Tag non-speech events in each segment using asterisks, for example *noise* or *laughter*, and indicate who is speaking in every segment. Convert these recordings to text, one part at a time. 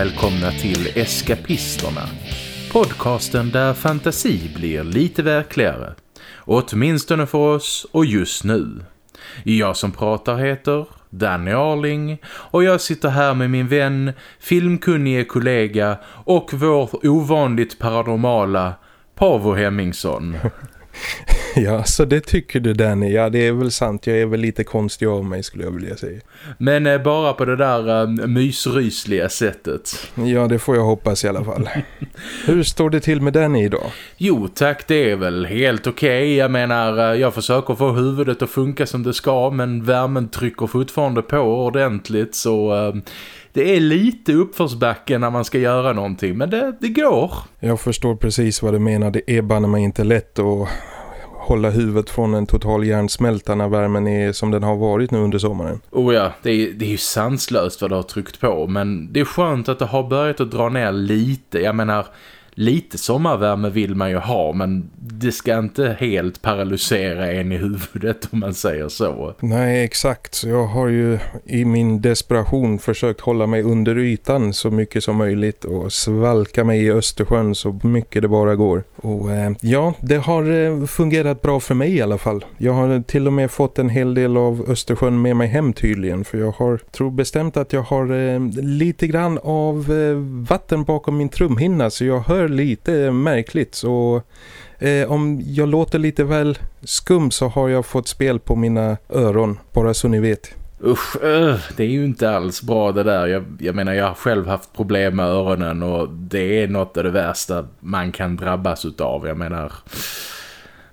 Speaker 1: Välkomna till Eskapisterna. Podcasten där fantasi blir lite verkligare. Åtminstone för oss och just nu. Jag som pratar heter Danny Arling och jag sitter här med min vän, filmkunnige kollega och vår ovanligt paranormala Pavo Hemmingsson. *laughs* *laughs*
Speaker 2: Ja, så det tycker du Danny. Ja, det är väl sant. Jag är väl lite konstig av mig skulle jag vilja säga.
Speaker 1: Men eh, bara på det där eh, mysrysliga sättet.
Speaker 2: Ja, det får jag hoppas i alla fall. *laughs* Hur står det till med Danny idag?
Speaker 1: Jo tack, det är väl helt okej. Okay. Jag menar, eh, jag försöker få huvudet att funka som det ska men värmen trycker fortfarande på ordentligt så... Eh, det är lite uppförsbacke när man ska göra någonting, men det, det går.
Speaker 2: Jag förstår precis vad du menar. Det är bara mig inte lätt att hålla huvudet från en total hjärnsmälta när värmen är som den har varit nu under sommaren.
Speaker 1: Oh ja, det är, det är ju sanslöst vad det har tryckt på. Men det är skönt att det har börjat att dra ner lite. Jag menar, lite sommarvärme vill man ju ha men det ska inte helt paralysera en i huvudet om man säger så.
Speaker 2: Nej, exakt. Så jag har ju i min desperation försökt hålla mig under ytan så mycket som möjligt och svalka mig i Östersjön så mycket det bara går. Och eh, ja, det har eh, fungerat bra för mig i alla fall. Jag har till och med fått en hel del av Östersjön med mig hem tydligen för jag har, tror bestämt att jag har eh, lite grann av eh, vatten bakom min trumhinna så jag hör lite märkligt så eh, om jag låter lite väl skum så har jag fått spel på mina öron, bara så ni vet.
Speaker 1: Usch, öh, det är ju inte alls bra det där. Jag, jag menar, jag har själv haft problem med öronen och det är något av det värsta man kan drabbas utav. Jag menar,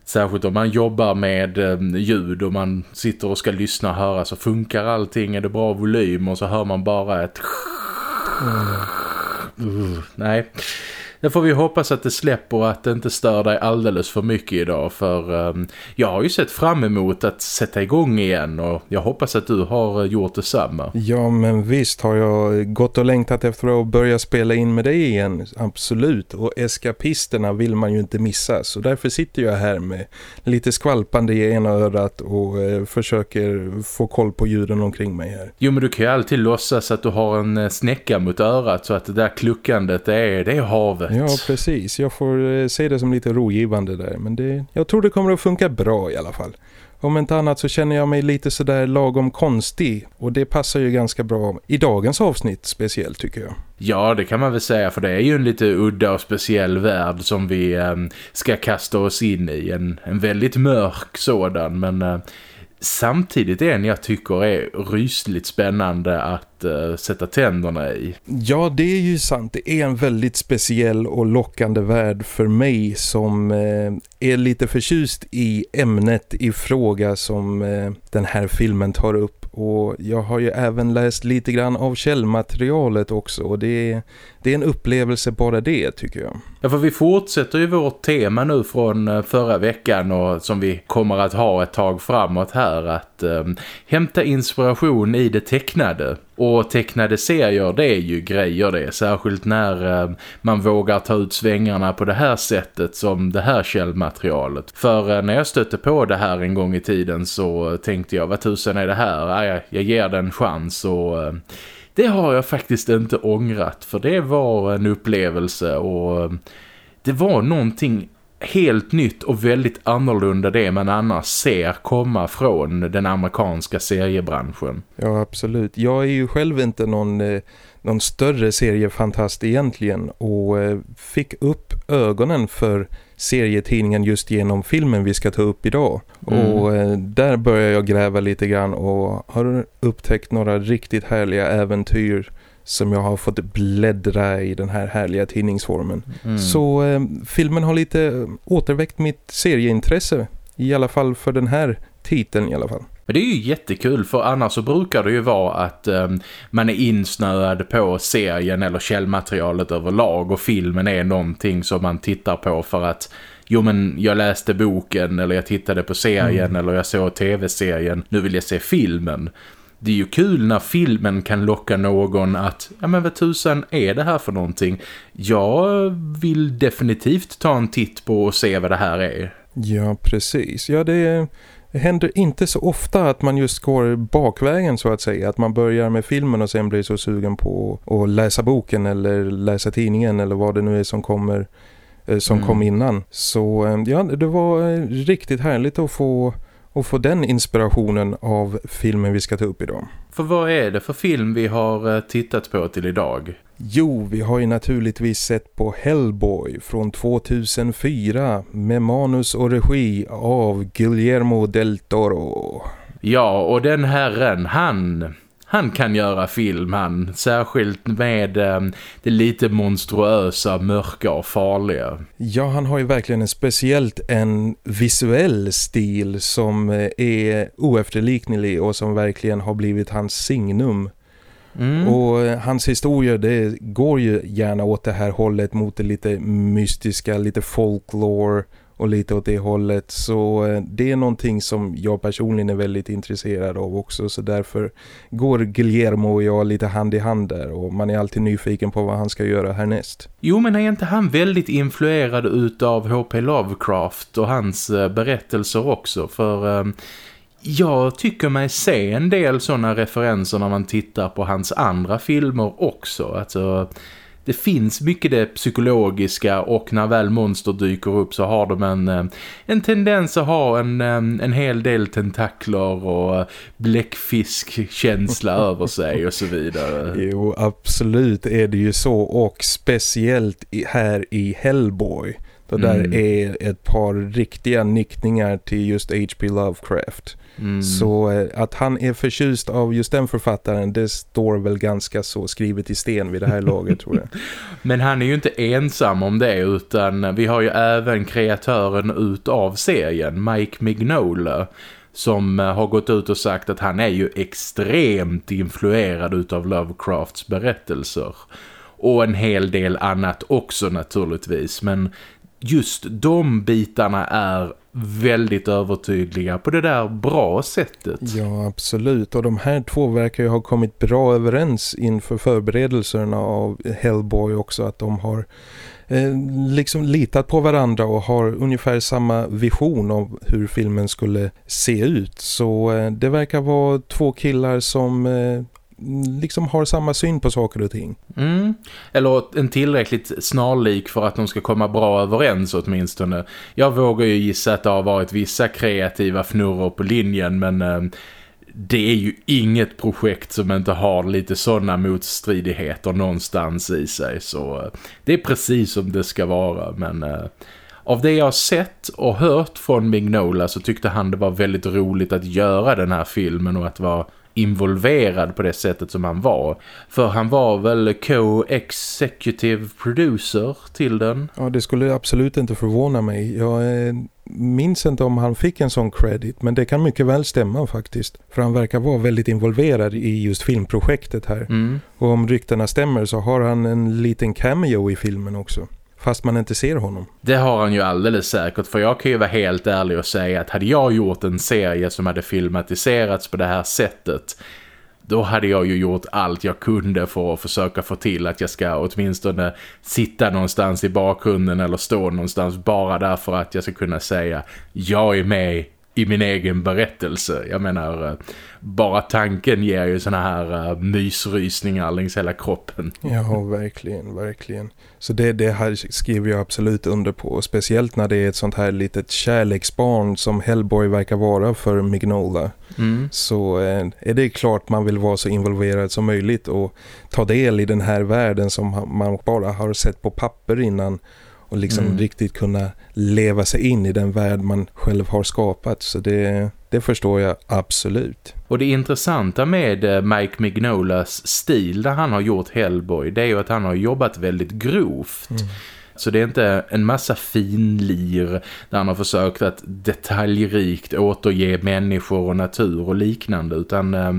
Speaker 1: särskilt om man jobbar med eh, ljud och man sitter och ska lyssna och höra så funkar allting, är det bra volym och så hör man bara ett... Uh, nej, det får vi hoppas att det släpper och att det inte stör dig alldeles för mycket idag för um, jag har ju sett fram emot att sätta igång igen och jag hoppas att du har eh, gjort detsamma.
Speaker 2: Ja men visst har jag gått och längtat efter att börja spela in med dig igen, absolut. Och eskapisterna vill man ju inte missa så därför sitter jag här med lite skvalpande i ena örat och eh, försöker få koll på ljuden omkring mig här.
Speaker 1: Jo men du kan ju alltid låtsas att du har en eh, snäcka mot örat så att det där kluckandet det är, det är havet
Speaker 2: Ja, precis. Jag får eh, se det som lite rogivande där. Men det, jag tror det kommer att funka bra i alla fall. Om inte annat så känner jag mig lite sådär lagom konstig. Och det passar ju ganska bra i dagens avsnitt speciellt tycker jag.
Speaker 1: Ja, det kan man väl säga för det är ju en lite udda och speciell värld som vi eh, ska kasta oss in i. En, en väldigt mörk sådan men... Eh, samtidigt en jag tycker är rysligt spännande att uh, sätta tänderna i.
Speaker 2: Ja, det är ju sant. Det är en väldigt speciell och lockande värld för mig som uh, är lite förtjust i ämnet i fråga som uh, den här filmen tar upp. Och jag har ju även läst lite grann av källmaterialet också och det är, det är en upplevelse bara det tycker jag.
Speaker 1: Ja för vi fortsätter ju vårt tema nu från eh, förra veckan och som vi kommer att ha ett tag framåt här att eh, hämta inspiration i det tecknade. Och tecknade serier det är ju grejer det, särskilt när eh, man vågar ta ut svängarna på det här sättet som det här källmaterialet. För eh, när jag stötte på det här en gång i tiden så tänkte jag, vad tusen är det här? Ah, jag, jag ger den en chans och... Ehm, det har jag faktiskt inte ångrat för det var en upplevelse och eh, det var någonting helt nytt och väldigt annorlunda det man annars ser komma från den amerikanska seriebranschen.
Speaker 2: Ja, absolut. Jag är ju själv inte någon, eh, någon större seriefantast egentligen och eh, fick upp ögonen för serietidningen just genom filmen vi ska ta upp idag. Mm. Och eh, där börjar jag gräva lite grann och har upptäckt några riktigt härliga äventyr som jag har fått bläddra i den här härliga tidningsformen. Mm. Så eh, filmen har lite återväckt mitt serieintresse i alla fall för den här titeln i alla fall.
Speaker 1: Men det är ju jättekul för annars så brukar det ju vara att um, man är insnöad på serien eller källmaterialet överlag och filmen är någonting som man tittar på för att jo men jag läste boken eller jag tittade på serien mm. eller jag såg tv-serien, nu vill jag se filmen det är ju kul när filmen kan locka någon att, ja men vad tusan är det här för någonting? Jag vill definitivt ta en titt på och se vad det här är.
Speaker 2: Ja, precis. Ja, det är, Det händer inte så ofta att man just går bakvägen så att säga. Att man börjar med filmen och sen blir så sugen på att läsa boken eller läsa tidningen eller vad det nu är som kommer eh, som mm. kom innan. Så eh, ja, det var eh, riktigt härligt att få, att få den inspirationen av filmen vi ska ta upp idag.
Speaker 1: För vad är det för film vi har tittat på till idag?
Speaker 2: Jo, vi har ju naturligtvis sett på Hellboy från 2004 med manus och regi av Guillermo del Toro.
Speaker 1: Ja, och den herren, han... Han kan göra film, han. Särskilt med eh, det lite monstruösa, mörka och farliga.
Speaker 2: Ja, han har ju verkligen en speciellt en visuell stil som eh, är oefterliknelig och som verkligen har blivit hans signum. Mm. Och eh, hans historier det går ju gärna åt det här hållet mot det lite mystiska, lite folklore och lite åt det hållet. Så eh, det är någonting som jag personligen är väldigt intresserad av också. Så därför går Guillermo och jag lite hand i hand där. Och man är alltid nyfiken på vad han ska göra härnäst.
Speaker 1: Jo men är inte han väldigt influerad utav H.P. Lovecraft och hans eh, berättelser också? För... Um jag tycker mig se en del sådana referenser när man tittar på hans andra filmer också. Alltså, det finns mycket det psykologiska och när väl monster dyker upp så har de en, eh, en tendens att ha en, eh, en hel del tentakler och bläckfiskkänsla *laughs* över sig och så vidare.
Speaker 2: Jo, absolut är det ju så och speciellt här i Hellboy. Då där mm. är ett par riktiga nickningar till just H.P. Lovecraft. Mm. Så eh, att han är förtjust av just den författaren det står väl ganska så skrivet i sten vid det här laget tror jag. *laughs*
Speaker 1: Men han är ju inte ensam om det utan vi har ju även kreatören utav serien, Mike Mignola som eh, har gått ut och sagt att han är ju extremt influerad utav Lovecrafts berättelser. Och en hel del annat också naturligtvis. Men just de bitarna är väldigt övertydliga på det där bra sättet.
Speaker 2: Ja, absolut. Och de här två verkar ju ha kommit bra överens inför förberedelserna av Hellboy också. Att de har eh, liksom litat på varandra och har ungefär samma vision av hur filmen skulle se ut. Så eh, det verkar vara två killar som eh, liksom har samma syn på saker och ting.
Speaker 1: Mm. Eller en tillräckligt snarlik för att de ska komma bra överens åtminstone. Jag vågar ju gissa att det har varit vissa kreativa fnurror på linjen men eh, det är ju inget projekt som inte har lite sådana motstridigheter någonstans i sig. Så eh, det är precis som det ska vara men... Eh, av det jag har sett och hört från Mignola så tyckte han det var väldigt roligt att göra den här filmen och att vara involverad på det sättet som han var. För han var väl co-executive producer till den.
Speaker 2: Ja, det skulle absolut inte förvåna mig. Jag eh, minns inte om han fick en sån credit, men det kan mycket väl stämma faktiskt. För han verkar vara väldigt involverad i just filmprojektet här. Mm. Och om ryktena stämmer så har han en liten cameo i filmen också fast man inte ser honom.
Speaker 1: Det har han ju alldeles säkert för jag kan ju vara helt ärlig och säga att hade jag gjort en serie som hade filmatiserats på det här sättet då hade jag ju gjort allt jag kunde för att försöka få till att jag ska åtminstone sitta någonstans i bakgrunden eller stå någonstans bara därför att jag ska kunna säga jag är med i min egen berättelse. Jag menar, eh, bara tanken ger ju såna här uh, mysrysningar längs hela kroppen.
Speaker 2: Ja, verkligen, verkligen. Så det, det här skriver jag absolut under på. Speciellt när det är ett sånt här litet kärleksbarn som Hellboy verkar vara för Mignola. Mm. Så eh, är det klart man vill vara så involverad som möjligt och ta del i den här världen som man bara har sett på papper innan och liksom mm. riktigt kunna leva sig in i den värld man själv har skapat. Så det, det förstår jag absolut.
Speaker 1: Och det intressanta med eh, Mike Mignolas stil där han har gjort Hellboy det är ju att han har jobbat väldigt grovt. Mm. Så det är inte en massa finlir där han har försökt att detaljrikt återge människor och natur och liknande utan eh,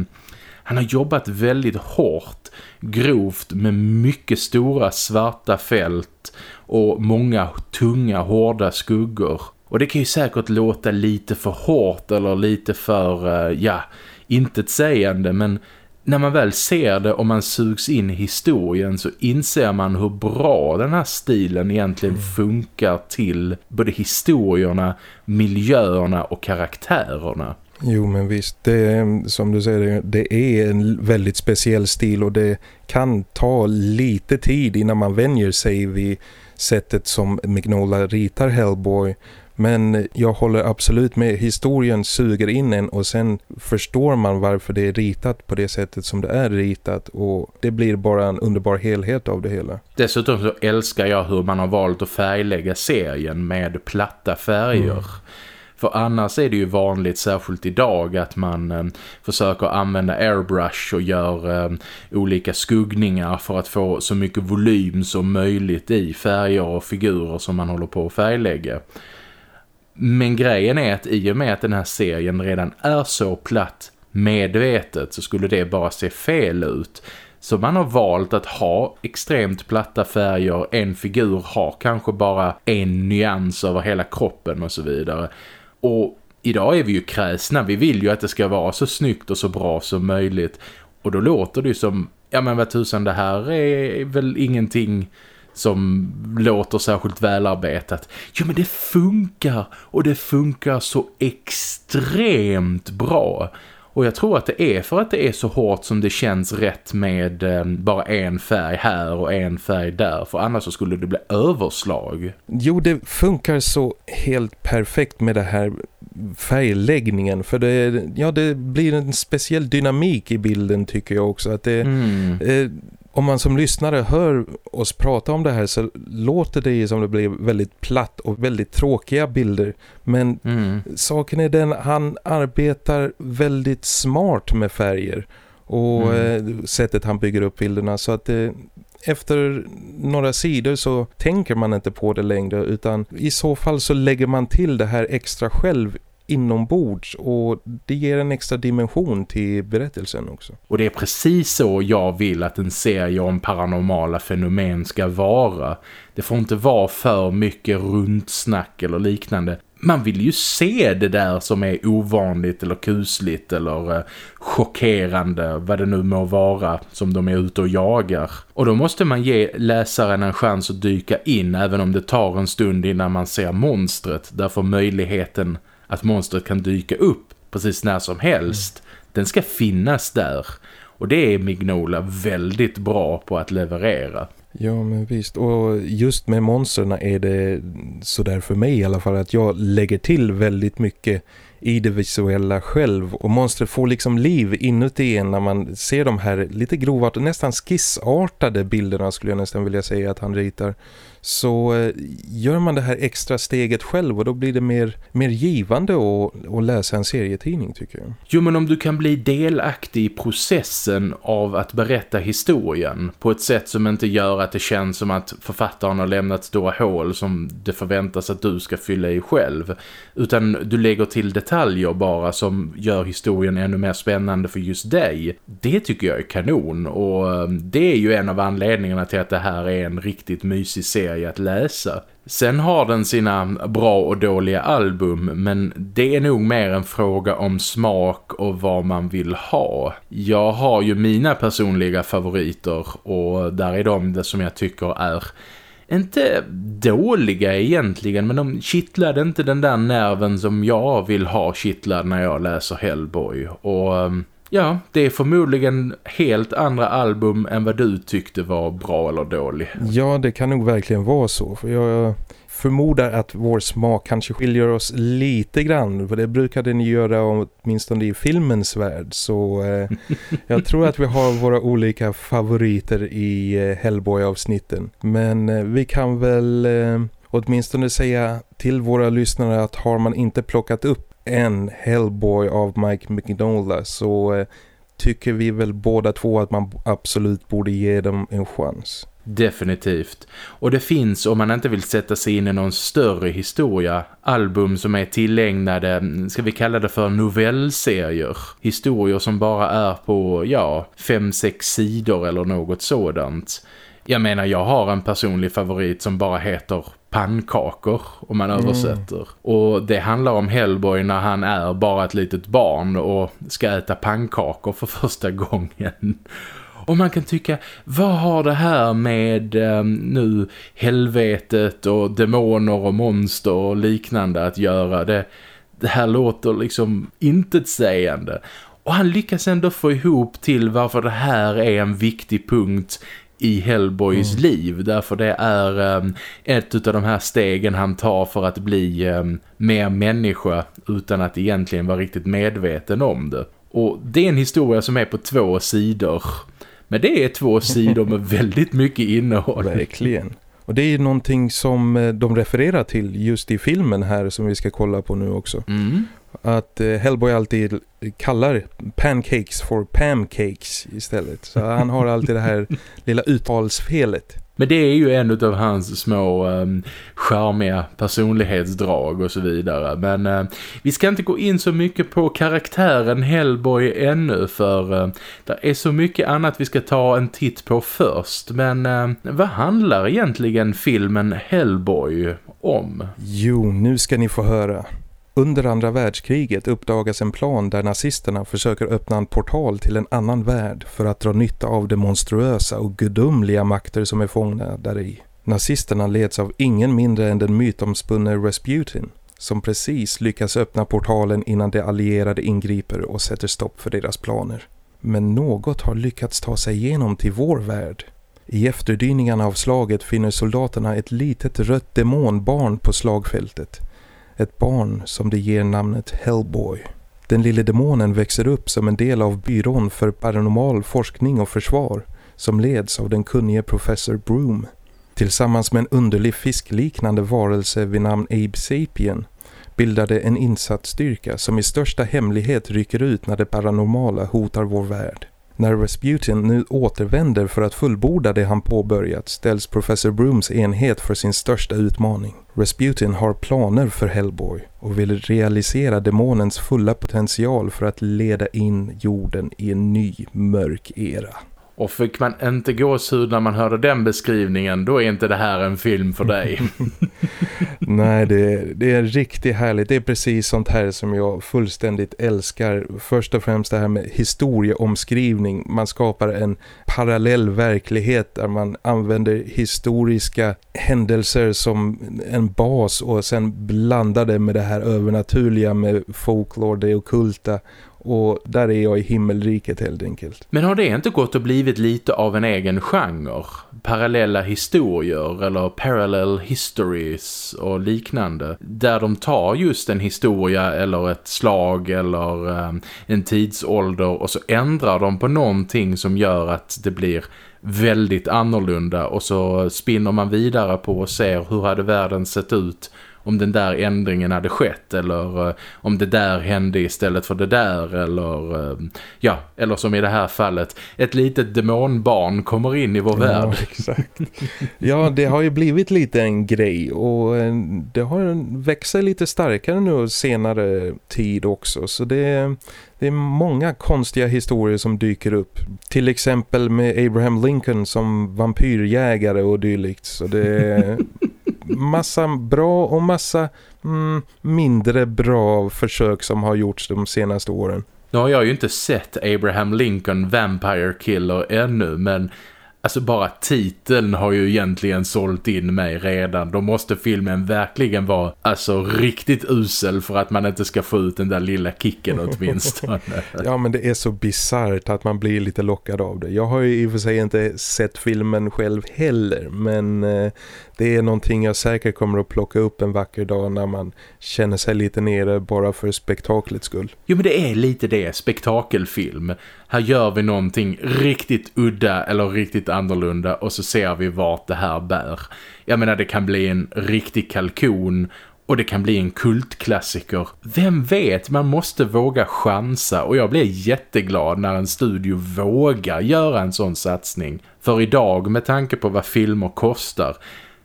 Speaker 1: han har jobbat väldigt hårt, grovt med mycket stora svarta fält och många tunga, hårda skuggor. Och det kan ju säkert låta lite för hårt eller lite för, uh, ja, intetsägande men när man väl ser det och man sugs in i historien så inser man hur bra den här stilen egentligen mm. funkar till både historierna, miljöerna och karaktärerna.
Speaker 2: Jo men visst, det är, som du säger, det är en väldigt speciell stil och det kan ta lite tid innan man vänjer sig vid sättet som Mignola ritar Hellboy. Men jag håller absolut med. Historien suger in en och sen förstår man varför det är ritat på det sättet som det är ritat. Och det blir bara en underbar helhet av det hela.
Speaker 1: Dessutom så älskar jag hur man har valt att färglägga serien med platta färger. Mm. För annars är det ju vanligt, särskilt idag, att man eh, försöker använda airbrush och gör eh, olika skuggningar för att få så mycket volym som möjligt i färger och figurer som man håller på att färglägga. Men grejen är att i och med att den här serien redan är så platt medvetet så skulle det bara se fel ut. Så man har valt att ha extremt platta färger. En figur har kanske bara en nyans över hela kroppen och så vidare. Och idag är vi ju kräsna. Vi vill ju att det ska vara så snyggt och så bra som möjligt. Och då låter det ju som, ja men vad tusan det här är väl ingenting som låter särskilt välarbetat. Jo men det funkar och det funkar så extremt bra. Och jag tror att det är för att det är så hårt som det känns rätt med eh, bara en färg här och en färg där. För annars så skulle det bli överslag.
Speaker 2: Jo, det funkar så helt perfekt med det här färgläggningen. För det, ja, det blir en speciell dynamik i bilden tycker jag också. Att det, mm. eh, om man som lyssnare hör oss prata om det här så låter det ju som det blir väldigt platt och väldigt tråkiga bilder. Men mm. saken är den, han arbetar väldigt smart med färger och mm. Eh, sättet han bygger upp bilderna så att det, efter några sidor så tänker man inte på det längre utan i så fall så lägger man till det här extra själv inombords och det ger en extra dimension till berättelsen också.
Speaker 1: Och det är precis så jag vill att en serie om paranormala fenomen ska vara. Det får inte vara för mycket rundsnack eller liknande. Man vill ju se det där som är ovanligt eller kusligt eller eh, chockerande, vad det nu må vara som de är ute och jagar. Och då måste man ge läsaren en chans att dyka in även om det tar en stund innan man ser monstret. Därför möjligheten att monstret kan dyka upp precis när som helst. Mm. Den ska finnas där. Och det är Mignola väldigt bra på att leverera.
Speaker 2: Ja men visst och just med monstren är det så där för mig i alla fall att jag lägger till väldigt mycket i det visuella själv och monstret får liksom liv inuti en när man ser de här lite grova nästan skissartade bilderna skulle jag nästan vilja säga att han ritar så eh, gör man det här extra steget själv och då blir det mer, mer givande att, att läsa en serietidning tycker jag.
Speaker 1: Jo men om du kan bli delaktig i processen av att berätta historien på ett sätt som inte gör att det känns som att författaren har lämnat stora hål som det förväntas att du ska fylla i själv utan du lägger till detaljer bara som gör historien ännu mer spännande för just dig. Det tycker jag är kanon och eh, det är ju en av anledningarna till att det här är en riktigt mysig serie serie att läsa. Sen har den sina bra och dåliga album men det är nog mer en fråga om smak och vad man vill ha. Jag har ju mina personliga favoriter och där är de det som jag tycker är inte dåliga egentligen men de kittlade inte den där nerven som jag vill ha kittlad när jag läser Hellboy och ehm, Ja, det är förmodligen helt andra album än vad du tyckte var bra eller dålig.
Speaker 2: Ja, det kan nog verkligen vara så. För jag förmodar att vår smak kanske skiljer oss lite grann. För det brukade ni göra åtminstone i filmens värld. Så eh, *laughs* jag tror att vi har våra olika favoriter i eh, Hellboy-avsnitten. Men eh, vi kan väl... Eh, åtminstone säga till våra lyssnare att har man inte plockat upp en Hellboy av Mike McDonald så eh, tycker vi väl båda två att man absolut borde ge dem en chans.
Speaker 1: Definitivt. Och det finns, om man inte vill sätta sig in i någon större historia, album som är tillägnade, mm, ska vi kalla det för novellserier. Historier som bara är på, ja, fem, sex sidor eller något sådant. Jag menar, jag har en personlig favorit som bara heter pannkakor om man mm. översätter. Och det handlar om Hellboy när han är bara ett litet barn och ska äta pannkakor för första gången. Och man kan tycka, vad har det här med um, nu helvetet och demoner och monster och liknande att göra? Det, det här låter liksom intetsägande. Och han lyckas ändå få ihop till varför det här är en viktig punkt i Hellboys mm. liv. Därför det är um, ett av de här stegen han tar för att bli um, mer människa utan att egentligen vara riktigt medveten om det. Och det är en historia som är på två sidor. Men det är två *laughs* sidor med väldigt mycket innehåll.
Speaker 2: Verkligen. Och det är någonting som eh, de refererar till just i filmen här som vi ska kolla på nu också.
Speaker 1: Mm.
Speaker 2: Att eh, Hellboy alltid kallar pancakes for pancakes istället. Så han har alltid det här lilla uttalsfelet.
Speaker 1: Men det är ju en av hans små um, charmiga personlighetsdrag och så vidare. Men uh, vi ska inte gå in så mycket på karaktären Hellboy ännu för uh, det är så mycket annat vi ska ta en titt på först. Men uh, vad handlar egentligen filmen Hellboy om?
Speaker 2: Jo, nu ska ni få höra. Under andra världskriget uppdagas en plan där nazisterna försöker öppna en portal till en annan värld för att dra nytta av de monstruösa och gudomliga makter som är fångna där i. Nazisterna leds av ingen mindre än den mytomspunne Rasputin som precis lyckas öppna portalen innan de allierade ingriper och sätter stopp för deras planer. Men något har lyckats ta sig igenom till vår värld. I efterdyningarna av slaget finner soldaterna ett litet rött demonbarn på slagfältet ett barn som det ger namnet Hellboy. Den lille demonen växer upp som en del av byrån för paranormal forskning och försvar som leds av den kunnige professor Broom. Tillsammans med en underlig fiskliknande varelse vid namn Abe Sapien bildade en insatsstyrka som i största hemlighet rycker ut när det paranormala hotar vår värld. När Rasputin nu återvänder för att fullborda det han påbörjat ställs Professor Brooms enhet för sin största utmaning. Rasputin har planer för Hellboy och vill realisera demonens fulla potential för att leda in jorden i en ny mörk era.
Speaker 1: Och fick man inte gåshud när man hörde den beskrivningen, då är inte det här en film för dig. *laughs*
Speaker 2: Nej, det, det är riktigt härligt. Det är precis sånt här som jag fullständigt älskar. Först och främst det här med historieomskrivning. Man skapar en parallell verklighet där man använder historiska händelser som en bas och sen blandar det med det här övernaturliga med folklore, det okulta och där är jag i himmelriket helt enkelt.
Speaker 1: Men har det inte gått och blivit lite av en egen genre? Parallella historier eller parallel histories och liknande. Där de tar just en historia eller ett slag eller um, en tidsålder och så ändrar de på någonting som gör att det blir väldigt annorlunda och så spinner man vidare på och ser hur hade världen sett ut om den där ändringen hade skett eller uh, om det där hände istället för det där eller uh, ja, eller som i det här fallet ett litet demonbarn kommer in i vår
Speaker 2: ja,
Speaker 1: värld. *laughs*
Speaker 2: Exakt. Ja, det har ju blivit lite en grej och uh, det har växt sig lite starkare nu senare tid också så det, det är många konstiga historier som dyker upp. Till exempel med Abraham Lincoln som vampyrjägare och dylikt. Så det massa bra och massa mm, mindre bra försök som har gjorts de senaste åren.
Speaker 1: Nu har jag ju inte sett Abraham Lincoln Vampire Killer ännu men Alltså bara titeln har ju egentligen sålt in mig redan. Då måste filmen verkligen vara alltså riktigt usel för att man inte ska få ut den där lilla kicken åtminstone. *laughs*
Speaker 2: ja men det är så bizarrt att man blir lite lockad av det. Jag har ju i och för sig inte sett filmen själv heller men eh, det är någonting jag säkert kommer att plocka upp en vacker dag när man känner sig lite nere bara för spektaklets skull.
Speaker 1: Jo men det är lite det, spektakelfilm. Här gör vi någonting riktigt udda eller riktigt annorlunda och så ser vi vart det här bär. Jag menar det kan bli en riktig kalkon och det kan bli en kultklassiker. Vem vet, man måste våga chansa och jag blir jätteglad när en studio vågar göra en sån satsning. För idag med tanke på vad filmer kostar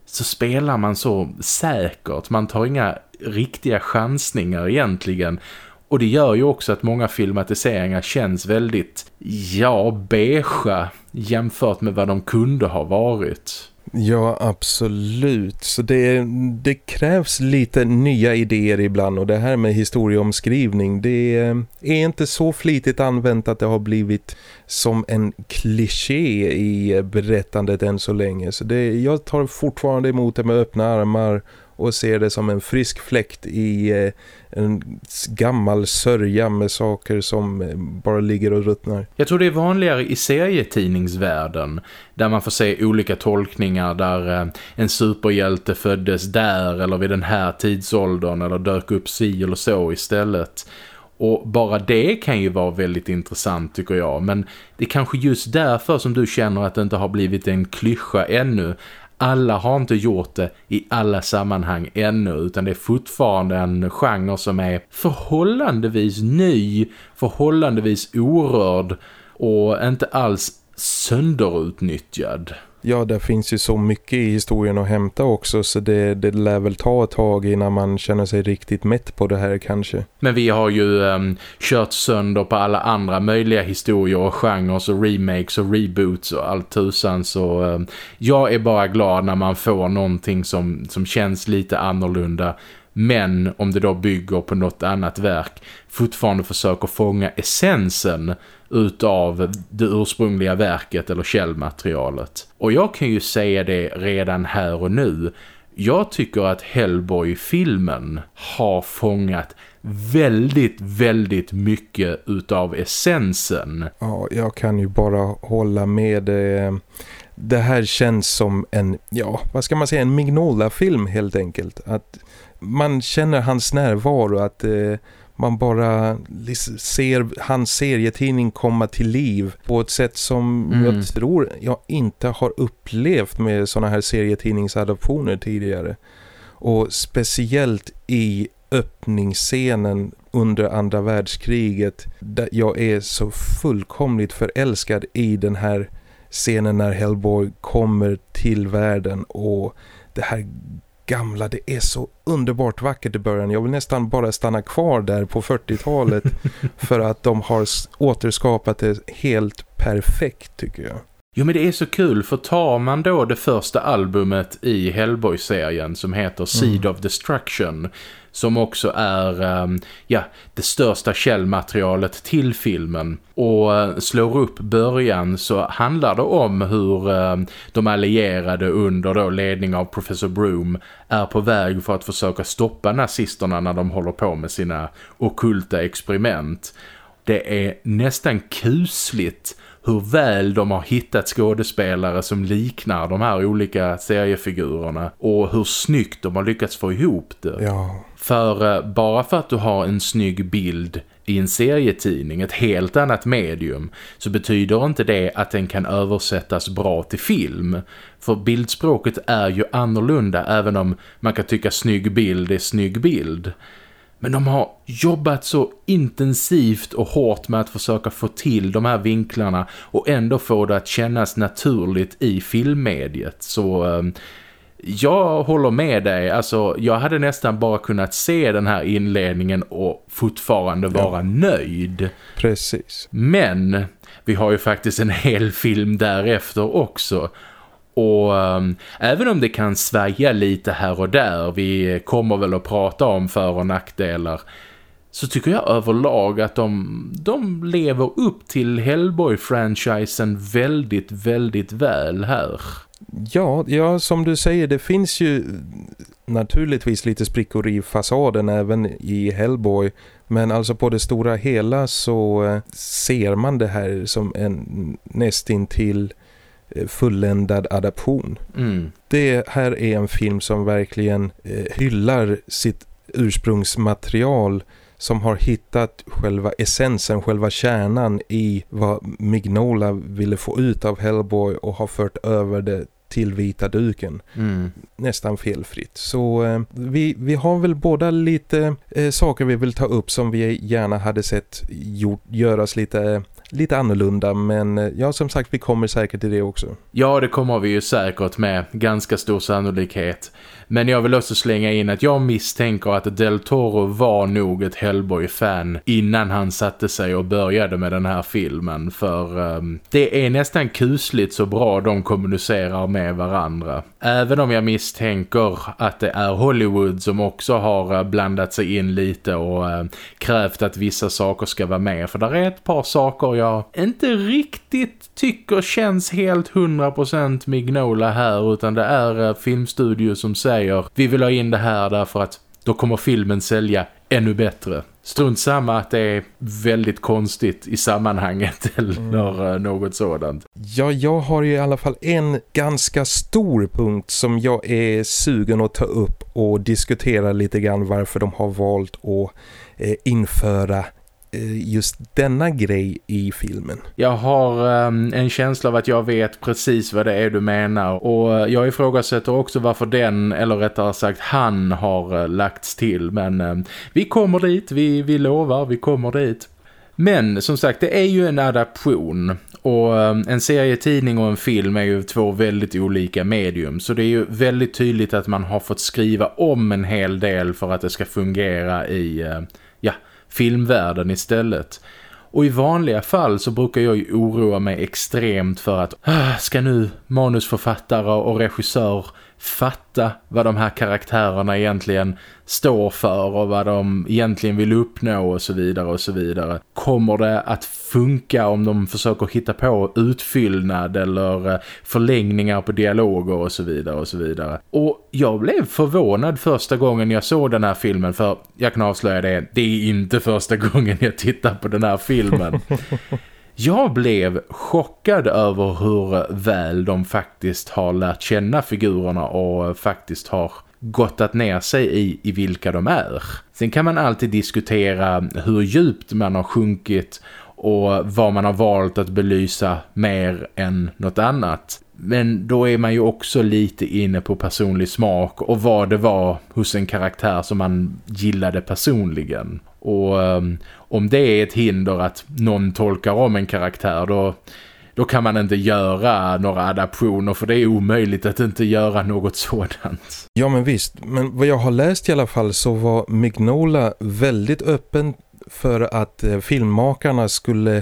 Speaker 1: så spelar man så säkert. Man tar inga riktiga chansningar egentligen. Och det gör ju också att många filmatiseringar känns väldigt, ja, beige jämfört med vad de kunde ha varit.
Speaker 2: Ja, absolut. Så det, det krävs lite nya idéer ibland och det här med historieomskrivning det är inte så flitigt använt att det har blivit som en kliché i berättandet än så länge. Så det, jag tar fortfarande emot det med öppna armar och ser det som en frisk fläkt i eh, en gammal sörja med saker som eh, bara ligger och ruttnar.
Speaker 1: Jag tror det är vanligare i serietidningsvärlden där man får se olika tolkningar där eh, en superhjälte föddes där eller vid den här tidsåldern eller dök upp si eller så istället. Och bara det kan ju vara väldigt intressant tycker jag. Men det är kanske just därför som du känner att det inte har blivit en klyscha ännu alla har inte gjort det i alla sammanhang ännu utan det är fortfarande en genre som är förhållandevis ny, förhållandevis orörd och inte alls sönderutnyttjad.
Speaker 2: Ja, det finns ju så mycket i historien att hämta också så det, det lär väl ta ett tag innan man känner sig riktigt mätt på det här kanske.
Speaker 1: Men vi har ju um, kört sönder på alla andra möjliga historier och genrer och remakes och reboots och allt tusan så um, jag är bara glad när man får någonting som, som känns lite annorlunda men om det då bygger på något annat verk fortfarande försöker fånga essensen utav det ursprungliga verket eller källmaterialet. Och jag kan ju säga det redan här och nu. Jag tycker att Hellboy-filmen har fångat väldigt, väldigt mycket utav essensen.
Speaker 2: Ja, jag kan ju bara hålla med. Eh, det här känns som en, ja, vad ska man säga, en Mignola-film helt enkelt. Att man känner hans närvaro, att eh, man bara ser hans serietidning komma till liv på ett sätt som mm. jag tror jag inte har upplevt med sådana här serietidningsadoptioner tidigare. Och speciellt i öppningsscenen under andra världskriget där jag är så fullkomligt förälskad i den här scenen när Hellboy kommer till världen och det här gamla. Det är så underbart vackert i början. Jag vill nästan bara stanna kvar där på 40-talet *laughs* för att de har återskapat det helt perfekt tycker jag.
Speaker 1: Jo men det är så kul för tar man då det första albumet i Hellboy-serien som heter Seed mm. of Destruction som också är ehm, ja, det största källmaterialet till filmen. Och eh, slår upp början så handlar det om hur ehm, de allierade under då ledning av Professor Broom är på väg för att försöka stoppa nazisterna när de håller på med sina okulta experiment. Det är nästan kusligt hur väl de har hittat skådespelare som liknar de här olika seriefigurerna och hur snyggt de har lyckats få ihop det.
Speaker 2: Ja.
Speaker 1: För eh, bara för att du har en snygg bild i en serietidning, ett helt annat medium, så betyder inte det att den kan översättas bra till film. För bildspråket är ju annorlunda även om man kan tycka snygg bild är snygg bild. Men de har jobbat så intensivt och hårt med att försöka få till de här vinklarna och ändå få det att kännas naturligt i filmmediet. Så eh, jag håller med dig. Alltså, jag hade nästan bara kunnat se den här inledningen och fortfarande vara ja. nöjd.
Speaker 2: Precis.
Speaker 1: Men vi har ju faktiskt en hel film därefter också. Och um, även om det kan svaja lite här och där, vi kommer väl att prata om för- och nackdelar, så tycker jag överlag att de, de lever upp till Hellboy-franchisen väldigt, väldigt väl här.
Speaker 2: Ja, ja, som du säger, det finns ju naturligtvis lite sprickor i fasaden även i Hellboy. Men alltså på det stora hela så eh, ser man det här som en nästintill fulländad adaption.
Speaker 1: Mm.
Speaker 2: Det här är en film som verkligen eh, hyllar sitt ursprungsmaterial som har hittat själva essensen, själva kärnan i vad Mignola ville få ut av Hellboy och har fört över det till vita duken.
Speaker 1: Mm.
Speaker 2: Nästan felfritt. Så eh, vi, vi har väl båda lite eh, saker vi vill ta upp som vi gärna hade sett gjort, göras lite lite annorlunda men eh, ja som sagt vi kommer säkert till det också.
Speaker 1: Ja det kommer vi ju säkert med ganska stor sannolikhet. Men jag vill också slänga in att jag misstänker att Del Toro var nog ett Hellboy-fan innan han satte sig och började med den här filmen. För um, det är nästan kusligt så bra de kommunicerar med varandra. Även om jag misstänker att det är Hollywood som också har eh, blandat sig in lite och uh, krävt att vissa saker ska vara med. För det är ett par saker jag inte riktigt tycker känns helt 100% Mignola här utan det är uh, filmstudio som säger vi vill ha in det här därför att då kommer filmen sälja ännu bättre. Strunt samma att det är väldigt konstigt i sammanhanget *laughs* eller mm. något sådant.
Speaker 2: Ja, jag har ju i alla fall en ganska stor punkt som jag är sugen att ta upp och diskutera lite grann varför de har valt att eh, införa Eh, Eh, just denna grej i filmen.
Speaker 1: Jag har um, en känsla av att jag vet precis vad det är du menar. Och eh, jag ifrågasätter också varför den, eller rättare sagt han har uh, lagts till. Men um, vi kommer dit, vi, vi lovar, vi kommer dit. Men som sagt, det är ju en adaption. Och ehm, en serietidning och en film är ju två väldigt olika medium. Så det är ju väldigt tydligt att man har fått skriva om en hel del för att det ska fungera i, filmvärlden istället. Och i vanliga fall så brukar jag ju oroa mig extremt för att ah, ska nu manusförfattare och regissör fatta vad de här karaktärerna egentligen står för och vad de egentligen vill uppnå och så vidare och så vidare. Kommer det att funka om de försöker hitta på utfyllnad eller eh, förlängningar på dialoger och så vidare och så vidare. Och jag blev förvånad första gången jag såg den här filmen för jag kan avslöja det, det är inte första *laughs* gången jag tittar på den här filmen. *laughs* Jag blev chockad över hur väl de faktiskt har lärt känna figurerna och faktiskt har gottat ner sig i, i vilka de är. Sen kan man alltid diskutera hur djupt man har sjunkit och vad man har valt att belysa mer än något annat. Men då är man ju också lite inne på personlig smak och vad det var hos en karaktär som man gillade personligen. Och um, om det är ett hinder att någon tolkar om en karaktär då, då kan man inte göra några adaptioner för det är omöjligt att inte göra något sådant.
Speaker 2: Ja men visst, men vad jag har läst i alla fall så var Mignola väldigt öppen för att eh, filmmakarna skulle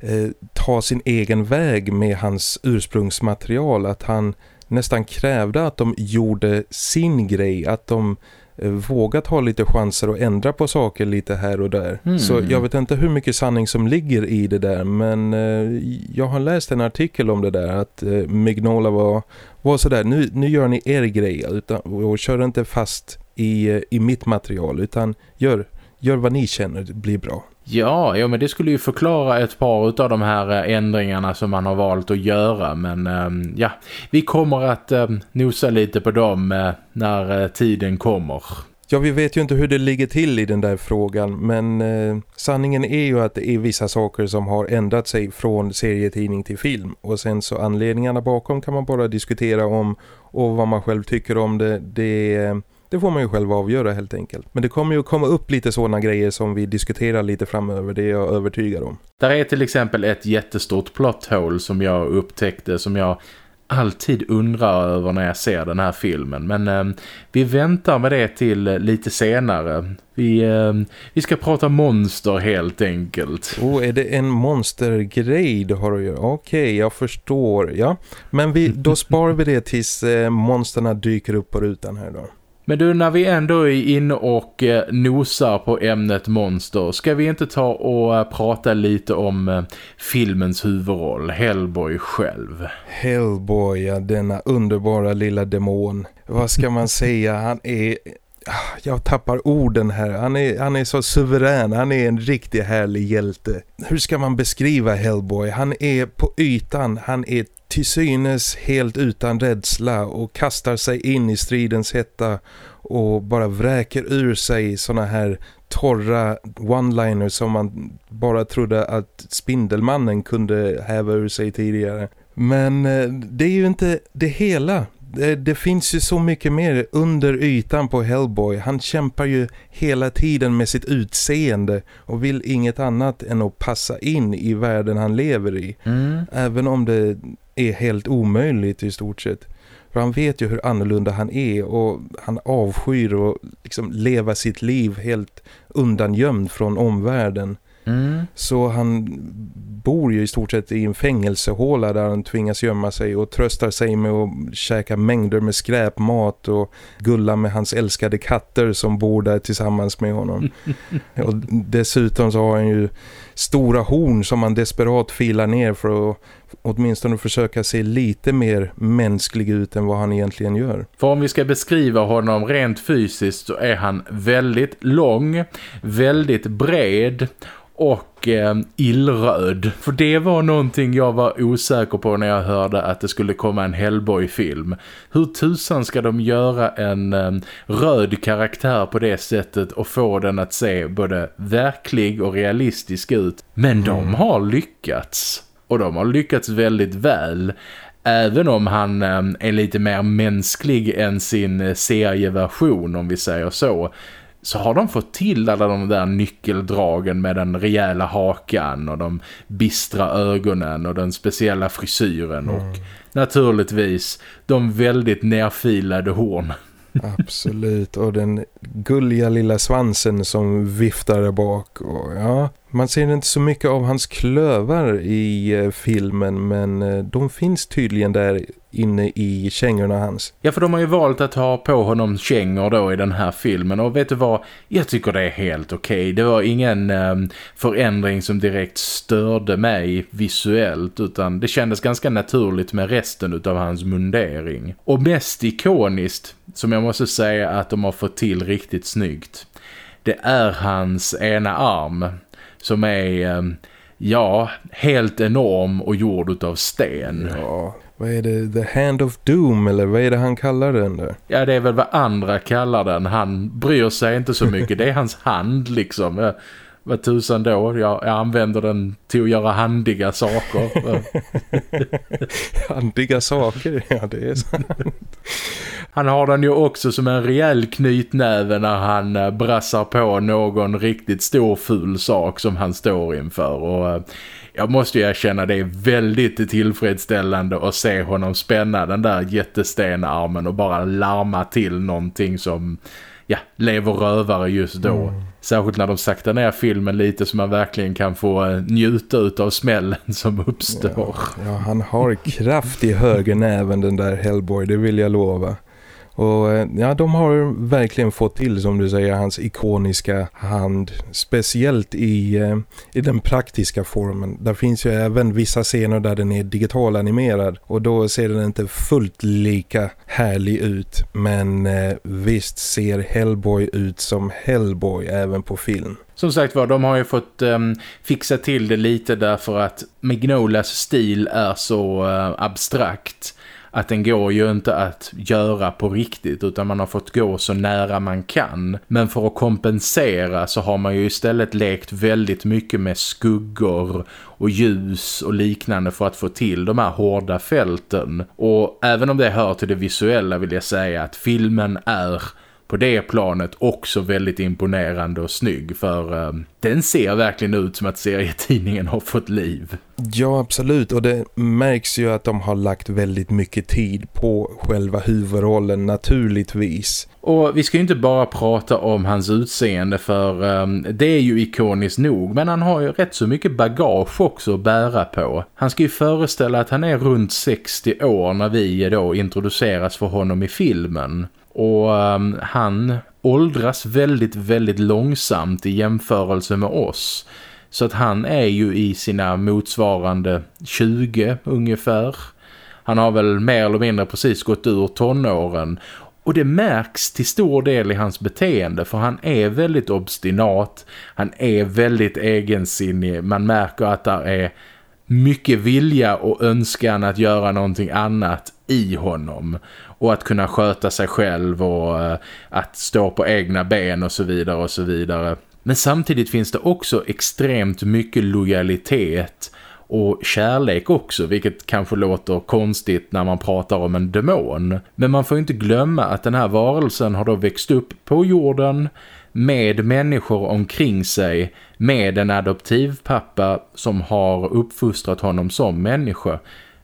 Speaker 2: eh, ta sin egen väg med hans ursprungsmaterial. Att han nästan krävde att de gjorde sin grej, att de Eh, våga ta lite chanser och ändra på saker lite här och där. Mm. Så jag vet inte hur mycket sanning som ligger i det där men eh, jag har läst en artikel om det där att eh, Mignola var, var sådär, nu, nu gör ni er grej utan, och kör inte fast i, i mitt material utan gör, gör vad ni känner blir bra.
Speaker 1: Ja, ja, men det skulle ju förklara ett par av de här eh, ändringarna som man har valt att göra. Men ehm, ja, vi kommer att ehm, nosa lite på dem äh, när äh, tiden kommer.
Speaker 2: Ja, vi vet ju inte hur det ligger till i den där frågan men eh, sanningen är ju att det är vissa saker som har ändrat sig från serietidning till film och sen så anledningarna bakom kan man bara diskutera om och vad man själv tycker om det, det ehm, det får man ju själv avgöra helt enkelt. Men det kommer ju komma upp lite sådana grejer som vi diskuterar lite framöver, det är jag övertygad om.
Speaker 1: Där är till exempel ett jättestort plot hole som jag upptäckte som jag alltid undrar över när jag ser den här filmen. Men eh, vi väntar med det till eh, lite senare. Vi, eh, vi ska prata monster helt enkelt.
Speaker 2: Oh, är det en monstergrej du har att göra? Okej, okay, jag förstår. Ja, men vi, då sparar vi det tills eh, monsterna dyker upp på rutan här då.
Speaker 1: Men du, när vi ändå är inne och eh, nosar på ämnet monster ska vi inte ta och eh, prata lite om eh, filmens huvudroll, Hellboy själv?
Speaker 2: Hellboy, ja, denna underbara lilla demon. Vad ska man säga? Han är ah, jag tappar orden här. Han är, han är så suverän. Han är en riktigt härlig hjälte. Hur ska man beskriva Hellboy? Han är på ytan. Han är till synes helt utan rädsla och kastar sig in i stridens hetta och bara vräker ur sig såna här torra one-liners som man bara trodde att Spindelmannen kunde häva ur sig tidigare. Men eh, det är ju inte det hela. det, det, finns ju så mycket mer under ytan på Hellboy. Han kämpar ju hela tiden med sitt utseende och vill inget annat än att passa in i världen han lever i. Mm. Även om det är helt omöjligt i stort sett. För han vet ju hur annorlunda han är och han avskyr att liksom leva sitt liv helt undangömd från omvärlden. Mm. Så han bor ju i stort sett i en fängelsehåla där han tvingas gömma sig och tröstar sig med att käka mängder med skräpmat och gulla med hans älskade katter som bor där tillsammans med honom. *laughs* och dessutom så har han ju stora horn som han desperat filar ner för att åtminstone försöka se lite mer mänsklig ut än vad han egentligen gör.
Speaker 1: För om vi ska beskriva honom rent fysiskt så är han väldigt lång, väldigt bred och eh, illröd. För det var någonting jag var osäker på när jag hörde att det skulle komma en Hellboy-film. Hur tusan ska de göra en eh, röd karaktär på det sättet och få den att se både verklig och realistisk ut? Men mm. de har lyckats. Och de har lyckats väldigt väl. Även om han eh, är lite mer mänsklig än sin eh, serieversion om vi säger så så har de fått till alla de där nyckeldragen med den rejäla hakan och de bistra ögonen och den speciella frisyren mm. och naturligtvis de väldigt nerfilade hornen.
Speaker 2: Absolut, och den gulliga lilla svansen som viftar där bak. Och ja, man ser inte så mycket av hans klövar i eh, filmen men eh, de finns tydligen där inne i kängorna hans.
Speaker 1: Ja, för de har ju valt att ha på honom kängor då i den här filmen. Och vet du vad? Jag tycker det är helt okej. Okay. Det var ingen eh, förändring som direkt störde mig visuellt. Utan det kändes ganska naturligt med resten av hans mundering. Och mest ikoniskt, som jag måste säga att de har fått till riktigt snyggt. Det är hans ena arm som är... Eh, ja, helt enorm och gjord av sten.
Speaker 2: Ja, vad är det? The Hand of Doom eller vad är det han kallar den där?
Speaker 1: Ja, det är väl vad andra kallar den. Han bryr sig inte så mycket. Det är hans hand liksom. Vad tusan då? Jag, jag använder den till att göra handiga saker. *laughs*
Speaker 2: handiga saker? Ja, det är sant.
Speaker 1: Han har den ju också som en rejäl knytnäve när han eh, brassar på någon riktigt stor ful sak som han står inför. Och eh, jag måste ju erkänna det är väldigt tillfredsställande att se honom spänna den där jättestenarmen och bara larma till någonting som ja, lever rövare just då. Mm. Särskilt när de saktar ner filmen lite så man verkligen kan få eh, njuta av smällen *laughs* som uppstår. Ja,
Speaker 2: ja, han har kraft i högernäven den där Hellboy, det vill jag lova. Och eh, ja, de har verkligen fått till som du säger hans ikoniska hand. Speciellt i, eh, i den praktiska formen. Där finns ju även vissa scener där den är digital animerad. Och då ser den inte fullt lika härlig ut. Men eh, visst ser Hellboy ut som Hellboy även på film.
Speaker 1: Som sagt var, de har ju fått um, fixa till det lite därför att Mignolas stil är så uh, abstrakt att den går ju inte att göra på riktigt utan man har fått gå så nära man kan. Men för att kompensera så har man ju istället lekt väldigt mycket med skuggor och ljus och liknande för att få till de här hårda fälten. Och även om det hör till det visuella vill jag säga att filmen är på det planet också väldigt imponerande och snygg för uh, den ser verkligen ut som att serietidningen har fått liv.
Speaker 2: Ja, absolut. Och det märks ju att de har lagt väldigt mycket tid på själva huvudrollen naturligtvis.
Speaker 1: Och vi ska ju inte bara prata om hans utseende för um, det är ju ikoniskt nog. Men han har ju rätt så mycket bagage också att bära på. Han ska ju föreställa att han är runt 60 år när vi då introduceras för honom i filmen. Och um, han åldras väldigt, väldigt långsamt i jämförelse med oss. Så att han är ju i sina motsvarande 20 ungefär. Han har väl mer eller mindre precis gått ur tonåren. Och det märks till stor del i hans beteende för han är väldigt obstinat. Han är väldigt egensinnig. Man märker att det är mycket vilja och önskan att göra någonting annat i honom och att kunna sköta sig själv och eh, att stå på egna ben och så vidare och så vidare. Men samtidigt finns det också extremt mycket lojalitet och kärlek också vilket kanske låter konstigt när man pratar om en demon. Men man får inte glömma att den här varelsen har då växt upp på jorden med människor omkring sig med en adoptivpappa som har uppfostrat honom som människa.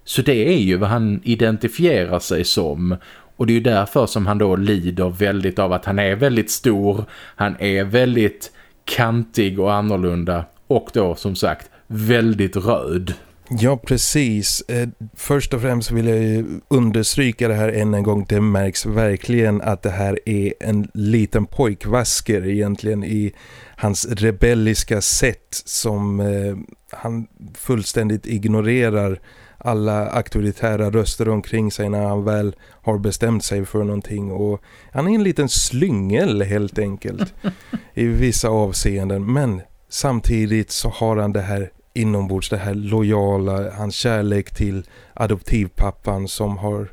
Speaker 1: Så det är ju vad han identifierar sig som och det är ju därför som han då lider väldigt av att han är väldigt stor, han är väldigt kantig och annorlunda och då som sagt väldigt röd.
Speaker 2: Ja, precis. Eh, först och främst vill jag understryka det här än en gång. Det märks verkligen att det här är en liten pojkvasker egentligen i hans rebelliska sätt som eh, han fullständigt ignorerar alla auktoritära röster omkring sig när han väl har bestämt sig för någonting och han är en liten slyngel helt enkelt *laughs* i vissa avseenden. Men samtidigt så har han det här inombords, det här lojala, hans kärlek till adoptivpappan som har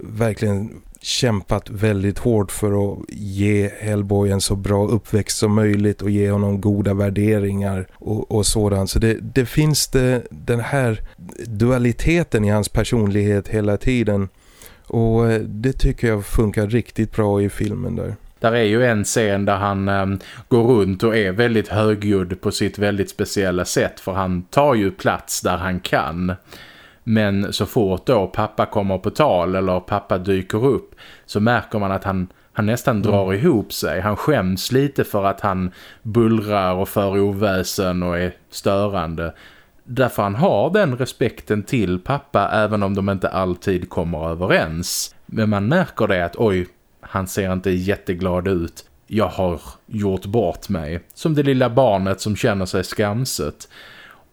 Speaker 2: verkligen kämpat väldigt hårt för att ge Hellboy en så bra uppväxt som möjligt och ge honom goda värderingar och, och sådant. Så det, det finns det, den här dualiteten i hans personlighet hela tiden och eh, det tycker jag funkar riktigt bra i filmen där.
Speaker 1: Där är ju en scen där han äm, går runt och är väldigt högljudd på sitt väldigt speciella sätt för han tar ju plats där han kan. Men så fort då pappa kommer på tal eller pappa dyker upp så märker man att han, han nästan drar mm. ihop sig. Han skäms lite för att han bullrar och för oväsen och är störande. Därför han har den respekten till pappa även om de inte alltid kommer överens. Men man märker det att oj, han ser inte jätteglad ut. Jag har gjort bort mig. Som det lilla barnet som känner sig skamset.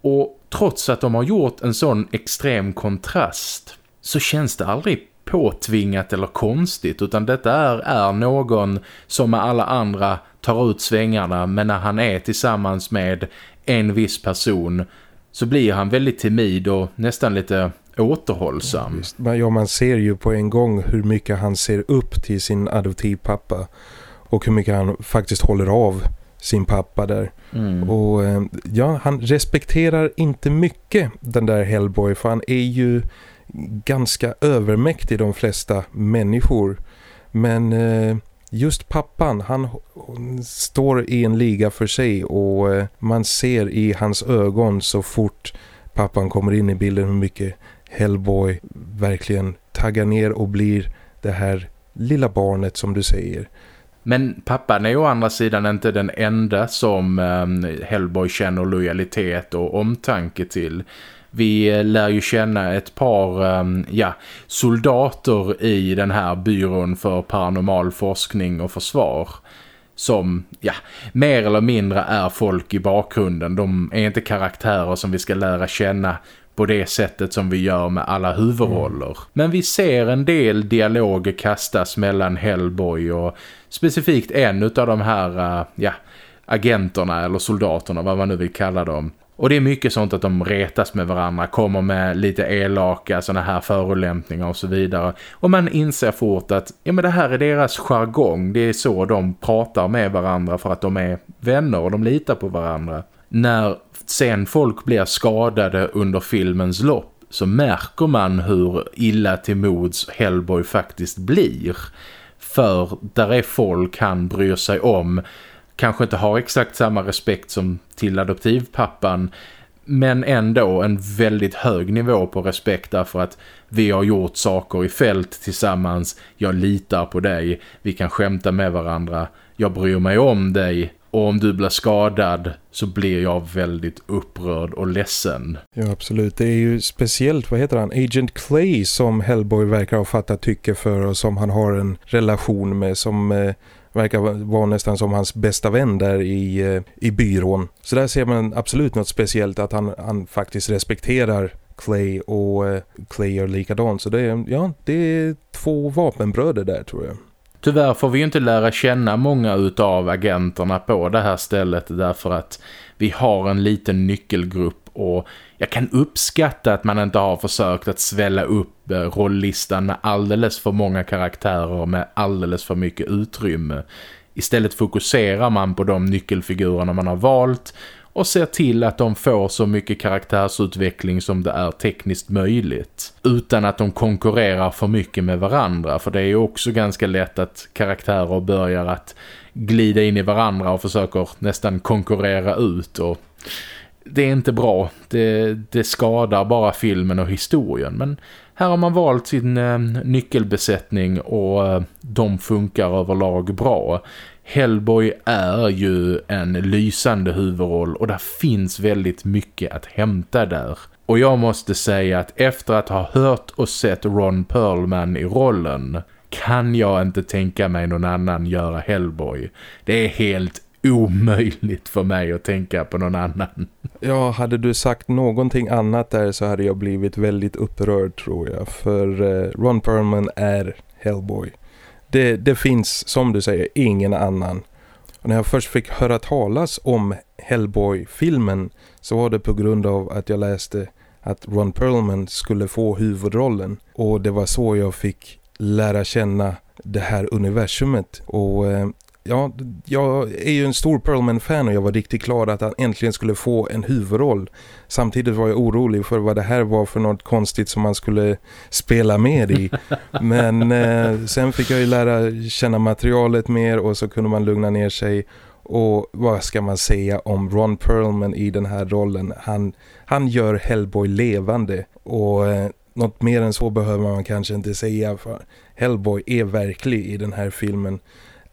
Speaker 1: Och trots att de har gjort en sån extrem kontrast så känns det aldrig påtvingat eller konstigt utan detta är, är någon som med alla andra tar ut svängarna men när han är tillsammans med en viss person så blir han väldigt timid och nästan lite återhållsam.
Speaker 2: Ja, ja, man ser ju på en gång hur mycket han ser upp till sin adoptivpappa och hur mycket han faktiskt håller av sin pappa där. Mm. Och eh, ja, han respekterar inte mycket den där Hellboy för han är ju ganska övermäktig de flesta människor. Men eh, just pappan, han står i en liga för sig och eh, man ser i hans ögon så fort pappan kommer in i bilden hur mycket Hellboy verkligen taggar ner och blir det här lilla barnet som du säger.
Speaker 1: Men pappan är å andra sidan inte den enda som um, Hellboy känner lojalitet och omtanke till. Vi eh, lär ju känna ett par um, ja, soldater i den här byrån för paranormal forskning och försvar som, ja, mer eller mindre är folk i bakgrunden. De är inte karaktärer som vi ska lära känna på det sättet som vi gör med alla huvudroller. Mm. Men vi ser en del dialoger kastas mellan Hellboy och specifikt en av de här eh, ja, agenterna eller soldaterna, vad man nu vill kalla dem. Och det är mycket sånt att de retas med varandra, kommer med lite elaka sådana här förolämpningar och så vidare. Och man inser fort att ja, men det här är deras jargong, det är så de pratar med varandra för att de är vänner och de litar på varandra. När sen folk blir skadade under filmens lopp så märker man hur illa till mods Hellboy faktiskt blir. För där är folk han bryr sig om. Kanske inte har exakt samma respekt som till adoptivpappan. Men ändå en väldigt hög nivå på respekt därför att vi har gjort saker i fält tillsammans, jag litar på dig, vi kan skämta med varandra, jag bryr mig om dig och om du blir skadad så blir jag väldigt upprörd och ledsen.
Speaker 2: Ja, absolut. Det är ju speciellt, vad heter han? Agent Clay som Hellboy verkar ha fattat tycke för och som han har en relation med som eh, verkar vara nästan som hans bästa vän där i, eh, i byrån. Så där ser man absolut något speciellt att han, han faktiskt respekterar Clay och eh, Clay gör likadant. Så det är, ja, det är två vapenbröder där tror jag.
Speaker 1: Tyvärr får vi ju inte lära känna många utav agenterna på det här stället därför att vi har en liten nyckelgrupp och jag kan uppskatta att man inte har försökt att svälla upp eh, rolllistan med alldeles för många karaktärer med alldeles för mycket utrymme. Istället fokuserar man på de nyckelfigurerna man har valt och ser till att de får så mycket karaktärsutveckling som det är tekniskt möjligt. Utan att de konkurrerar för mycket med varandra för det är ju också ganska lätt att karaktärer börjar att glida in i varandra och försöker nästan konkurrera ut och det är inte bra. Det, det skadar bara filmen och historien men här har man valt sin eh, nyckelbesättning och eh, de funkar överlag bra. Hellboy är ju en lysande huvudroll och det finns väldigt mycket att hämta där. Och jag måste säga att efter att ha hört och sett Ron Perlman i rollen kan jag inte tänka mig någon annan göra Hellboy. Det är helt omöjligt för mig att tänka på någon annan.
Speaker 2: Ja, hade du sagt någonting annat där så hade jag blivit väldigt upprörd tror jag. För eh, Ron Perlman är Hellboy. Det, det finns, som du säger, ingen annan. Och när jag först fick höra talas om Hellboy-filmen så var det på grund av att jag läste att Ron Perlman skulle få huvudrollen. Och det var så jag fick lära känna det här universumet. Och eh, ja, jag är ju en stor Perlman-fan och jag var riktigt glad att han äntligen skulle få en huvudroll. Samtidigt var jag orolig för vad det här var för något konstigt som man skulle spela med i. *laughs* Men eh, sen fick jag ju lära känna materialet mer och så kunde man lugna ner sig. Och vad ska man säga om Ron Perlman i den här rollen? Han, han gör Hellboy levande och eh, något mer än så behöver man kanske inte säga för Hellboy är verklig i den här filmen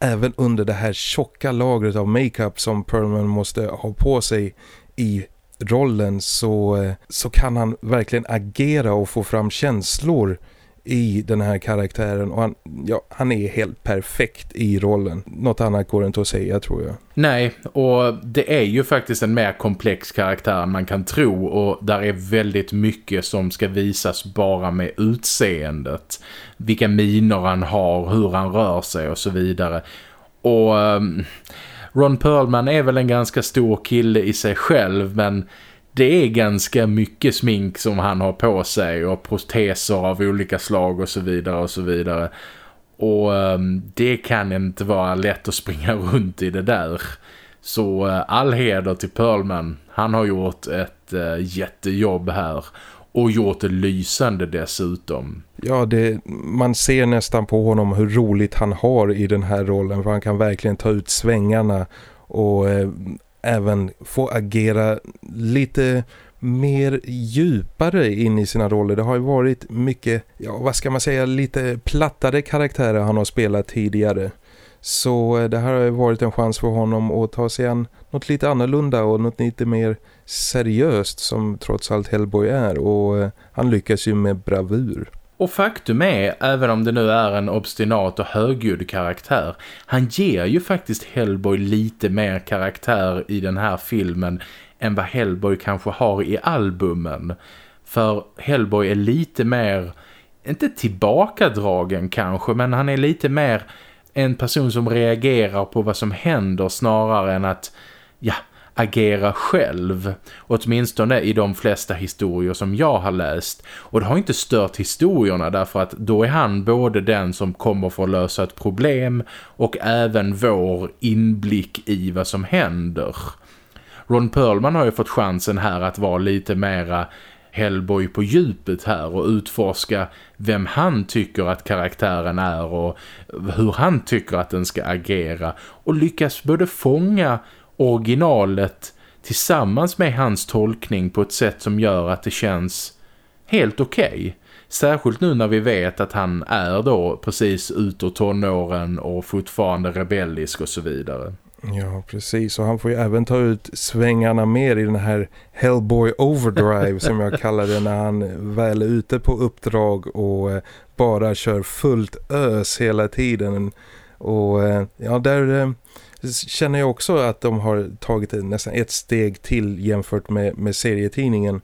Speaker 2: även under det här tjocka lagret av makeup som Perlman måste ha på sig i rollen så, eh, så kan han verkligen agera och få fram känslor i den här karaktären och han, ja, han är helt perfekt i rollen. Något annat går inte att säga tror jag.
Speaker 1: Nej, och det är ju faktiskt en mer komplex karaktär än man kan tro och där är väldigt mycket som ska visas bara med utseendet. Vilka miner han har, hur han rör sig och så vidare. Och um, Ron Perlman är väl en ganska stor kille i sig själv men det är ganska mycket smink som han har på sig och proteser av olika slag och så vidare och så vidare. Och um, det kan inte vara lätt att springa *laughs* runt i det där. Så uh, all heder till Perlman. Han har gjort ett uh, jättejobb här och gjort det lysande dessutom.
Speaker 2: Ja, det, man ser nästan på honom hur roligt han har i den här rollen för han kan verkligen ta ut svängarna och eh, även få agera lite mer djupare in i sina roller. Det har ju varit mycket, ja vad ska man säga, lite plattare karaktärer han har spelat tidigare. Så eh, det här har ju varit en chans för honom att ta sig an något lite annorlunda och något lite mer seriöst som trots allt Hellboy är och eh, han lyckas ju med bravur.
Speaker 1: Och faktum är, även om det nu är en obstinat och högljudd karaktär, han ger ju faktiskt Hellboy lite mer karaktär i den här filmen än vad Hellboy kanske har i albumen. För Hellboy är lite mer, inte tillbakadragen kanske, men han är lite mer en person som reagerar på vad som händer snarare än att, ja, agera själv. Åtminstone i de flesta historier som jag har läst. Och det har inte stört historierna därför att då är han både den som kommer för att lösa ett problem och även vår inblick i vad som händer. Ron Perlman har ju fått chansen här att vara lite mera Hellboy på djupet här och utforska vem han tycker att karaktären är och hur han tycker att den ska agera och lyckas både fånga originalet tillsammans med hans tolkning på ett sätt som gör att det känns helt okej. Okay. Särskilt nu när vi vet att han är då precis ute tonåren och fortfarande rebellisk och så vidare.
Speaker 2: Ja, precis. Och han får ju även ta ut svängarna mer i den här Hellboy Overdrive som jag kallar det när han väl är ute på uppdrag och eh, bara kör fullt ös hela tiden. Och eh, ja, där eh, känner jag också att de har tagit nästan ett steg till jämfört med, med serietidningen.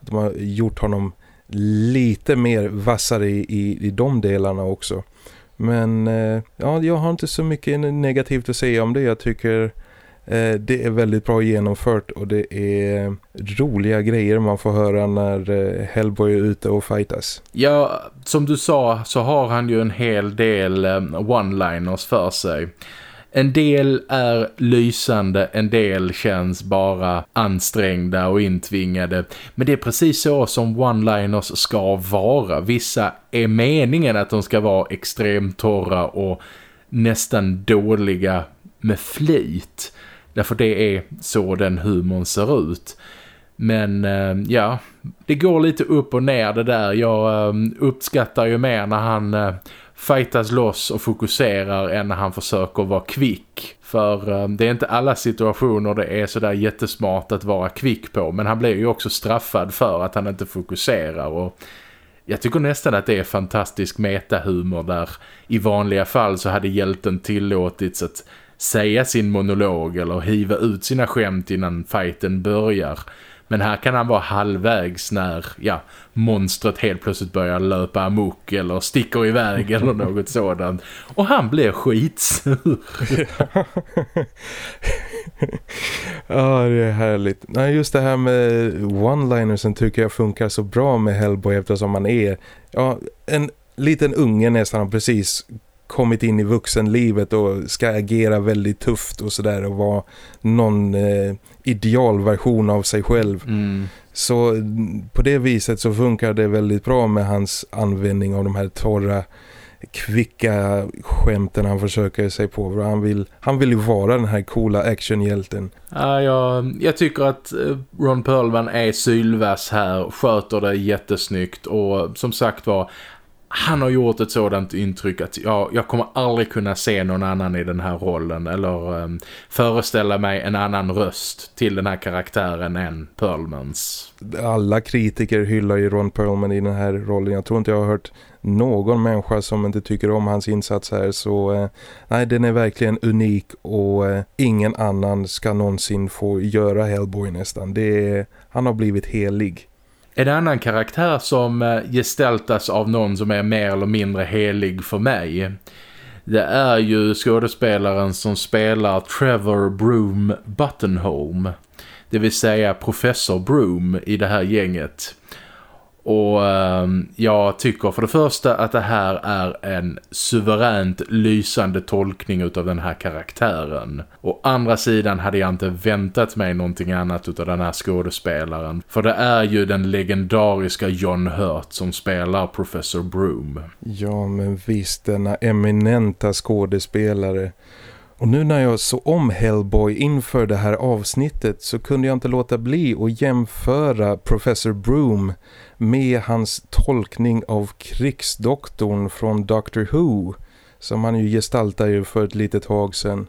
Speaker 2: De har gjort honom lite mer vassare i, i, i de delarna också. Men eh, ja, jag har inte så mycket negativt att säga om det. Jag tycker eh, det är väldigt bra genomfört och det är roliga grejer man får höra när eh, Hellboy är ute och fightas.
Speaker 1: Ja, som du sa så har han ju en hel del eh, one-liners för sig en del är lysande, en del känns bara ansträngda och intvingade. Men det är precis så som one-liners ska vara. Vissa är meningen att de ska vara extremt torra och nästan dåliga med flit. Därför det är så den humorn ser ut. Men eh, ja, det går lite upp och ner det där. Jag eh, uppskattar ju mer när han eh, fightas loss och fokuserar än när han försöker vara kvick. För eh, det är inte alla situationer det är sådär jättesmart att vara kvick på. Men han blir ju också straffad för att han inte fokuserar och jag tycker nästan att det är fantastisk metahumor där i vanliga fall så hade hjälten tillåtits att säga sin monolog eller hiva ut sina skämt innan fighten börjar. Men här kan han vara halvvägs när ja, monstret helt plötsligt börjar löpa amok eller sticker iväg eller något *laughs* sådant. Och han blir skitsur.
Speaker 2: ja, det är härligt. Nej, just det här med one-linersen tycker jag funkar så bra med Hellboy eftersom han är ja, en liten unge nästan precis kommit in i vuxenlivet och ska agera väldigt tufft och sådär och vara någon eh, idealversion av sig själv. Mm. Så på det viset så funkar det väldigt bra med hans användning av de här torra kvicka skämten han försöker sig på. Han vill, han vill ju vara den här coola actionhjälten.
Speaker 1: Ja, jag, jag tycker att eh, Ron Perlman är sylvass här, sköter det jättesnyggt och som sagt var, han har gjort ett sådant intryck att ja, jag kommer aldrig kunna se någon annan i den här rollen eller um, föreställa mig en annan röst till den här karaktären än Perlmans.
Speaker 2: Alla kritiker hyllar ju Ron Perlman i den här rollen. Jag tror inte jag har hört någon människa som inte tycker om hans insats här så eh, nej den är verkligen unik och eh, ingen annan ska någonsin få göra Hellboy nästan. Det är, han har blivit helig.
Speaker 1: En annan karaktär som eh, gestaltas av någon som är mer eller mindre helig för mig det är ju skådespelaren som spelar Trevor Broom Buttonholme. Det vill säga professor Broom i det här gänget. Och eh, jag tycker för det första att det här är en suveränt lysande tolkning av den här karaktären. Å andra sidan hade jag inte väntat mig någonting annat av den här skådespelaren. För det är ju den legendariska John Hurt som spelar Professor Broom.
Speaker 2: Ja men visst, denna eminenta skådespelare. Och nu när jag så om Hellboy inför det här avsnittet så kunde jag inte låta bli att jämföra Professor Broom med hans tolkning av krigsdoktorn från Doctor Who som han ju gestaltade för ett litet tag sedan.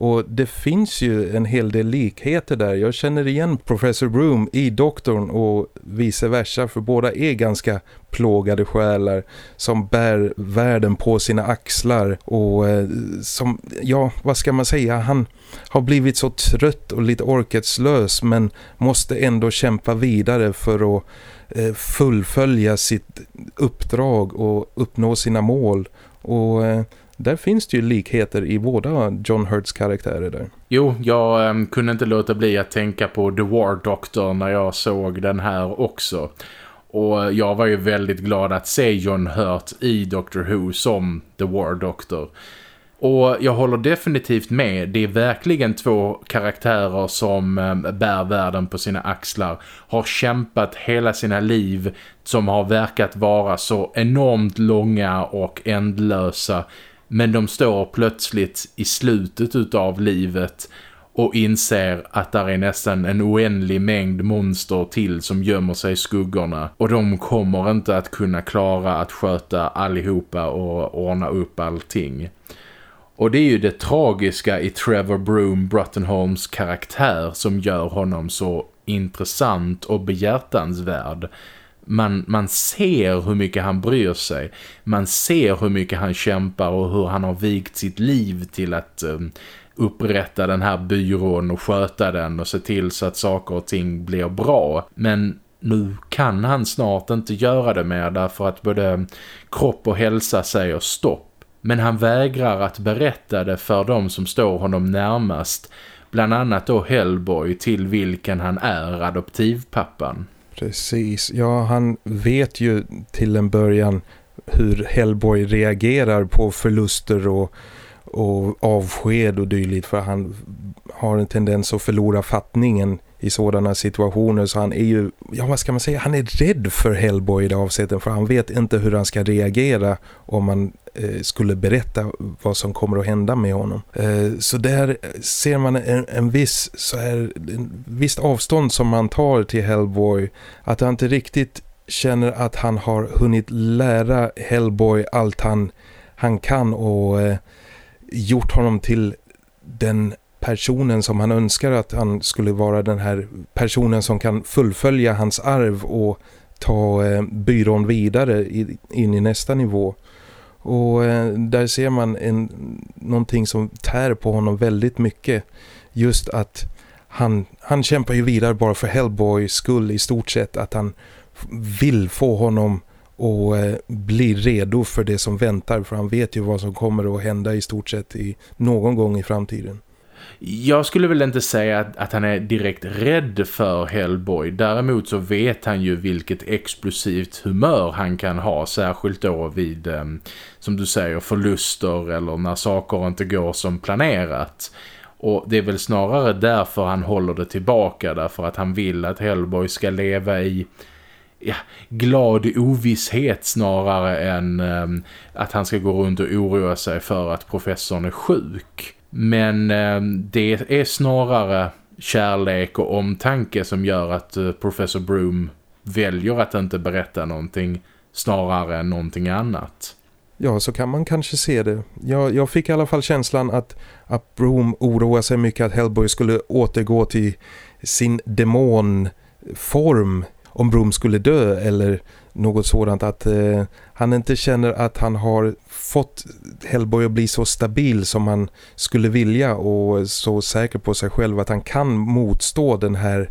Speaker 2: Och det finns ju en hel del likheter där. Jag känner igen Professor Broom i doktorn och vice versa för båda är ganska plågade själar som bär världen på sina axlar och eh, som, ja vad ska man säga, han har blivit så trött och lite orketslös men måste ändå kämpa vidare för att eh, fullfölja sitt uppdrag och uppnå sina mål och eh, där finns det ju likheter i båda John Hurts karaktärer där.
Speaker 1: Jo, jag um, kunde inte låta bli att tänka på The War Doctor när jag såg den här också. Och jag var ju väldigt glad att se John Hurt i Doctor Who som The War Doctor. Och jag håller definitivt med, det är verkligen två karaktärer som ehm, bär världen på sina axlar. Har kämpat hela sina liv som har verkat vara så enormt långa och ändlösa men de står plötsligt i slutet av livet och inser att där är nästan en oändlig mängd monster till som gömmer sig i skuggorna. Och de kommer inte att kunna klara att sköta allihopa och ordna upp allting. Och det är ju det tragiska i Trevor Broom Bruttenholms karaktär som gör honom så intressant och begärtansvärd man, man ser hur mycket han bryr sig. Man ser hur mycket han kämpar och hur han har vigt sitt liv till att um, upprätta den här byrån och sköta den och se till så att saker och ting blir bra. Men nu kan han snart inte göra det mer därför att både kropp och hälsa säger stopp. Men han vägrar att berätta det för de som står honom närmast. Bland annat då Hellboy till vilken han är adoptivpappan.
Speaker 2: Precis, ja han vet ju till en början hur Hellboy reagerar på förluster och, och avsked och dylikt för han har en tendens att förlora fattningen i sådana situationer så han är ju, ja vad ska man säga, han är rädd för Hellboy i det avsnittet för han vet inte hur han ska reagera om man eh, skulle berätta vad som kommer att hända med honom. Eh, så där ser man en, en viss så här, en visst avstånd som man tar till Hellboy att han inte riktigt känner att han har hunnit lära Hellboy allt han, han kan och eh, gjort honom till den personen som han önskar att han skulle vara den här personen som kan fullfölja hans arv och ta eh, byrån vidare i, in i nästa nivå. Och eh, där ser man en, någonting som tär på honom väldigt mycket. Just att han, han kämpar ju vidare bara för Hellboys skull i stort sett. Att han vill få honom och eh, bli redo för det som väntar. För han vet ju vad som kommer att hända i stort sett i någon gång i framtiden.
Speaker 1: Jag skulle väl inte säga att, att, han är direkt rädd för Hellboy. Däremot så vet han ju vilket explosivt humör han kan ha. Särskilt då vid, eh, som du säger, förluster eller när saker inte går som planerat. Och det är väl snarare därför han håller det tillbaka. Därför att han vill att Hellboy ska leva i ja, glad ovisshet snarare än eh, att han ska gå runt och oroa sig för att professorn är sjuk. Men eh, det är snarare kärlek och omtanke som gör att eh, professor Broom väljer att inte berätta någonting snarare än någonting annat.
Speaker 2: Ja, så kan man kanske se det. Jag, jag fick i alla fall känslan att, att Broom oroar sig mycket att Hellboy skulle återgå till sin demonform om Broom skulle dö eller något sådant att eh, han inte känner att han har fått Hellboy att bli så stabil som han skulle vilja och så säker på sig själv att han kan motstå den här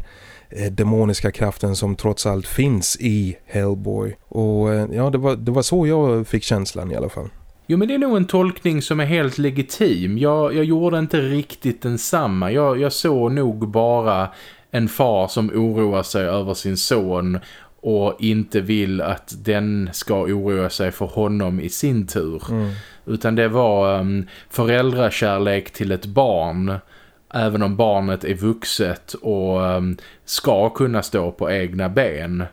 Speaker 2: eh, demoniska kraften som trots allt finns i Hellboy. Och eh, ja, det var, det var så jag fick känslan i alla fall.
Speaker 1: Jo men det är nog en tolkning som är helt legitim. Jag, jag gjorde inte riktigt densamma. Jag, jag såg nog bara en far som oroar sig över sin son och inte vill att den ska oroa sig för honom i sin tur. Mm. Utan det var um, föräldrakärlek till ett barn även om barnet är vuxet och um, ska kunna stå på egna ben.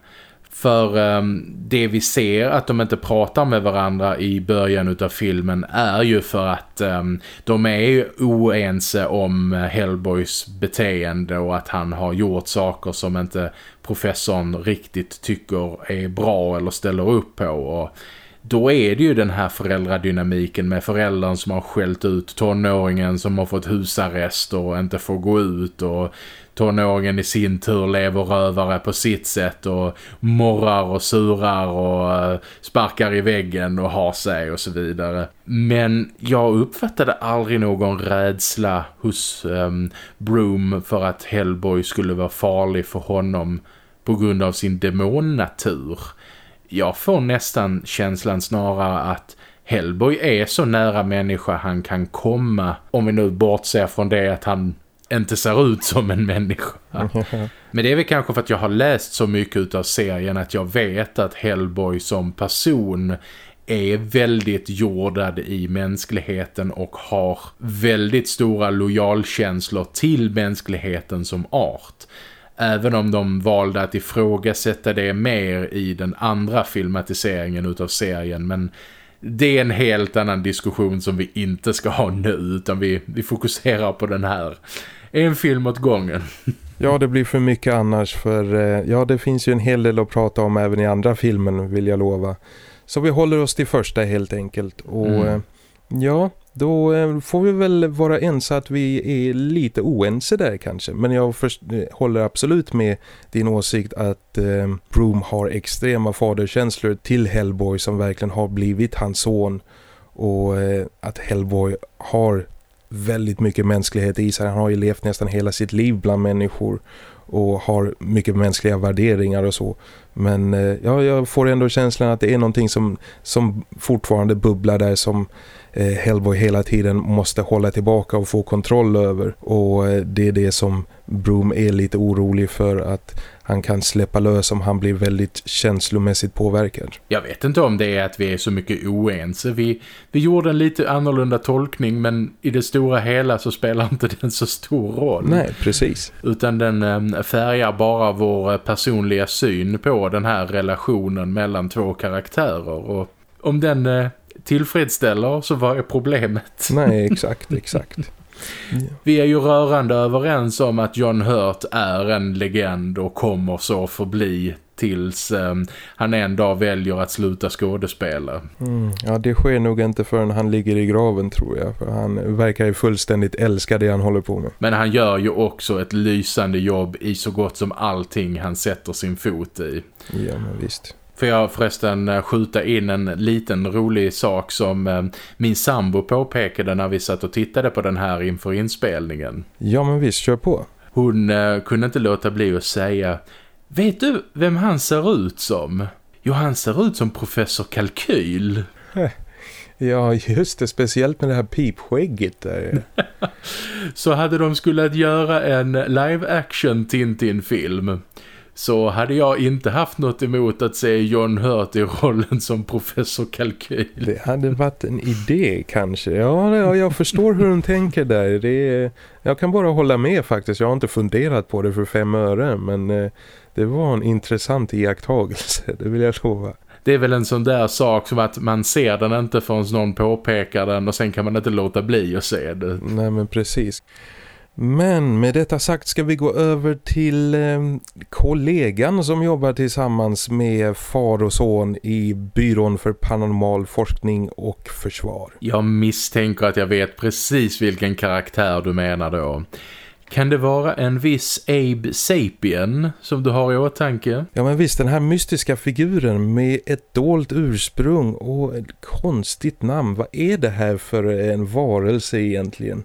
Speaker 1: För um, det vi ser att de inte pratar med varandra i början av filmen är ju för att um, de är oense om eh, Hellboys beteende och att han har gjort saker som inte professorn riktigt tycker är bra eller ställer upp på. Och då är det ju den här föräldradynamiken med föräldern som har skällt ut tonåringen som har fått husarrest och inte får gå ut och tonåringen i sin tur lever rövare på sitt sätt och morrar och surar och eh, sparkar i väggen och har sig och så vidare. Men jag uppfattade aldrig någon rädsla hos um, Broom för att Hellboy skulle vara farlig för honom på grund av sin demonnatur. Jag får nästan känslan snarare att Hellboy är så nära människa han kan komma om vi nu bortser från det att han inte ser ut som en människa. *laughs* Men det är väl kanske för att jag har läst så mycket av serien att jag vet att Hellboy som person är väldigt jordad i mänskligheten och har väldigt stora lojalkänslor till mänskligheten som art. Även om de valde att ifrågasätta det mer i den andra filmatiseringen utav serien. Men det är en helt annan diskussion som vi inte ska ha nu utan vi, vi fokuserar på den här. En film åt gången. *laughs*
Speaker 2: Ja, det blir för mycket annars för eh, ja, det finns ju en hel del att prata om även i andra filmen vill jag lova. Så vi håller oss till första helt enkelt. Och mm. Eh, ja, då eh, får vi väl vara ense att vi är lite oense där kanske. Men jag först, eh, håller absolut med din åsikt att eh, Broom har extrema faderkänslor till Hellboy som verkligen har blivit hans son. Och eh, att Hellboy har väldigt mycket mänsklighet i sig. Han har ju levt nästan hela sitt liv bland människor och har mycket mänskliga värderingar och så. Men eh, ja, jag får ändå känslan att det är någonting som, som fortfarande bubblar där som Hellboy hela tiden måste hålla tillbaka och få kontroll över. Och eh, det är det som Broom är lite orolig för att han kan släppa lös om han blir väldigt känslomässigt påverkad.
Speaker 1: Jag vet inte om det är att vi är så mycket oense. Vi, vi gjorde en lite annorlunda tolkning men i det stora hela så spelar inte *laughs* den så stor roll.
Speaker 2: Nej, precis.
Speaker 1: Utan den eh, färgar bara vår personliga syn på den här relationen mellan två karaktärer. Och om den eh, tillfredsställer så vad är problemet? *laughs*
Speaker 2: Nej, exakt, exakt.
Speaker 1: Vi är ju rörande överens om att John Hurt är en legend och kommer så förbli tills um, han en dag väljer att sluta skådespela.
Speaker 2: Mm, ja, det sker nog inte förrän han ligger i graven tror jag. För han verkar ju fullständigt älska det han håller på med.
Speaker 1: Men han gör ju också ett lysande jobb i så gott som allting han sätter sin fot i.
Speaker 2: Ja, men visst.
Speaker 1: Får jag förresten eh, skjuta in en liten rolig sak som eh, min sambo påpekade när vi satt och tittade på den här inför inspelningen.
Speaker 2: Ja men visst, kör på.
Speaker 1: Hon eh, kunde inte låta bli att säga Vet du vem han ser ut som? Jo, han ser ut som professor Kalkyl. *laughs*
Speaker 2: Ja, just det. Speciellt med det här pipskägget där. *laughs*
Speaker 1: Så hade de skulle göra en live-action Tintin-film så hade jag inte haft något emot att se John Hurt i rollen som professor Kalkyl.
Speaker 2: Det hade varit en idé kanske. Ja, jag förstår hur hon tänker där. Det är, jag kan bara hålla med faktiskt. Jag har inte funderat på det för fem öre men eh, det var en intressant iakttagelse, det vill jag lova.
Speaker 1: Det är väl en sån där sak som att man ser den inte förrän någon påpekar den och sen kan man inte låta bli att se det.
Speaker 2: Nej men precis. Men med detta sagt ska vi gå över till eh, kollegan som jobbar tillsammans med far och son i byrån för paranormal forskning och försvar.
Speaker 1: Jag misstänker att jag vet precis vilken karaktär du menar då. Kan det vara en viss Abe Sapien som du har i åtanke?
Speaker 2: Ja men visst, den här mystiska figuren med ett dolt ursprung och ett konstigt namn. Vad är det här för en varelse egentligen?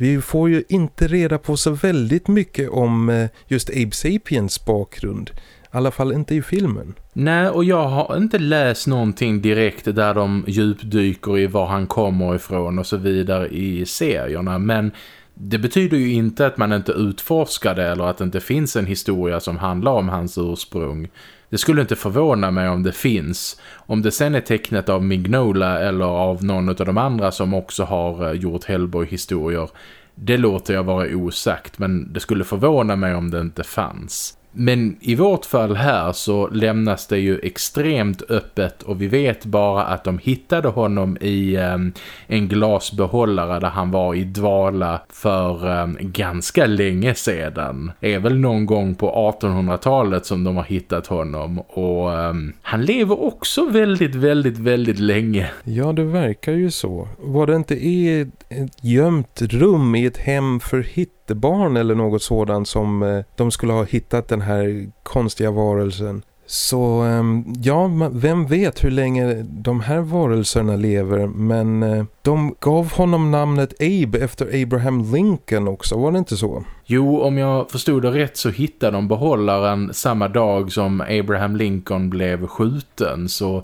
Speaker 2: Vi får ju inte reda på så väldigt mycket om eh, just Abe Sapiens bakgrund. I alla fall inte i filmen.
Speaker 1: Nej, och jag har inte läst någonting direkt där de djupdyker i var han kommer ifrån och så vidare i serierna. Men det betyder ju inte att man inte utforskar det eller att det inte finns en historia som handlar om hans ursprung. Det skulle inte förvåna mig om det finns. Om det sen är tecknet av Mignola eller av någon av de andra som också har eh, gjort Hellboy-historier. Det låter jag vara osagt men det skulle förvåna mig om det inte fanns. Men i vårt fall här så lämnas det ju extremt öppet och vi vet bara att de hittade honom i um, en glasbehållare där han var i dvala för um, ganska länge sedan. Det är väl någon gång på 1800-talet som de har hittat honom och um, han lever också väldigt, väldigt, väldigt länge.
Speaker 2: Ja, det verkar ju så. Var det inte i ett gömt rum i ett hem för hit jättebarn eller något sådant som eh, de skulle ha hittat den här konstiga varelsen. Så ehm, ja, vem vet hur länge de här varelserna lever men eh, de gav honom namnet Abe efter Abraham Lincoln också, var det inte så?
Speaker 1: Jo, om jag förstod det rätt så hittade de behållaren samma dag som Abraham Lincoln blev skjuten så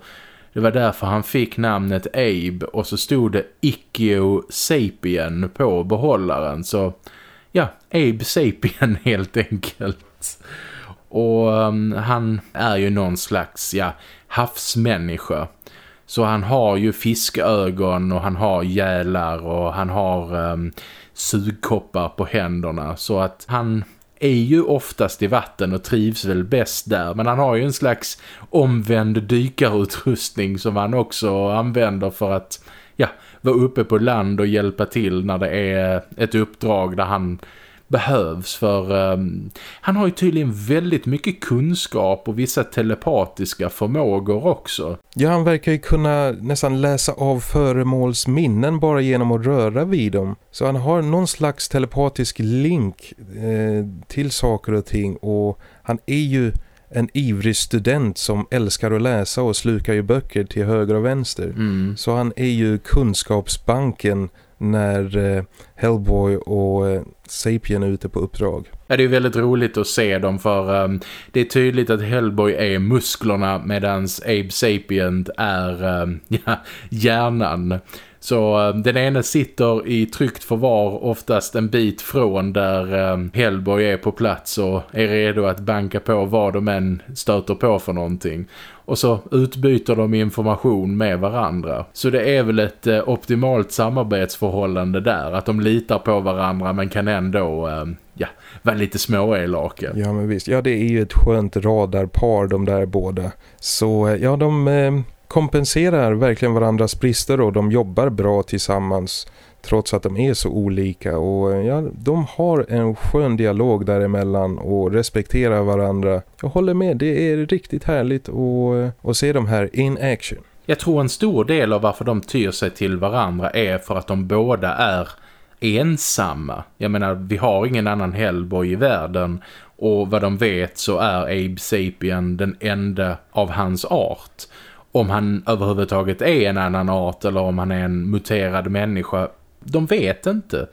Speaker 1: det var därför han fick namnet Abe och så stod det Ikkio Sapien på behållaren så Abe Sapien *laughs* helt enkelt. Och um, han är ju någon slags ja, havsmänniska. Så han har ju fiskögon och han har gälar och han har um, sugkoppar på händerna. Så att han är ju oftast i vatten och trivs väl bäst där. Men han har ju en slags omvänd dykarutrustning som han också använder för att ja, vara uppe på land och hjälpa till när det är ett uppdrag där han behövs för um, han har ju tydligen väldigt mycket kunskap och vissa telepatiska förmågor också.
Speaker 2: Ja, han verkar ju kunna nästan läsa av föremålsminnen bara genom att röra vid dem. Så han har någon slags telepatisk link eh, till saker och ting och han är ju en ivrig student som älskar att läsa och slukar ju böcker till höger och vänster.
Speaker 1: Mm.
Speaker 2: Så han är ju kunskapsbanken när eh, Hellboy och eh, Sapien är ute på uppdrag.
Speaker 1: Ja, det är väldigt roligt att se dem för um, det är tydligt att Hellboy är musklerna medan Abe Sapient är um, *laughs* ja, hjärnan. Så um, den ena sitter i tryggt förvar oftast en bit från där um, Hellboy är på plats och är redo att banka på vad de än stöter på för någonting. Och så utbyter de information med varandra. Så det är väl ett eh, optimalt samarbetsförhållande där. Att de litar på varandra men kan ändå eh, ja, vara lite småelaka.
Speaker 2: Ja men visst, ja det är ju ett skönt radarpar de där båda. Så eh, ja de eh, kompenserar verkligen varandras brister och de jobbar bra tillsammans trots att de är så olika och eh, ja, de har en skön dialog däremellan och respekterar varandra. Jag håller med, det är riktigt härligt att, eh, att se de här in action.
Speaker 1: Jag tror en stor del av varför de tyr sig till varandra är för att de båda är ensamma. Jag menar, vi har ingen annan Hellboy i världen och vad de vet så är Abe Sapien den enda av hans art. Om han överhuvudtaget är en annan art eller om han är en muterad människa de vet inte.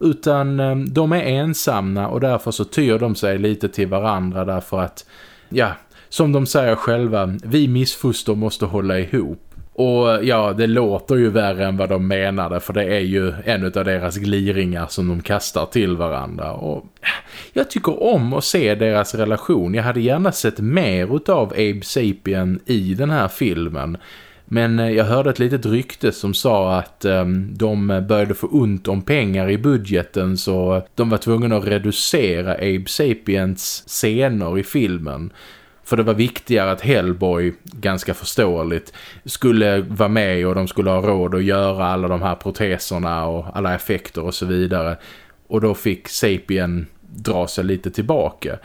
Speaker 1: Utan eh, de är ensamma och därför så tyr de sig lite till varandra därför att, ja, som de säger själva, vi missfoster måste hålla ihop. Och ja, det låter ju värre än vad de menade för det är ju en av deras gliringar som de kastar till varandra. Och jag tycker om att se deras relation. Jag hade gärna sett mer av Abe Sapien i den här filmen. Men eh, jag hörde ett litet rykte som sa att um, de började få ont om pengar i budgeten så de var tvungna att reducera Abe Sapiens scener i filmen. För det var viktigare att Hellboy, ganska förståeligt, skulle vara med och de skulle ha råd att göra alla de här proteserna och alla effekter och så vidare. Och då fick Sapien dra sig lite tillbaka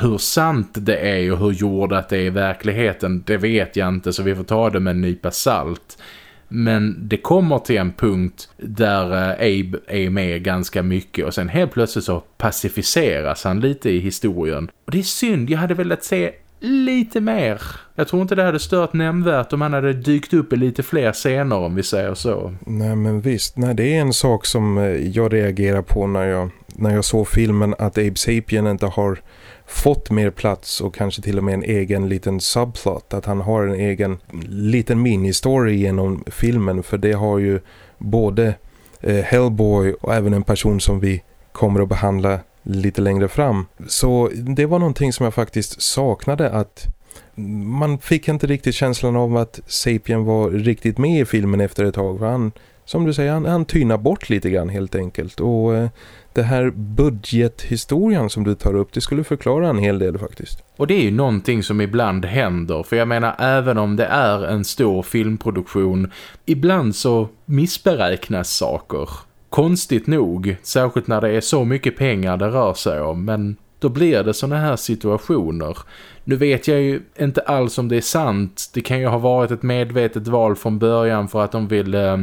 Speaker 1: hur sant det är och hur jordat det är i verkligheten, det vet jag inte så vi får ta det med en nypa salt. Men det kommer till en punkt där eh, Abe är med ganska mycket och sen helt plötsligt så pacificeras han lite i historien. Och det är synd, jag hade velat se lite mer. Jag tror inte det hade stört nämnvärt om han hade dykt upp i lite fler scener om vi säger så.
Speaker 2: Nej men visst, nej, det är en sak som eh, jag reagerar på när jag, när jag såg filmen att Abe Sapien inte har fått mer plats och kanske till och med en egen liten subplot. Att han har en egen liten mini-story genom filmen för det har ju både eh, Hellboy och även en person som vi kommer att behandla lite längre fram. Så det var någonting som jag faktiskt saknade att man fick inte riktigt känslan av att Sapien var riktigt med i filmen efter ett tag. För han, som du säger, han, han tynar bort lite grann helt enkelt. Och eh, det här budgethistorien som du tar upp, det skulle förklara en hel del faktiskt.
Speaker 1: Och det är ju någonting som ibland händer, för jag menar även om det är en stor filmproduktion, ibland så missberäknas saker. Konstigt nog, särskilt när det är så mycket pengar det rör sig om, men då blir det såna här situationer. Nu vet jag ju inte alls om det är sant. Det kan ju ha varit ett medvetet val från början för att de vill eh,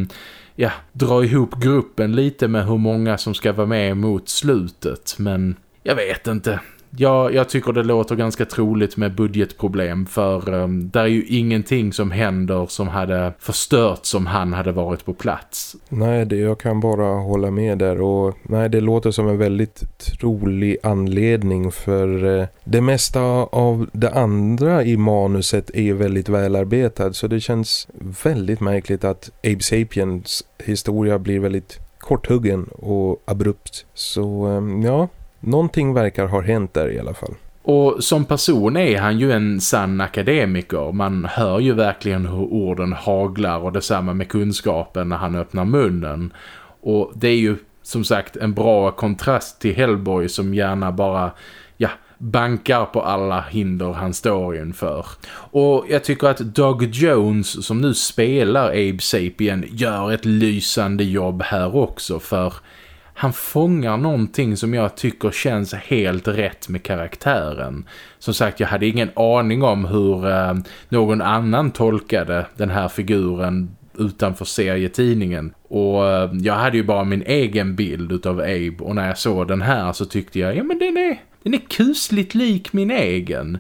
Speaker 1: ja, dra ihop gruppen lite med hur många som ska vara med mot slutet. Men jag vet inte. Ja, jag tycker det låter ganska troligt med budgetproblem för um, det är ju ingenting som händer som hade förstört som han hade varit på plats.
Speaker 2: Nej, det, jag kan bara hålla med där och nej, det låter som en väldigt trolig anledning för eh, det mesta av det andra i manuset är ju väldigt välarbetat så det känns väldigt märkligt att Abe Sapiens historia blir väldigt korthuggen och abrupt. Så um, ja, Någonting verkar ha hänt där i alla fall.
Speaker 1: Och som person är han ju en sann akademiker. Man hör ju verkligen hur orden haglar och detsamma med kunskapen när han öppnar munnen. Och det är ju som sagt en bra kontrast till Hellboy som gärna bara ja, bankar på alla hinder han står inför. Och jag tycker att Doug Jones som nu spelar Abe Sapien gör ett lysande jobb här också för han fångar någonting som jag tycker känns helt rätt med karaktären. Som sagt, jag hade ingen aning om hur eh, någon annan tolkade den här figuren utanför serietidningen. Och eh, jag hade ju bara min egen bild utav Abe och när jag såg den här så tyckte jag, ja men den är, den är kusligt lik min egen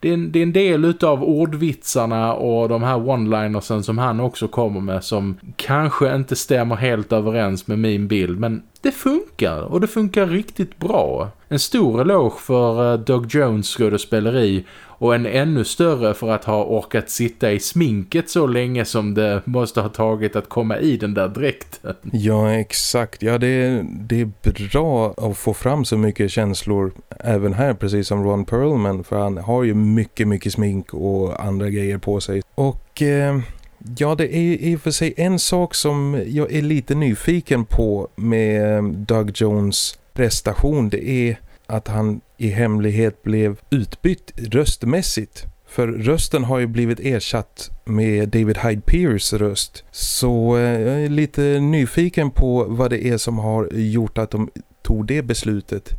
Speaker 1: det är, en, det är en del utav ordvitsarna och de här one-linersen som han också kommer med som kanske inte stämmer helt överens med min bild men det funkar och det funkar riktigt bra. En stor eloge för eh, Doug Jones skådespeleri och en ännu större för att ha orkat sitta i sminket så länge som det måste ha tagit att komma i den där dräkten.
Speaker 2: Ja, exakt. Ja, det är, det är bra att få fram så mycket känslor även här, precis som Ron Perlman. För han har ju mycket, mycket smink och andra grejer på sig. Och... Eh... Ja, det är i och för sig en sak som jag är lite nyfiken på med Doug Jones prestation. Det är att han i hemlighet blev utbytt röstmässigt. För rösten har ju blivit ersatt med David Hyde Pierce röst. Så eh, jag är lite nyfiken på vad det är som har gjort att de tog det beslutet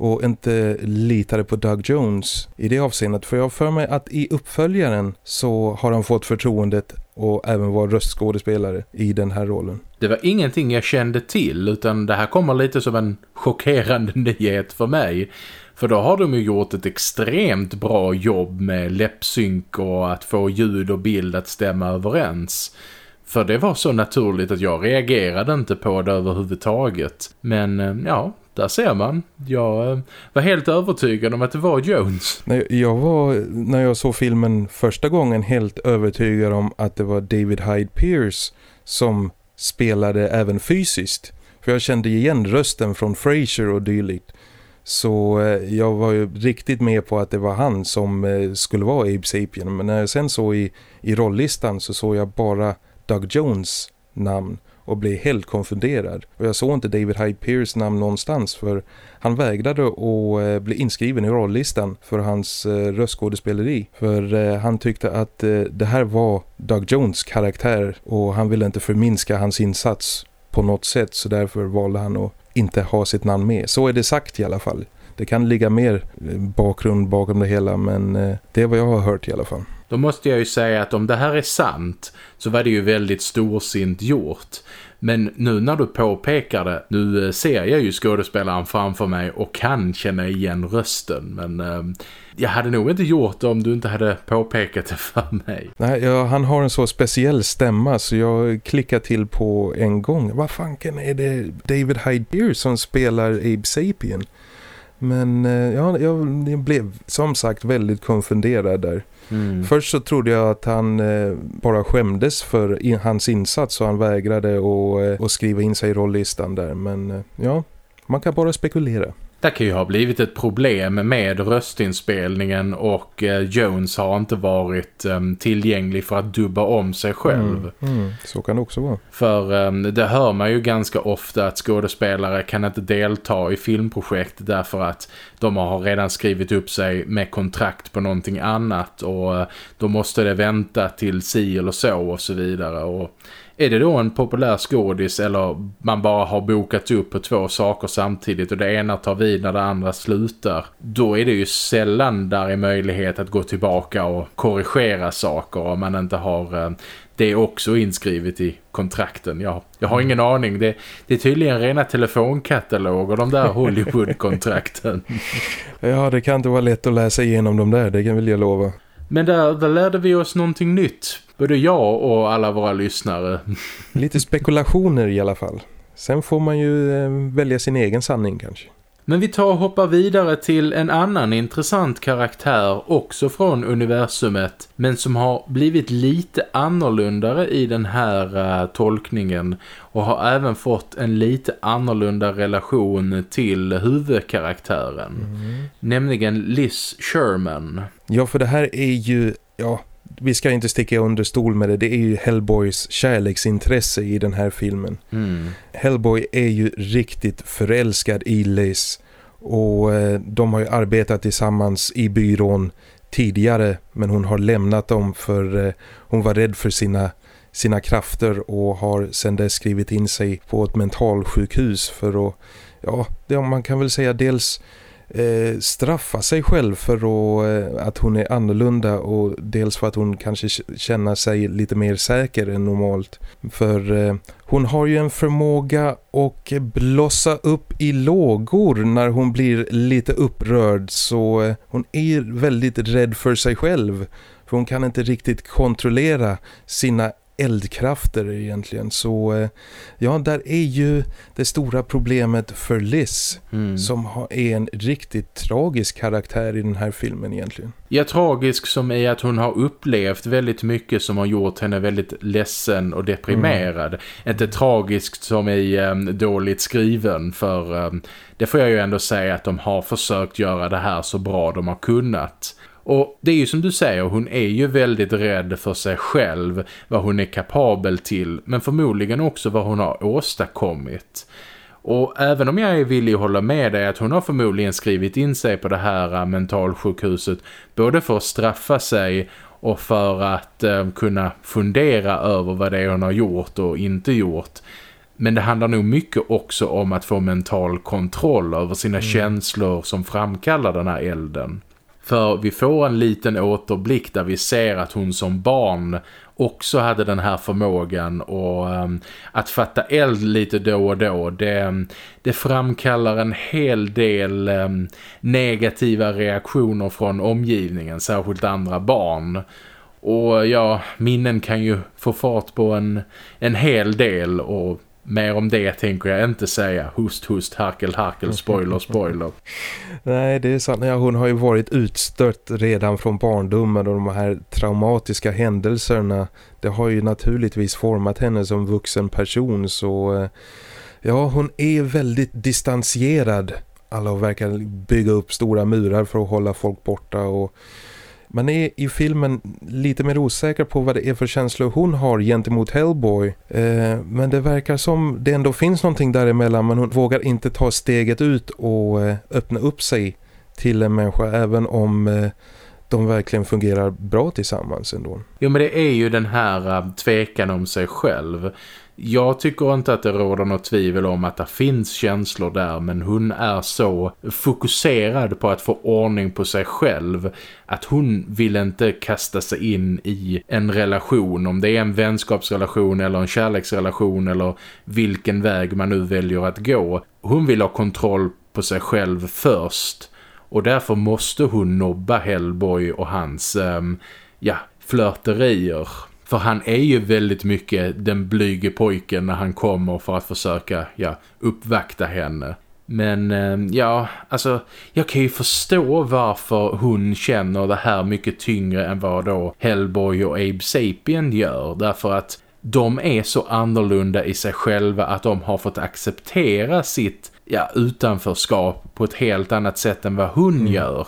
Speaker 2: och inte litade på Doug Jones i det avseendet. För jag har för mig att i uppföljaren så har han fått förtroendet och även vara röstskådespelare i den här rollen.
Speaker 1: Det var ingenting jag kände till utan det här kommer lite som en chockerande *laughs* nyhet för mig. För då har de ju gjort ett extremt bra jobb med läppsynk och att få ljud och bild att stämma överens. För det var så naturligt att jag reagerade inte på det överhuvudtaget. Men eh, ja, där ser man. Jag eh, var helt övertygad om att det var Jones.
Speaker 2: Jag var, när jag såg filmen första gången, helt övertygad om att det var David Hyde Pierce som spelade även fysiskt. För jag kände igen rösten från Frasier och dylikt. Så eh, jag var ju riktigt med på att det var han som eh, skulle vara Abe Sapien. Men när jag sen såg i, i rolllistan så såg jag bara Doug Jones namn och blev helt konfunderad. Och jag såg inte David Hyde Pierce namn någonstans för han vägrade att eh, bli inskriven i rolllistan för hans eh, röstskådespeleri. För eh, han tyckte att det här var Doug Jones karaktär och han ville inte förminska hans insats på något sätt så därför valde han att inte ha sitt namn med. Så är det sagt i alla fall. Det kan ligga mer bakgrund bakom det hela men det är vad jag har hört i alla fall.
Speaker 1: Då måste jag ju säga att om det här är sant så var det ju väldigt storsint gjort. Men nu när du påpekar det, nu eh, ser jag ju skådespelaren framför mig och kan känna igen rösten. Men eh, jag hade nog inte gjort det om du inte hade påpekat det för mig.
Speaker 2: Nej, ja, han har en så speciell stämma så jag klickar till på en gång. Vad fanken är det David Hyde som spelar Abe Sapien? Men eh, ja, jag blev som sagt väldigt konfunderad där. Mm. Först så trodde jag att han eh, bara skämdes för in, hans insats och han vägrade att eh, skriva in sig i rolllistan där. Men eh, ja, man kan bara spekulera.
Speaker 1: Det kan ju ha blivit ett problem med röstinspelningen och eh, Jones har inte varit um, tillgänglig för att dubba om sig själv.
Speaker 2: Mm, mm, så kan det också vara.
Speaker 1: För um, det hör man ju ganska ofta att skådespelare kan inte delta i filmprojekt därför att de har redan skrivit upp sig med kontrakt på någonting annat och uh, då måste det vänta till si eller så och så vidare och är det då en populär skådis eller man bara har bokat upp på två saker samtidigt och det ena tar vid när det andra slutar då är det ju sällan där är möjlighet att gå tillbaka och korrigera saker om man inte har eh, det också inskrivet i kontrakten. Jag, jag har ingen aning. Det, det är tydligen rena telefonkataloger, de där Hollywood-kontrakten. *laughs*
Speaker 2: ja, det kan inte vara lätt att läsa igenom dem där, det kan väl jag lova.
Speaker 1: Men där, där lärde vi oss någonting nytt. Både jag och alla våra lyssnare.
Speaker 2: Lite spekulationer i alla fall. Sen får man ju eh, välja sin egen sanning kanske.
Speaker 1: Men vi tar och hoppar vidare till en annan intressant karaktär också från universumet men som har blivit lite annorlunda i den här uh, tolkningen och har även fått en lite annorlunda relation till huvudkaraktären. Mm. Nämligen Liz Sherman.
Speaker 2: Ja, för det här är ju, ja, vi ska inte sticka under stol med det. Det är ju Hellboys kärleksintresse i den här filmen. Mm. Hellboy är ju riktigt förälskad i Liz. Och eh, de har ju arbetat tillsammans i byrån tidigare. Men hon har lämnat dem för eh, hon var rädd för sina, sina krafter. Och har sedan dess skrivit in sig på ett mentalsjukhus för att, ja, man kan väl säga dels eh, straffa sig själv för att, eh, att hon är annorlunda och dels för att hon kanske känner sig lite mer säker än normalt. För eh, hon har ju en förmåga att blossa upp i lågor när hon blir lite upprörd så eh, hon är väldigt rädd för sig själv. För hon kan inte riktigt kontrollera sina eldkrafter egentligen. Så eh, ja, där är ju det stora problemet för Liz mm. som är en riktigt tragisk karaktär i den här filmen egentligen.
Speaker 1: Ja, tragisk som är att hon har upplevt väldigt mycket som har gjort henne väldigt ledsen och deprimerad. Mm. Inte tragiskt som är um, dåligt skriven för um, det får jag ju ändå säga att de har försökt göra det här så bra de har kunnat. Och det är ju som du säger, hon är ju väldigt rädd för sig själv, vad hon är kapabel till, men förmodligen också vad hon har åstadkommit. Och även om jag är villig att hålla med dig att hon har förmodligen skrivit in sig på det här mentalsjukhuset både för att straffa sig och för att eh, kunna fundera över vad det är hon har gjort och inte gjort. Men det handlar nog mycket också om att få mental kontroll över sina mm. känslor som framkallar den här elden. För vi får en liten återblick där vi ser att hon som barn också hade den här förmågan och um, att fatta eld lite då och då det, det framkallar en hel del um, negativa reaktioner från omgivningen, särskilt andra barn. Och ja, minnen kan ju få fart på en, en hel del och Mer om det tänker jag inte säga. Host host, harkel, harkel, spoiler, spoiler. *laughs*
Speaker 2: Nej, det är sant. Ja, hon har ju varit utstött redan från barndomen och de här traumatiska händelserna. Det har ju naturligtvis format henne som vuxen person så... Eh, ja, hon är väldigt distanserad. Alla verkar bygga upp stora murar för att hålla folk borta och man är i filmen lite mer osäker på vad det är för känslor hon har gentemot Hellboy. Eh, men det verkar som det ändå finns någonting däremellan men hon vågar inte ta steget ut och eh, öppna upp sig till en människa även om eh, de verkligen fungerar bra tillsammans ändå.
Speaker 1: Jo men det är ju den här uh, tvekan om sig själv. Jag tycker inte att det råder något tvivel om att det finns känslor där men hon är så fokuserad på att få ordning på sig själv att hon vill inte kasta sig in i en relation om det är en vänskapsrelation eller en kärleksrelation eller vilken väg man nu väljer att gå. Hon vill ha kontroll på sig själv först och därför måste hon nobba Hellboy och hans eh, ja, flörterier för han är ju väldigt mycket den blyge pojken när han kommer för att försöka ja, uppvakta henne. Men ehm, ja, alltså jag kan ju förstå varför hon känner det här mycket tyngre än vad då Hellboy och Abe Sapien gör. Därför att de är så annorlunda i sig själva att de har fått acceptera sitt ja, utanförskap på ett helt annat sätt än vad hon mm. gör.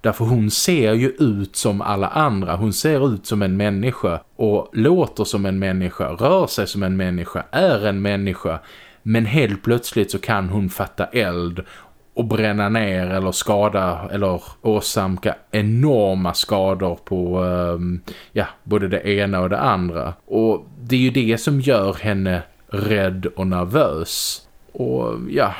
Speaker 1: Därför hon ser ju ut som alla andra. Hon ser ut som en människa och låter som en människa, rör sig som en människa, är en människa. Men helt plötsligt så kan hon fatta eld och bränna ner eller skada eller åsamka enorma skador på um, ja, både det ena och det andra. Och det är ju det som gör henne rädd och nervös. Och ja,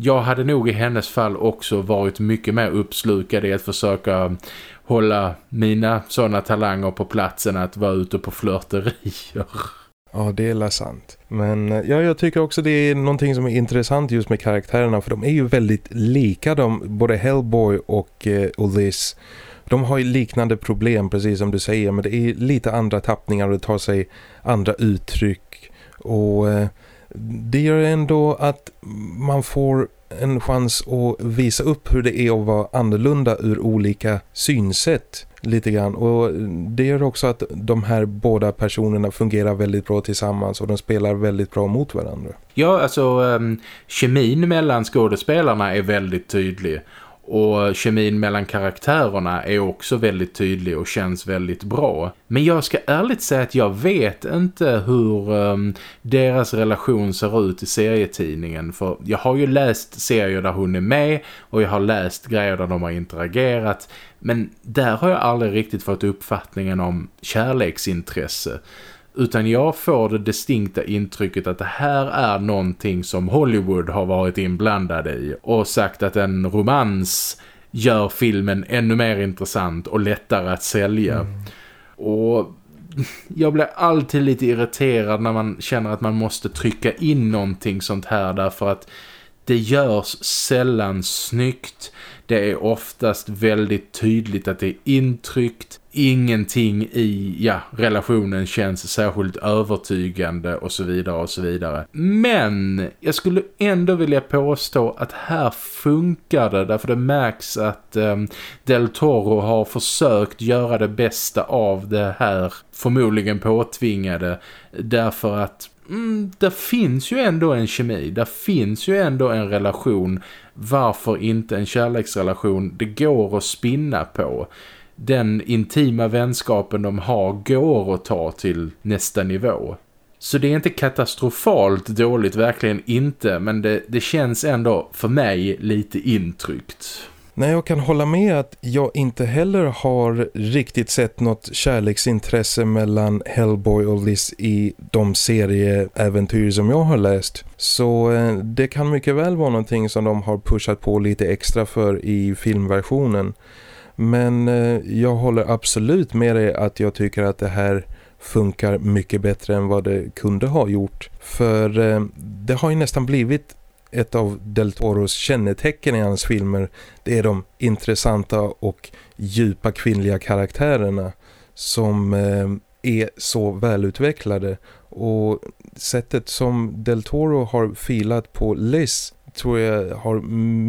Speaker 1: jag hade nog i hennes fall också varit mycket mer uppslukad i att försöka hålla mina sådana talanger på platsen att vara ute på flörterier.
Speaker 2: Ja, det är sant. Men ja, jag tycker också det är någonting som är intressant just med karaktärerna för de är ju väldigt lika de, både Hellboy och eh, De har ju liknande problem precis som du säger men det är lite andra tappningar och det tar sig andra uttryck och eh, det gör ändå att man får en chans att visa upp hur det är att vara annorlunda ur olika synsätt lite grann och det gör också att de här båda personerna fungerar väldigt bra tillsammans och de spelar väldigt bra mot varandra.
Speaker 1: Ja, alltså um, kemin mellan skådespelarna är väldigt tydlig och kemin mellan karaktärerna är också väldigt tydlig och känns väldigt bra. Men jag ska ärligt säga att jag vet inte hur um, deras relation ser ut i serietidningen. För jag har ju läst serier där hon är med och jag har läst grejer där de har interagerat. Men där har jag aldrig riktigt fått uppfattningen om kärleksintresse. Utan jag får det distinkta intrycket att det här är någonting som Hollywood har varit inblandade i. Och sagt att en romans gör filmen ännu mer intressant och lättare att sälja. Mm. Och jag blir alltid lite irriterad när man känner att man måste trycka in någonting sånt här därför att det görs sällan snyggt. Det är oftast väldigt tydligt att det är intryckt. Ingenting i ja, relationen känns särskilt övertygande och så vidare och så vidare. Men jag skulle ändå vilja påstå att här funkar det därför det märks att um, Del Toro har försökt göra det bästa av det här förmodligen påtvingade därför att mm, det finns ju ändå en kemi, det finns ju ändå en relation. Varför inte en kärleksrelation? Det går att spinna på. Den intima vänskapen de har går att ta till nästa nivå. Så det är inte katastrofalt dåligt, verkligen inte. Men det, det känns ändå för mig lite intryckt.
Speaker 2: Nej, jag kan hålla med att jag inte heller har riktigt sett något kärleksintresse mellan Hellboy och Liz i de serieäventyr som jag har läst. Så eh, det kan mycket väl vara någonting som de har pushat på lite extra för i filmversionen. Men eh, jag håller absolut med dig att jag tycker att det här funkar mycket bättre än vad det kunde ha gjort. För eh, det har ju nästan blivit ett av Del Toros kännetecken i hans filmer det är de intressanta och djupa kvinnliga karaktärerna som eh, är så välutvecklade och sättet som Del Toro har filat på Liz tror jag har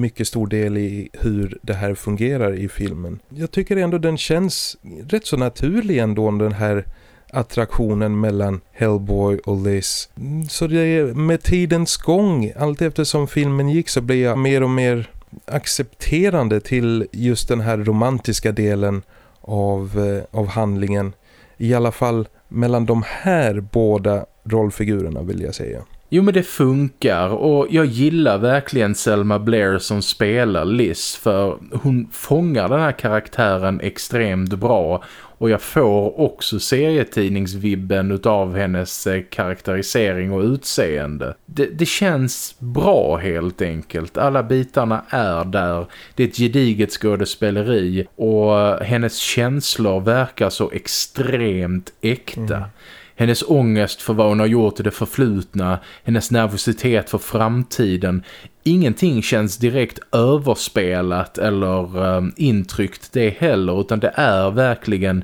Speaker 2: mycket stor del i hur det här fungerar i filmen. Jag tycker ändå den känns rätt så naturlig ändå den här attraktionen mellan Hellboy och Liz. Så det är med tidens gång, allt eftersom filmen gick så blev jag mer och mer accepterande till just den här romantiska delen av, eh, av handlingen. I alla fall mellan de här båda rollfigurerna vill jag säga.
Speaker 1: Jo men det funkar och jag gillar verkligen Selma Blair som spelar Liz för hon fångar den här karaktären extremt bra och jag får också serietidningsvibben utav hennes eh, karaktärisering och utseende. Det, det, känns bra helt enkelt. Alla bitarna är där. Det är ett gediget skådespeleri och hennes känslor verkar så extremt äkta. Mm hennes ångest för vad hon har gjort i det förflutna, hennes nervositet för framtiden. Ingenting känns direkt överspelat eller um, intryckt det heller utan det är verkligen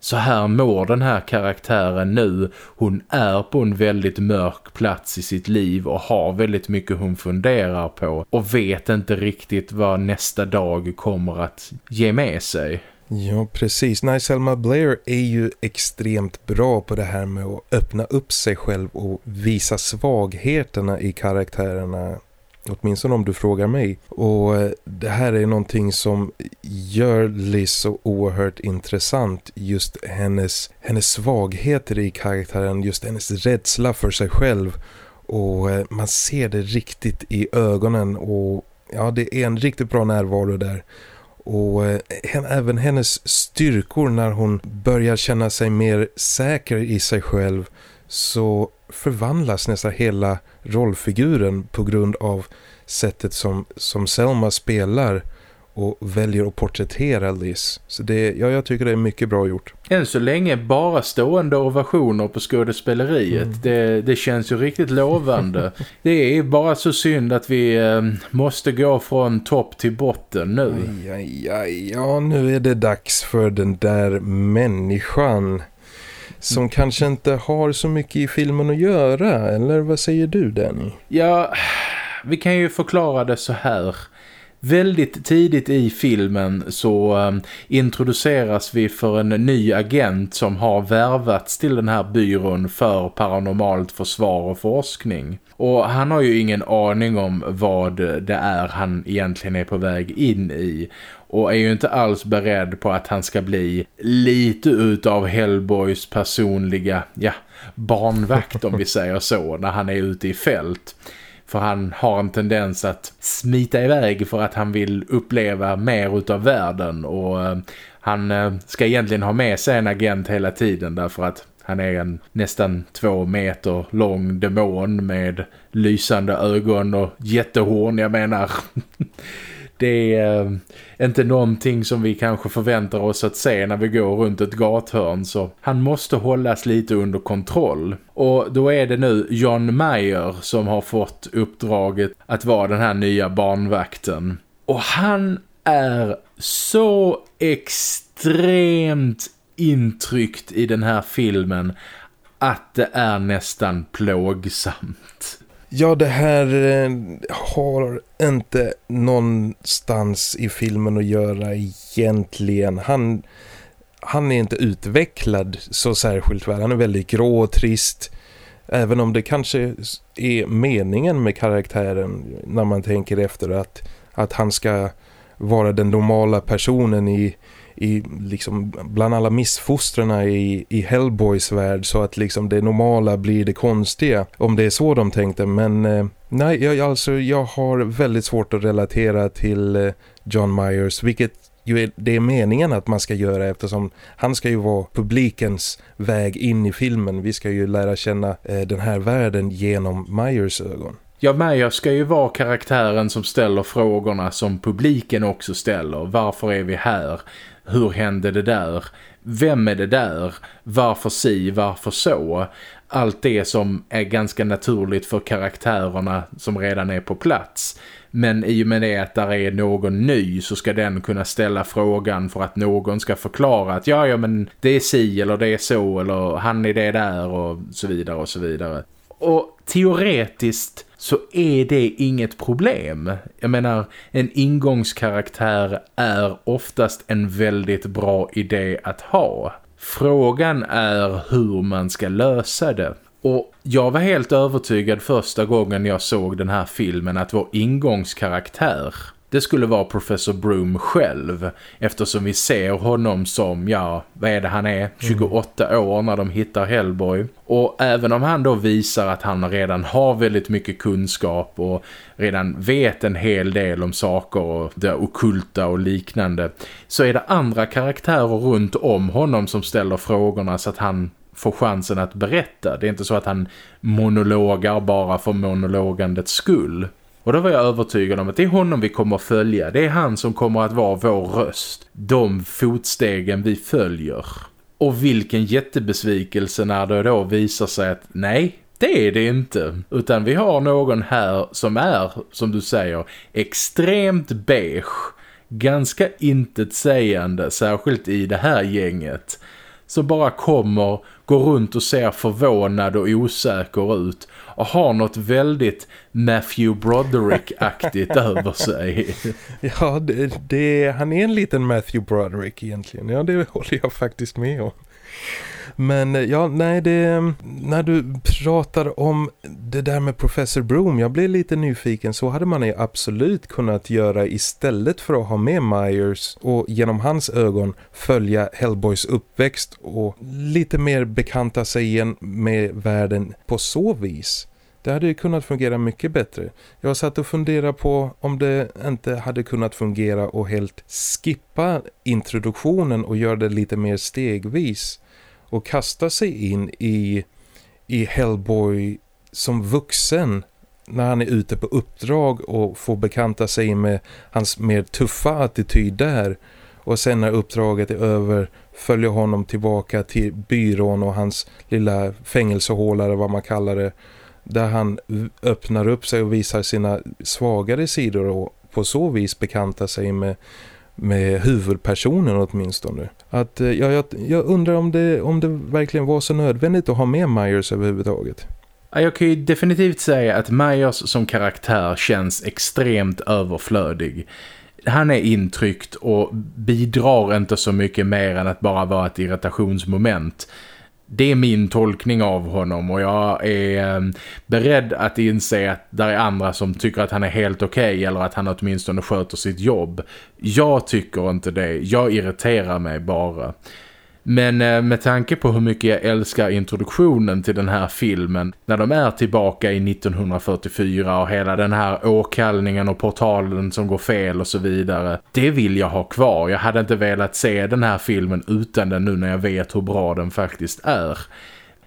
Speaker 1: så här mår den här karaktären nu. Hon är på en väldigt mörk plats i sitt liv och har väldigt mycket hon funderar på och vet inte riktigt vad nästa dag kommer att ge med sig.
Speaker 2: Ja, precis. Nej, Selma Blair är ju extremt bra på det här med att öppna upp sig själv och visa svagheterna i karaktärerna. Åtminstone om du frågar mig. Och eh, det här är någonting som gör Liz så oerhört intressant. Just hennes, hennes svagheter i karaktären, just hennes rädsla för sig själv. Och eh, man ser det riktigt i ögonen och ja, det är en riktigt bra närvaro där. Och eh, även hennes styrkor när hon börjar känna sig mer säker i sig själv så förvandlas nästan hela rollfiguren på grund av sättet som, som Selma spelar och väljer att porträttera Liz. Så det, ja, jag tycker det är mycket bra gjort.
Speaker 1: Än så länge bara stående ovationer på skådespeleriet. Mm. Det, det känns ju riktigt lovande. *laughs* det är bara så synd att vi eh, måste gå från topp till botten nu.
Speaker 2: Aj, aj, aj. Ja, nu är det dags för den där människan som mm. kanske inte har så mycket i filmen att göra. Eller vad säger du Danny?
Speaker 1: Ja, vi kan ju förklara det så här. Väldigt tidigt i filmen så ehm, introduceras vi för en ny agent som har värvats till den här byrån för paranormalt försvar och forskning. Och han har ju ingen aning om vad det är han egentligen är på väg in i och är ju inte alls beredd på att han ska bli lite utav Hellboys personliga ja, barnvakt om vi säger så när han är ute i fält. För han har en tendens att smita iväg för att han vill uppleva mer utav världen och eh, han eh, ska egentligen ha med sig en agent hela tiden därför att Han är en nästan två meter lång demon med lysande ögon och jättehorn, jag menar. *laughs* det är eh, inte någonting som vi kanske förväntar oss att se när vi går runt ett gathörn så han måste hållas lite under kontroll. Och då är det nu John Mayer som har fått uppdraget att vara den här nya barnvakten. Och han är så extremt intryckt i den här filmen att det är nästan plågsamt.
Speaker 2: Ja, det här eh, har inte någonstans i filmen att göra egentligen. Han, han är inte utvecklad så särskilt väl. Han är väldigt grå och trist. Även om det kanske är meningen med karaktären när man tänker efter att, att han ska vara den normala personen i, i liksom bland alla missfostrarna i, i Hellboys värld så att liksom det normala blir det konstiga om det är så de tänkte men eh, nej jag, alltså jag har väldigt svårt att relatera till eh, John Myers vilket ju är, det är meningen att man ska göra eftersom han ska ju vara publikens väg in i filmen. Vi ska ju lära känna eh, den här världen genom Myers ögon.
Speaker 1: Ja, Meyer ska ju vara karaktären som ställer frågorna som publiken också ställer. Varför är vi här? Hur hände det där? Vem är det där? Varför si? Varför så? Allt det som är ganska naturligt för karaktärerna som redan är på plats. Men i och med det att där är någon ny så ska den kunna ställa frågan för att någon ska förklara att ja, ja men det är si eller det är så eller han är det där och så vidare och så vidare. Och teoretiskt så är det inget problem. Jag menar, en ingångskaraktär är oftast en väldigt bra idé att ha. Frågan är hur man ska lösa det. Och jag var helt övertygad första gången jag såg den här filmen att vår ingångskaraktär det skulle vara Professor Broom själv eftersom vi ser honom som, ja, vad är det han är? 28 mm. år när de hittar Hellboy. Och även om han då visar att han redan har väldigt mycket kunskap och redan vet en hel del om saker och det okulta och liknande så är det andra karaktärer runt om honom som ställer frågorna så att han får chansen att berätta. Det är inte så att han monologar bara för monologandets skull. Och då var jag övertygad om att det är honom vi kommer att följa. Det är han som kommer att vara vår röst. De fotstegen vi följer. Och vilken jättebesvikelse när det då visar sig att nej, det är det inte. Utan vi har någon här som är, som du säger, extremt beige. Ganska intetsägande, särskilt i det här gänget. Som bara kommer, går runt och ser förvånad och osäker ut och har något väldigt Matthew Broderick-aktigt *laughs* över sig.
Speaker 2: Ja, det, det, han är en liten Matthew Broderick egentligen. Ja, det håller jag faktiskt med om. Men eh, ja, nej det, mm, när du pratar om det där med Professor Broom, jag blev lite nyfiken. Så hade man ju absolut kunnat göra istället för att ha med Myers och genom hans ögon följa Hellboys uppväxt och lite mer bekanta sig igen med världen på så vis. Det hade ju kunnat fungera mycket bättre. Jag satt och funderade på om det inte hade kunnat fungera och helt skippa introduktionen och göra det lite mer stegvis och kasta sig in i, i Hellboy som vuxen när han är ute på uppdrag och får bekanta sig med hans mer tuffa attityd där. Och sen när uppdraget är över följer honom tillbaka till byrån och hans lilla fängelsehålare vad man kallar det där han öppnar upp sig och visar sina svagare sidor och på så vis bekanta sig med med huvudpersonen åtminstone. Att, eh, ja, jag, jag undrar om det, om det verkligen var så nödvändigt att ha med Myers överhuvudtaget.
Speaker 1: Jag kan ju definitivt säga att Myers som karaktär känns extremt överflödig. Han är intryckt och bidrar inte så mycket mer än att bara vara ett irritationsmoment det är min tolkning av honom och jag är ehm, beredd att inse att där är andra som tycker att han är helt okej okay, eller att han åtminstone sköter sitt jobb. Jag tycker inte det. Jag irriterar mig bara. Men eh, med tanke på hur mycket jag älskar introduktionen till den här filmen när de är tillbaka i 1944 och hela den här åkallningen och portalen som går fel och så vidare. Det vill jag ha kvar. Jag hade inte velat se den här filmen utan den nu när jag vet hur bra den faktiskt är.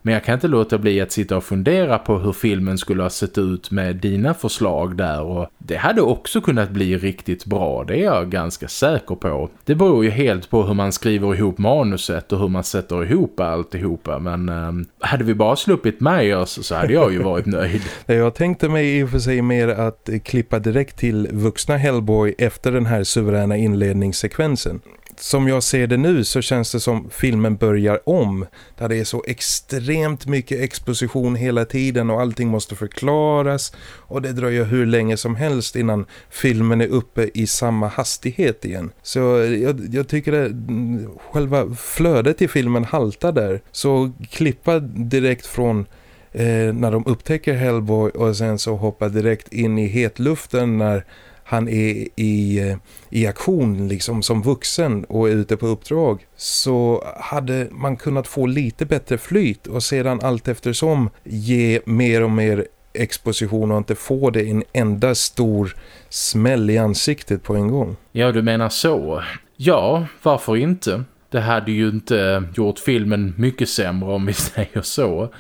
Speaker 1: Men jag kan inte låta bli att sitta och fundera på hur filmen skulle ha sett ut med dina förslag där och det hade också kunnat bli riktigt bra, det är jag ganska säker på. Det beror ju helt på hur man skriver ihop manuset och hur man sätter ihop alltihopa men eh, hade vi bara sluppit Myers så hade jag ju varit *laughs* nöjd.
Speaker 2: Jag tänkte mig i och för sig mer att klippa direkt till vuxna Hellboy efter den här suveräna inledningssekvensen som jag ser det nu så känns det som filmen börjar om. Där det är så extremt mycket exposition hela tiden och allting måste förklaras. Och det dröjer hur länge som helst innan filmen är uppe i samma hastighet igen. Så jag, jag tycker att själva flödet i filmen haltar där. Så klippa direkt från eh, när de upptäcker Hellboy och sen så hoppa direkt in i hetluften när han är i, eh, i aktion liksom som vuxen och är ute på uppdrag så hade man kunnat få lite bättre flyt och sedan allt eftersom ge mer och mer exposition och inte få det en enda stor smäll i ansiktet på en gång.
Speaker 1: Ja, du menar så. Ja, varför inte? Det hade ju inte gjort filmen mycket sämre om vi *laughs* säger så.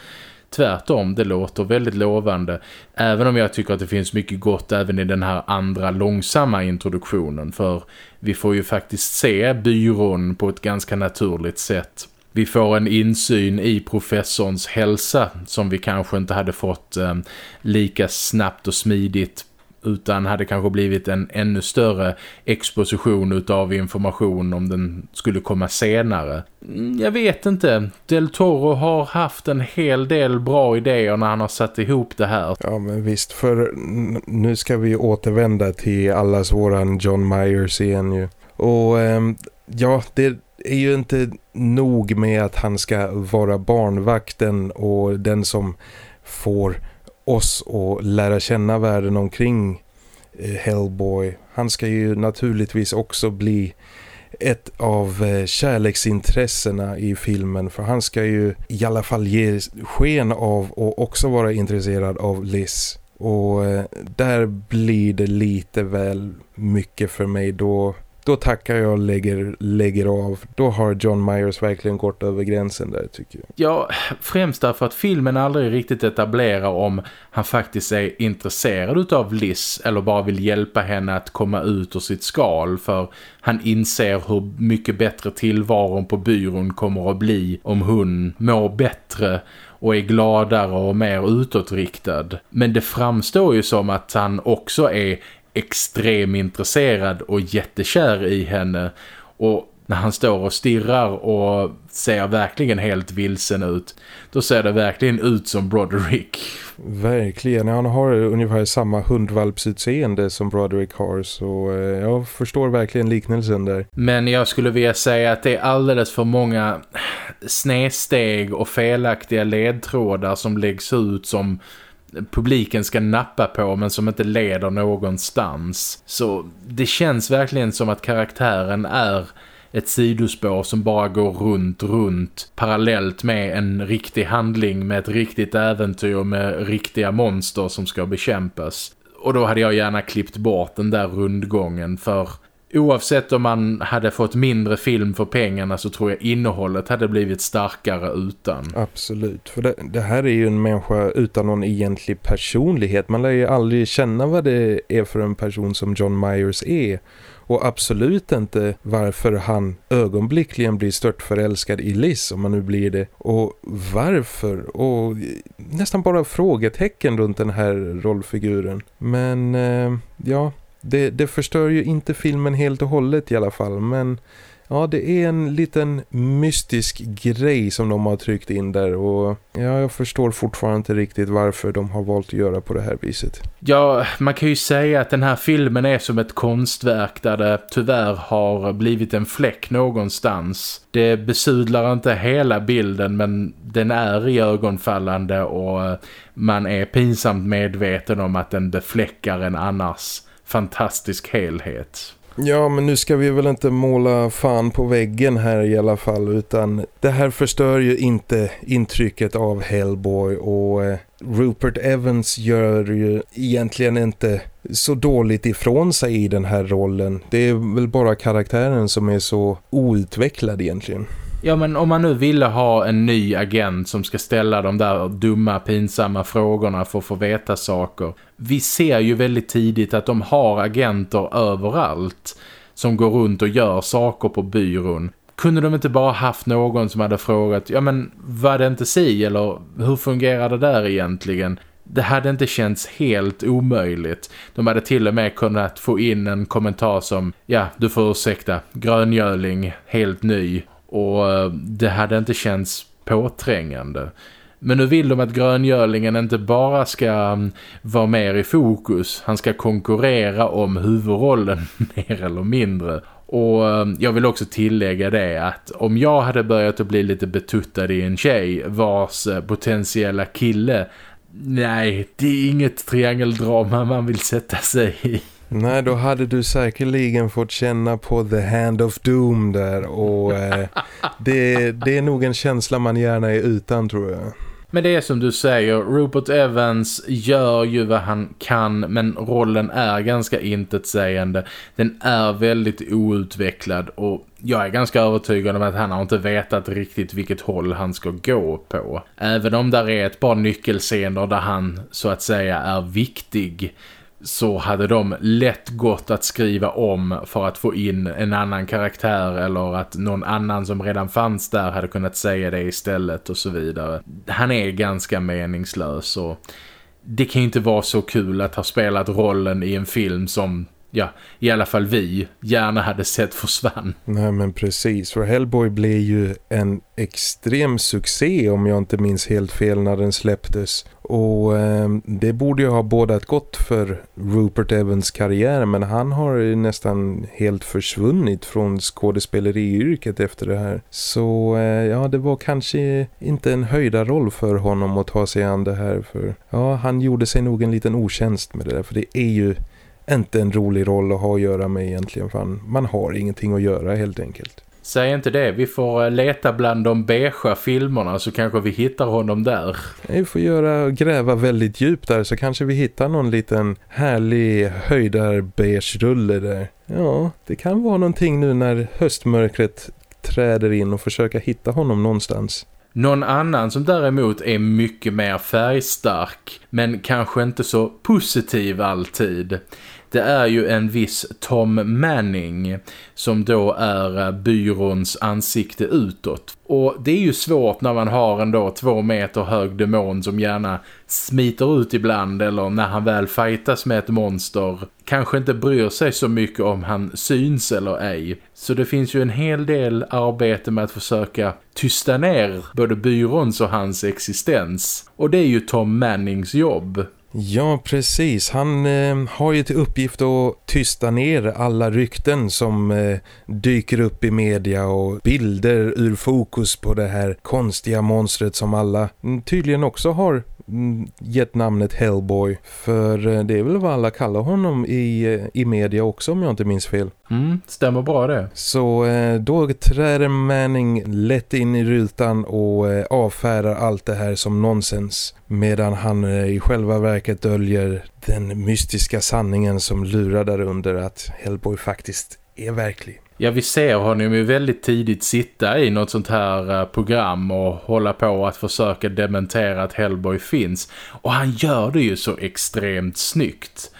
Speaker 1: Tvärtom, det låter väldigt lovande. Även om jag tycker att det finns mycket gott även i den här andra långsamma introduktionen. För vi får ju faktiskt se byrån på ett ganska naturligt sätt. Vi får en insyn i professorns hälsa som vi kanske inte hade fått eh, lika snabbt och smidigt utan hade kanske blivit en ännu större exposition utav information om den skulle komma senare. Mm, jag vet inte. Del Toro har haft en hel del bra idéer när han har satt ihop det här.
Speaker 2: Ja men visst, för nu ska vi återvända till allas våran John Myers igen ju. Och ähm, ja, det är ju inte nog med att han ska vara barnvakten och den som får oss och lära känna världen omkring eh, Hellboy. Han ska ju naturligtvis också bli ett av eh, kärleksintressena i filmen för han ska ju i alla fall ge sken av och också vara intresserad av Liz. Och eh, där blir det lite väl mycket för mig då då tackar jag och lägger, lägger av. Då har John Myers verkligen gått över gränsen där tycker jag.
Speaker 1: Ja, främst därför att filmen aldrig riktigt etablerar om han faktiskt är intresserad av Liz eller bara vill hjälpa henne att komma ut ur sitt skal för han inser hur mycket bättre tillvaron på byrån kommer att bli om hon mår bättre och är gladare och mer utåtriktad. Men det framstår ju som att han också är extrem intresserad och jättekär i henne och när han står och stirrar och ser verkligen helt vilsen ut då ser det verkligen ut som Broderick.
Speaker 2: Verkligen, han har ungefär samma hundvalpsutseende som Broderick har så eh, jag förstår verkligen liknelsen där.
Speaker 1: Men jag skulle vilja säga att det är alldeles för många snedsteg och felaktiga ledtrådar som läggs ut som publiken ska nappa på men som inte leder någonstans. Så det känns verkligen som att karaktären är ett sidospår som bara går runt, runt parallellt med en riktig handling med ett riktigt äventyr med riktiga monster som ska bekämpas. Och då hade jag gärna klippt bort den där rundgången för oavsett om man hade fått mindre film för pengarna så tror jag innehållet hade blivit starkare utan.
Speaker 2: Absolut, för det, det, här är ju en människa utan någon egentlig personlighet. Man lär ju aldrig känna vad det är för en person som John Myers är. Och absolut inte varför han ögonblickligen blir stört förälskad i Liz om man nu blir det. Och varför? Och nästan bara frågetecken runt den här rollfiguren. Men eh, ja, det, det förstör ju inte filmen helt och hållet i alla fall men ja det är en liten mystisk grej som de har tryckt in där och ja, jag förstår fortfarande inte riktigt varför de har valt att göra på det här viset.
Speaker 1: Ja, man kan ju säga att den här filmen är som ett konstverk där det tyvärr har blivit en fläck någonstans. Det besudlar inte hela bilden men den är i ögonfallande och man är pinsamt medveten om att den befläckar en annars fantastisk helhet.
Speaker 2: Ja, men nu ska vi väl inte måla fan på väggen här i alla fall utan det här förstör ju inte intrycket av Hellboy och eh, Rupert Evans gör ju egentligen inte så dåligt ifrån sig i den här rollen. Det är väl bara karaktären som är så outvecklad egentligen.
Speaker 1: Ja men om man nu ville ha en ny agent som ska ställa de där dumma pinsamma frågorna för att få veta saker. Vi ser ju väldigt tidigt att de har agenter överallt som går runt och gör saker på byrån. Kunde de inte bara haft någon som hade frågat, ja men var det inte si eller hur fungerar det där egentligen? Det hade inte känts helt omöjligt. De hade till och med kunnat få in en kommentar som, ja du får ursäkta, gröngöling, helt ny. Och eh, det hade inte känts påträngande. Men nu vill de att gröngölingen inte bara ska mm, vara mer i fokus. Han ska konkurrera om huvudrollen *laughs* mer eller mindre. Och mm, jag vill också tillägga det att om jag hade börjat att bli lite betuttad i en tjej vars eh, potentiella kille Nej, det är inget triangeldrama man vill sätta sig i.
Speaker 2: Nej, då hade du säkerligen fått känna på The Hand of Doom där och eh, det, det är nog en känsla man gärna är utan tror jag.
Speaker 1: Men det är som du säger, Rupert Evans gör ju vad han kan men rollen är ganska intetsägande. Den är väldigt outvecklad och jag är ganska övertygad om att han har inte vetat riktigt vilket håll han ska gå på. Även om där är ett par nyckelscener där han så att säga är viktig så hade de lätt gått att skriva om för att få in en annan karaktär eller att någon annan som redan fanns där hade kunnat säga det istället och så vidare. Han är ganska meningslös och det kan ju inte vara så kul att ha spelat rollen i en film som ja, i alla fall vi gärna hade sett försvann.
Speaker 2: Nej men precis, för Hellboy blev ju en extrem succé om jag inte minns helt fel när den släpptes. Och eh, det borde ju ha bådat gott för Rupert Evans karriär men han har nästan helt försvunnit från skådespeleriyrket efter det här. Så eh, ja, det var kanske inte en höjda roll för honom att ta sig an det här. För ja, han gjorde sig nog en liten otjänst med det där för det är ju inte en rolig roll att ha att göra med egentligen för man har ingenting att göra helt enkelt.
Speaker 1: Säg inte det, vi får eh, leta bland de beige filmerna så kanske vi hittar honom där.
Speaker 2: Vi får göra gräva väldigt djupt där så kanske vi hittar någon liten härlig höjdar beige rulle där. Ja, det kan vara någonting nu när höstmörkret träder in och försöka hitta honom någonstans.
Speaker 1: Någon annan som däremot är mycket mer färgstark men kanske inte så positiv alltid det är ju en viss Tom Manning som då är eh, byråns ansikte utåt. Och det är ju svårt när man har en då två meter hög demon som gärna smiter ut ibland eller när han väl fightas med ett monster kanske inte bryr sig så mycket om han syns eller ej. Så det finns ju en hel del arbete med att försöka tysta ner både byråns och hans existens. Och det är ju Tom Mannings jobb.
Speaker 2: Ja, precis. Han eh, har ju till uppgift att tysta ner alla rykten som eh, dyker upp i media och bilder ur fokus på det här konstiga monstret som alla mm, tydligen också har gett namnet Hellboy. För eh, det är väl vad alla kallar honom i, eh, i media också om jag inte minns fel.
Speaker 1: Mm, stämmer bra det.
Speaker 2: Så eh, då träder Manning lätt in i rutan och avfärdar allt det här som nonsens. Medan han i själva verket döljer den mystiska sanningen som lurar där under att Hellboy faktiskt är verklig.
Speaker 1: Ja, vi ser honom ju väldigt tidigt sitta i något sånt här eh, program och hålla på att försöka dementera att Hellboy finns. Och han gör det ju så extremt snyggt.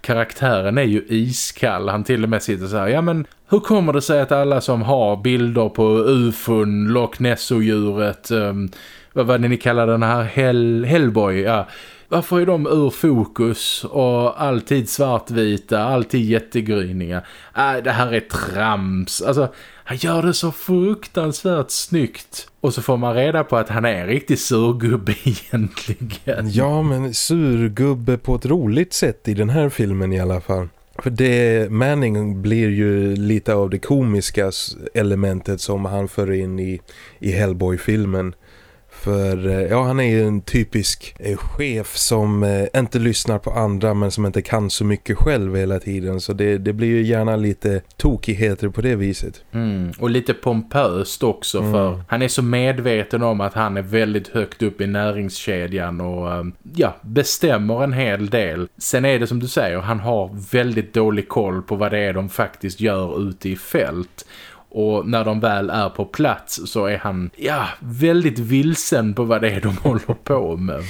Speaker 1: Karaktären är ju iskall. Han till och med sitter så här, ja men hur kommer det sig att alla som har bilder på ufon, Loch Ness-odjuret, um, vad var det ni kallar den här Hell Hellboy, ja varför är de ur fokus och alltid svartvita, alltid jättegryniga? Äh, det här är trams. Alltså, han gör det så fruktansvärt snyggt. Och så får man reda på att han är en riktig surgubbe *laughs* egentligen.
Speaker 2: Ja, men surgubbe på ett roligt sätt i den här filmen i alla fall. För det, Manning blir ju lite av det komiska elementet som han för in i, i Hellboy-filmen. För eh, ja, han är ju en typisk eh, chef som eh, inte lyssnar på andra men som inte kan så mycket själv hela tiden. Så det, det blir ju gärna lite tokigheter på det viset.
Speaker 1: Mm, och lite pompöst också mm. för han är så medveten om att han är väldigt högt upp i näringskedjan och ja, bestämmer en hel del. Sen är det som du säger, han har väldigt dålig koll på vad det är de faktiskt gör ute i fält. Och när de väl är på plats så är han, ja, väldigt vilsen på vad det är de *laughs* håller på med.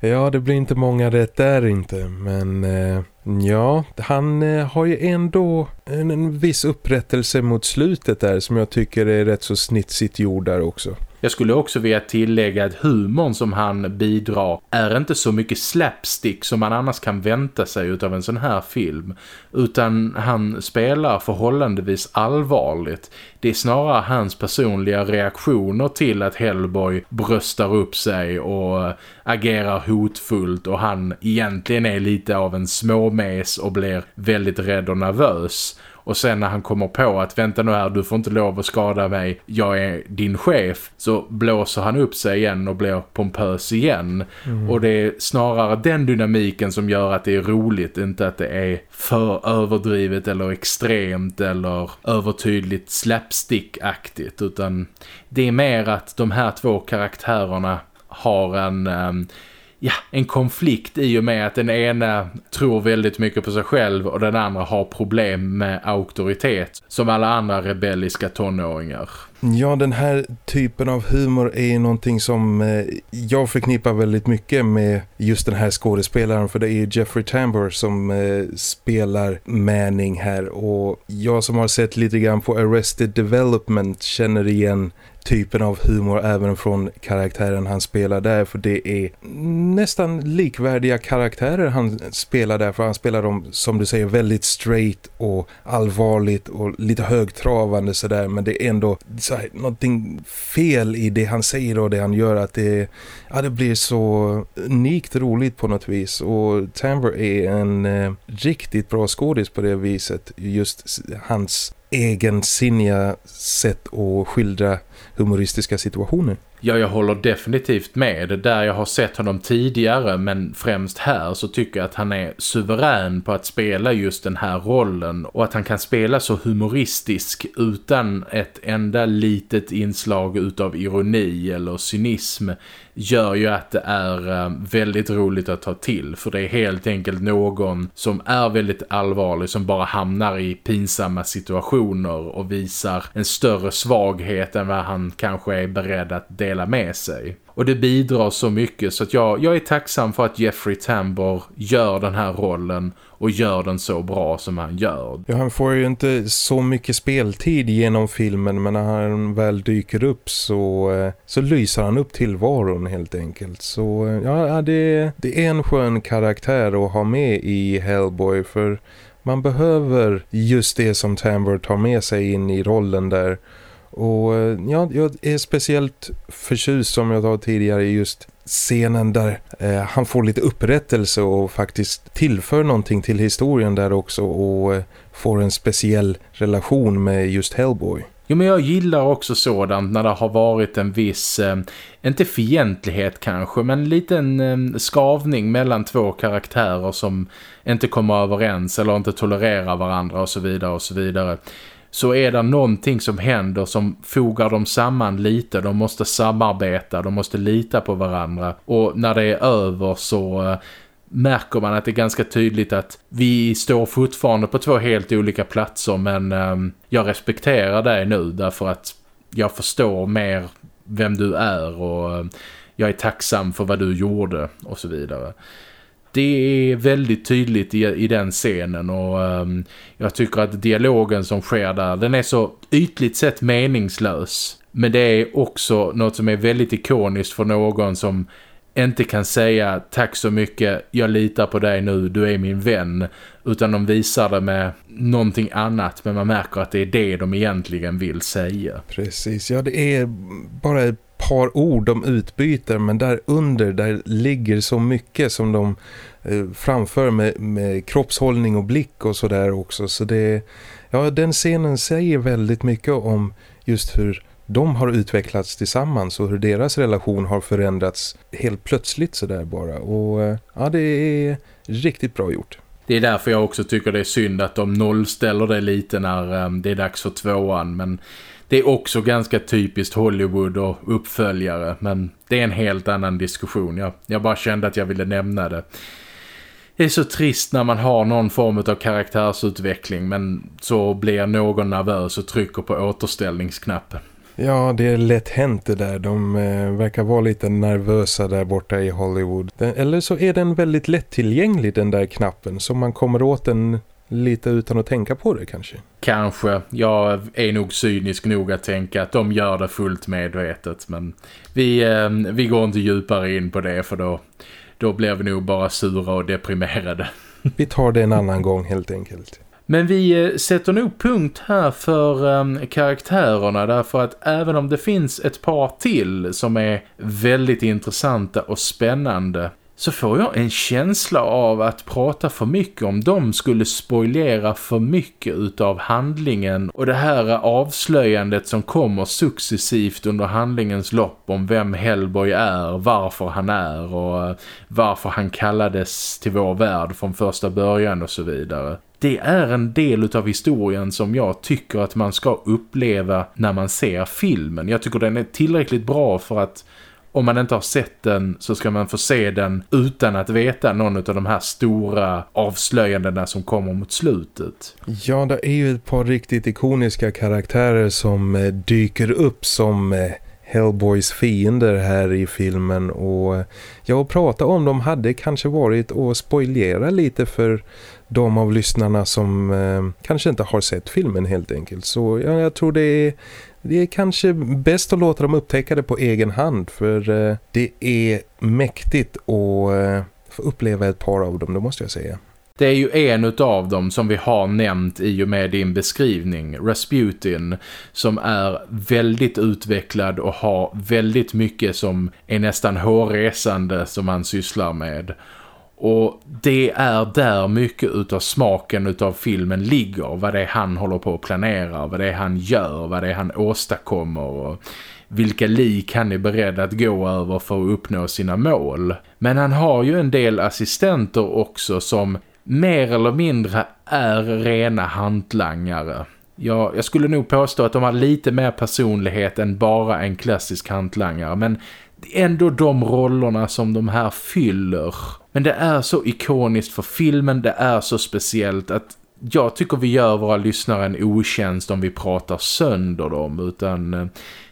Speaker 2: Ja, det blir inte många rätt där inte. Men eh, ja, han eh, har ju ändå en, en viss upprättelse mot slutet där som jag tycker är rätt så snitsigt gjord där också.
Speaker 1: Jag skulle också vilja tillägga att humorn som han bidrar är inte så mycket slapstick som man annars kan vänta sig utav en sån här film. Utan han spelar förhållandevis allvarligt. Det är snarare hans personliga reaktioner till att Hellboy bröstar upp sig och agerar hotfullt och han egentligen är lite av en småmes och blir väldigt rädd och nervös. Och sen när han kommer på att vänta nu här, du får inte lov att skada mig, jag är din chef. Så blåser han upp sig igen och blir pompös igen. Mm. Och det är snarare den dynamiken som gör att det är roligt, inte att det är för överdrivet eller extremt eller övertydligt slapstick-aktigt. Utan det är mer att de här två karaktärerna har en... Um, ja, en konflikt i och med att den ena tror väldigt mycket på sig själv och den andra har problem med auktoritet som alla andra rebelliska tonåringar.
Speaker 2: Ja, den här typen av humor är ju någonting som eh, jag förknippar väldigt mycket med just den här skådespelaren för det är Jeffrey Tambor som eh, spelar Manning här och jag som har sett lite grann på Arrested Development känner igen typen av humor även från karaktären han spelar där för det är nästan likvärdiga karaktärer han spelar där för han spelar dem som du säger väldigt straight och allvarligt och lite högtravande sådär men det är ändå så här, någonting fel i det han säger och det han gör att det, ja, det blir så unikt roligt på något vis. Och Tamber är en eh, riktigt bra skådis på det viset just hans egensinniga sätt att skildra humoristiska situationer.
Speaker 1: Ja, jag håller definitivt med. Där jag har sett honom tidigare men främst här så tycker jag att han är suverän på att spela just den här rollen och att han kan spela så humoristisk utan ett enda litet inslag utav ironi eller cynism gör ju att det är eh, väldigt roligt att ta till för det är helt enkelt någon som är väldigt allvarlig som bara hamnar i pinsamma situationer och visar en större svaghet än vad han kanske är beredd att dela med sig. Och det bidrar så mycket så att jag, jag är tacksam för att Jeffrey Tambor gör den här rollen och gör den så bra som han gör.
Speaker 2: Ja, han får ju inte så mycket speltid genom filmen men när han väl dyker upp så, eh, så lyser han upp tillvaron helt enkelt. Så eh, ja, det, det är en skön karaktär att ha med i Hellboy för man behöver just det som Tambor tar med sig in i rollen där och eh, ja, jag är speciellt förtjust som jag sa tidigare i just scenen där eh, han får lite upprättelse och faktiskt tillför någonting till historien där också och eh, får en speciell relation med just Hellboy.
Speaker 1: Jo men jag gillar också sådant när det har varit en viss, eh, inte fientlighet kanske, men en liten eh, skavning mellan två karaktärer som inte kommer överens eller inte tolererar varandra och så vidare och så vidare så är det någonting som händer som fogar dem samman lite. De måste samarbeta, de måste lita på varandra. Och när det är över så eh, märker man att det är ganska tydligt att vi står fortfarande på två helt olika platser men um, jag respekterar dig nu därför att jag förstår mer vem du är och eh, jag är tacksam för vad du gjorde och så vidare det är väldigt tydligt i, i den scenen och um, jag tycker att dialogen som sker där, den är så ytligt sett meningslös. Men det är också något som är väldigt ikoniskt för någon som inte kan säga tack så mycket, jag litar på dig nu, du är min vän. Utan de visar det med någonting annat men man märker att det är det de egentligen vill säga.
Speaker 2: Precis, ja det är bara ett par ord de utbyter men där under där ligger så mycket som de eh, framför med, med kroppshållning och blick och sådär också. Så det, ja, den scenen säger väldigt mycket om just hur de har utvecklats tillsammans och hur deras relation har förändrats helt plötsligt sådär bara. Och eh, ja, det är riktigt bra gjort.
Speaker 1: Det är därför jag också tycker det är synd att de nollställer det lite när um, det är dags för tvåan. Men det är också ganska typiskt Hollywood och uppföljare. Men det är en helt annan diskussion. Jag, jag bara kände att jag ville nämna det. det är så trist när man har någon form av karaktärsutveckling men så blir någon nervös och trycker på återställningsknappen.
Speaker 2: Ja, det är lätt hänt det där. De eh, verkar vara lite nervösa där borta i Hollywood. Den, eller så är den väldigt lättillgänglig den där knappen så man kommer åt den lite utan att tänka på det kanske.
Speaker 1: Kanske. Jag är nog cynisk nog att tänka att de gör det fullt medvetet. Men vi, eh, vi går inte djupare in på det för då, då blir vi nog bara sura och deprimerade. *laughs*
Speaker 2: Vi tar det en annan gång helt enkelt.
Speaker 1: Men vi eh, sätter nog punkt här för um, karaktärerna därför att även om det finns ett par till som är väldigt intressanta och spännande så får jag en känsla av att prata för mycket om dem skulle spoilera för mycket utav handlingen och det här avslöjandet som kommer successivt under handlingens lopp om vem Hellboy är, varför han är och eh, varför han kallades till vår värld från första början och så vidare det är en del utav historien som jag tycker att man ska uppleva när man ser filmen. Jag tycker den är tillräckligt bra för att om man inte har sett den så ska man få se den utan att veta någon av de här stora avslöjandena som kommer mot slutet.
Speaker 2: Ja, det är ju ett par riktigt ikoniska karaktärer som eh, dyker upp som eh, Hellboys fiender här i filmen och eh, ja, att prata om dem hade kanske varit att spoilera lite för de av lyssnarna som eh, kanske inte har sett filmen helt enkelt. Så ja, jag tror det är, det är kanske bäst att låta dem upptäcka det på egen hand för eh, det är mäktigt att eh, få uppleva ett par av dem, det måste jag säga.
Speaker 1: Det är ju en av dem som vi har nämnt i och med din beskrivning, Rasputin, som är väldigt utvecklad och har väldigt mycket som är nästan hårresande som han sysslar med. Och det är där mycket utav smaken utav filmen ligger. Vad det är han håller på att planera, vad det är han gör, vad det är han åstadkommer och vilka lik han är beredd att gå över för att uppnå sina mål. Men han har ju en del assistenter också som mer eller mindre är rena hantlangare. Ja, jag skulle nog påstå att de har lite mer personlighet än bara en klassisk hantlangare. Men ändå de rollerna som de här fyller. Men det är så ikoniskt för filmen, det är så speciellt att jag tycker vi gör våra lyssnare en otjänst om vi pratar sönder dem utan eh,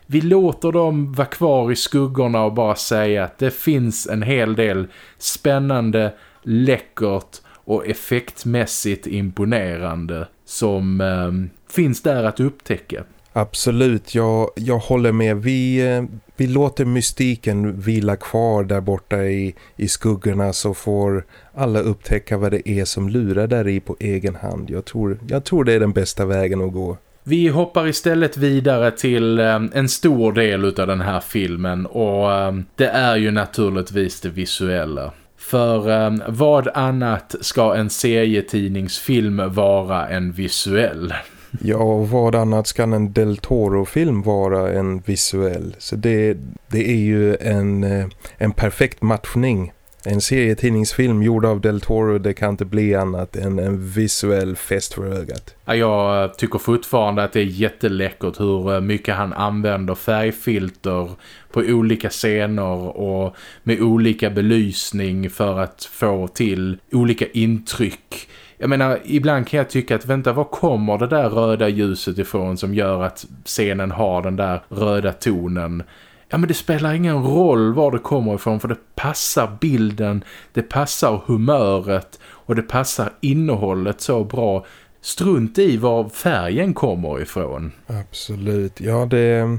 Speaker 1: vi låter dem vara kvar i skuggorna och bara säga att det finns en hel del spännande, läckert och effektmässigt imponerande som eh, finns där att upptäcka.
Speaker 2: Absolut, jag, jag håller med. Vi, eh, vi låter mystiken vila kvar där borta i, i skuggorna så får alla upptäcka vad det är som lurar där i på egen hand. Jag tror, jag tror det är den bästa vägen att gå.
Speaker 1: Vi hoppar istället vidare till eh, en stor del av den här filmen och eh, det är ju naturligtvis det visuella. För eh, vad annat ska en serietidningsfilm vara än visuell?
Speaker 2: Ja, och vad annat ska en Del Toro-film vara än visuell? Så det, det är ju en, eh, en perfekt matchning. En serietidningsfilm gjord av Del Toro, det kan inte bli annat än en visuell fest för ögat.
Speaker 1: Ja, jag eh, tycker fortfarande att det är jätteläckert hur eh, mycket han använder färgfilter på olika scener och med olika belysning för att få till olika intryck jag menar, ibland kan jag tycka att vänta, var kommer det där röda ljuset ifrån som gör att scenen har den där röda tonen? Ja men det spelar ingen roll var det kommer ifrån för det passar bilden, det passar humöret och det passar innehållet så bra. Strunt i var färgen kommer ifrån.
Speaker 2: Absolut, ja det,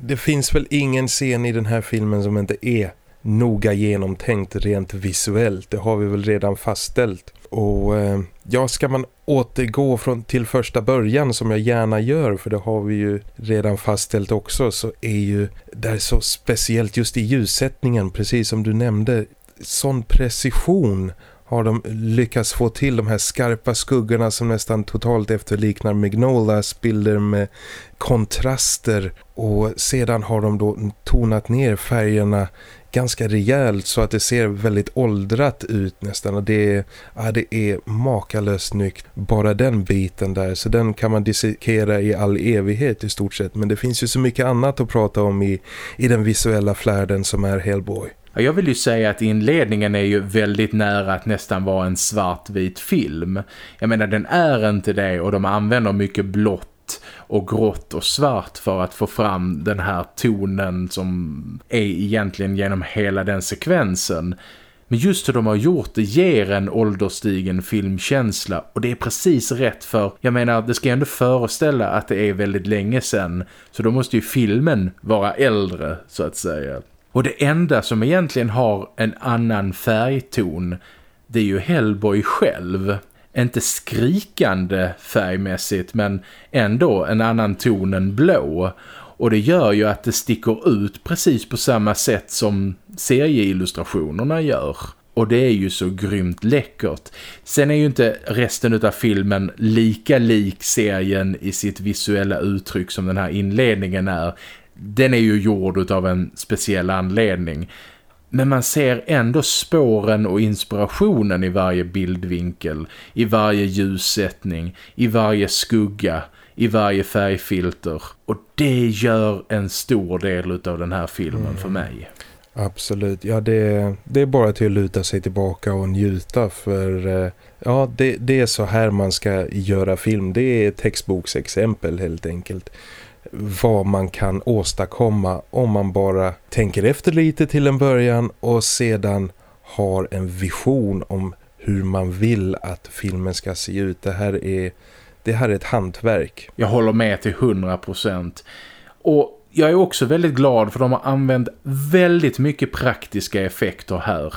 Speaker 2: det finns väl ingen scen i den här filmen som inte är noga genomtänkt rent visuellt. Det har vi väl redan fastställt. Och eh, ja, ska man återgå från, till första början som jag gärna gör för det har vi ju redan fastställt också så är ju det är så speciellt just i ljussättningen precis som du nämnde. Sån precision har de lyckats få till de här skarpa skuggorna som nästan totalt efterliknar Magnolas bilder med kontraster. Och sedan har de då tonat ner färgerna ganska rejält så att det ser väldigt åldrat ut nästan och det är, ja, det är makalöst snyggt. Bara den biten där så den kan man dissekera i all evighet i stort sett men det finns ju så mycket annat att prata om i, i den visuella flärden som är Hellboy.
Speaker 1: Jag vill ju säga att inledningen är ju väldigt nära att nästan vara en svartvit film. Jag menar den är inte det och de använder mycket blått och grått och svart för att få fram den här tonen som är egentligen genom hela den sekvensen. Men just hur de har gjort det ger en ålderstigen filmkänsla och det är precis rätt för, jag menar det ska ändå föreställa att det är väldigt länge sedan så då måste ju filmen vara äldre så att säga. Och det enda som egentligen har en annan färgton det är ju Hellboy själv. Inte skrikande färgmässigt men ändå en annan ton än blå. Och det gör ju att det sticker ut precis på samma sätt som serieillustrationerna gör. Och det är ju så grymt läckert. Sen är ju inte resten av filmen lika lik serien i sitt visuella uttryck som den här inledningen är. Den är ju gjord av en speciell anledning. Men man ser ändå spåren och inspirationen i varje bildvinkel, i varje ljussättning, i varje skugga, i varje färgfilter. Och det gör en stor del av den här filmen mm. för mig.
Speaker 2: Absolut, ja det, det är bara till att luta sig tillbaka och njuta för eh, ja det, det är så här man ska göra film. Det är textboksexempel helt enkelt vad man kan åstadkomma om man bara tänker efter lite till en början och sedan har en vision om hur man vill att filmen ska se ut. Det här är, det här är ett hantverk.
Speaker 1: Jag håller med till 100%. Och jag är också väldigt glad för de har använt väldigt mycket praktiska effekter här.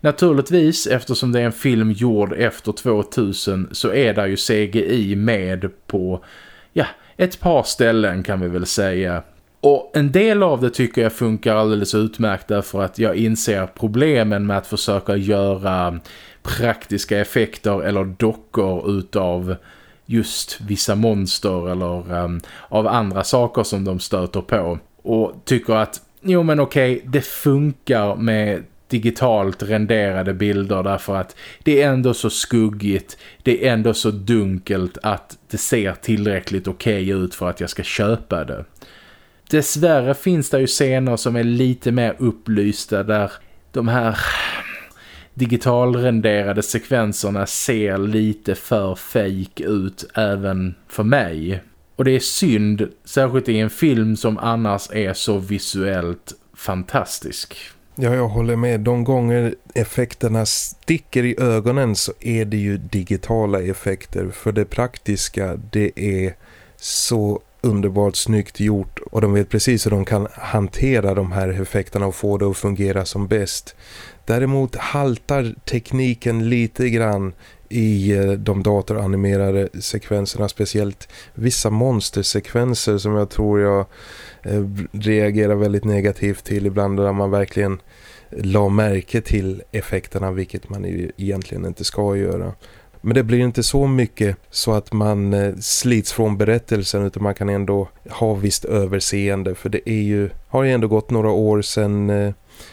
Speaker 1: Naturligtvis, eftersom det är en film gjord efter 2000 så är det ju CGI med på ja, ett par ställen kan vi väl säga. Och en del av det tycker jag funkar alldeles utmärkt därför att jag inser problemen med att försöka göra praktiska effekter eller dockor utav just vissa monster eller um, av andra saker som de stöter på. Och tycker att, jo men okej, det funkar med digitalt renderade bilder därför att det är ändå så skuggigt, det är ändå så dunkelt att det ser tillräckligt okej okay ut för att jag ska köpa det. Dessvärre finns det ju scener som är lite mer upplysta där de här digitalrenderade sekvenserna ser lite för fake ut även för mig. Och det är synd, särskilt i en film som annars är så visuellt fantastisk.
Speaker 2: Ja, jag håller med. De gånger effekterna sticker i ögonen så är det ju digitala effekter. För det praktiska, det är så underbart snyggt gjort och de vet precis hur de kan hantera de här effekterna och få det att fungera som bäst. Däremot haltar tekniken lite grann i eh, de datoranimerade sekvenserna, speciellt vissa monstersekvenser som jag tror jag Eh, reagerar väldigt negativt till ibland där man verkligen la märke till effekterna vilket man ju egentligen inte ska göra. Men det blir inte så mycket så att man eh, slits från berättelsen utan man kan ändå ha visst överseende. För det är ju, har ju ändå gått några år sedan eh,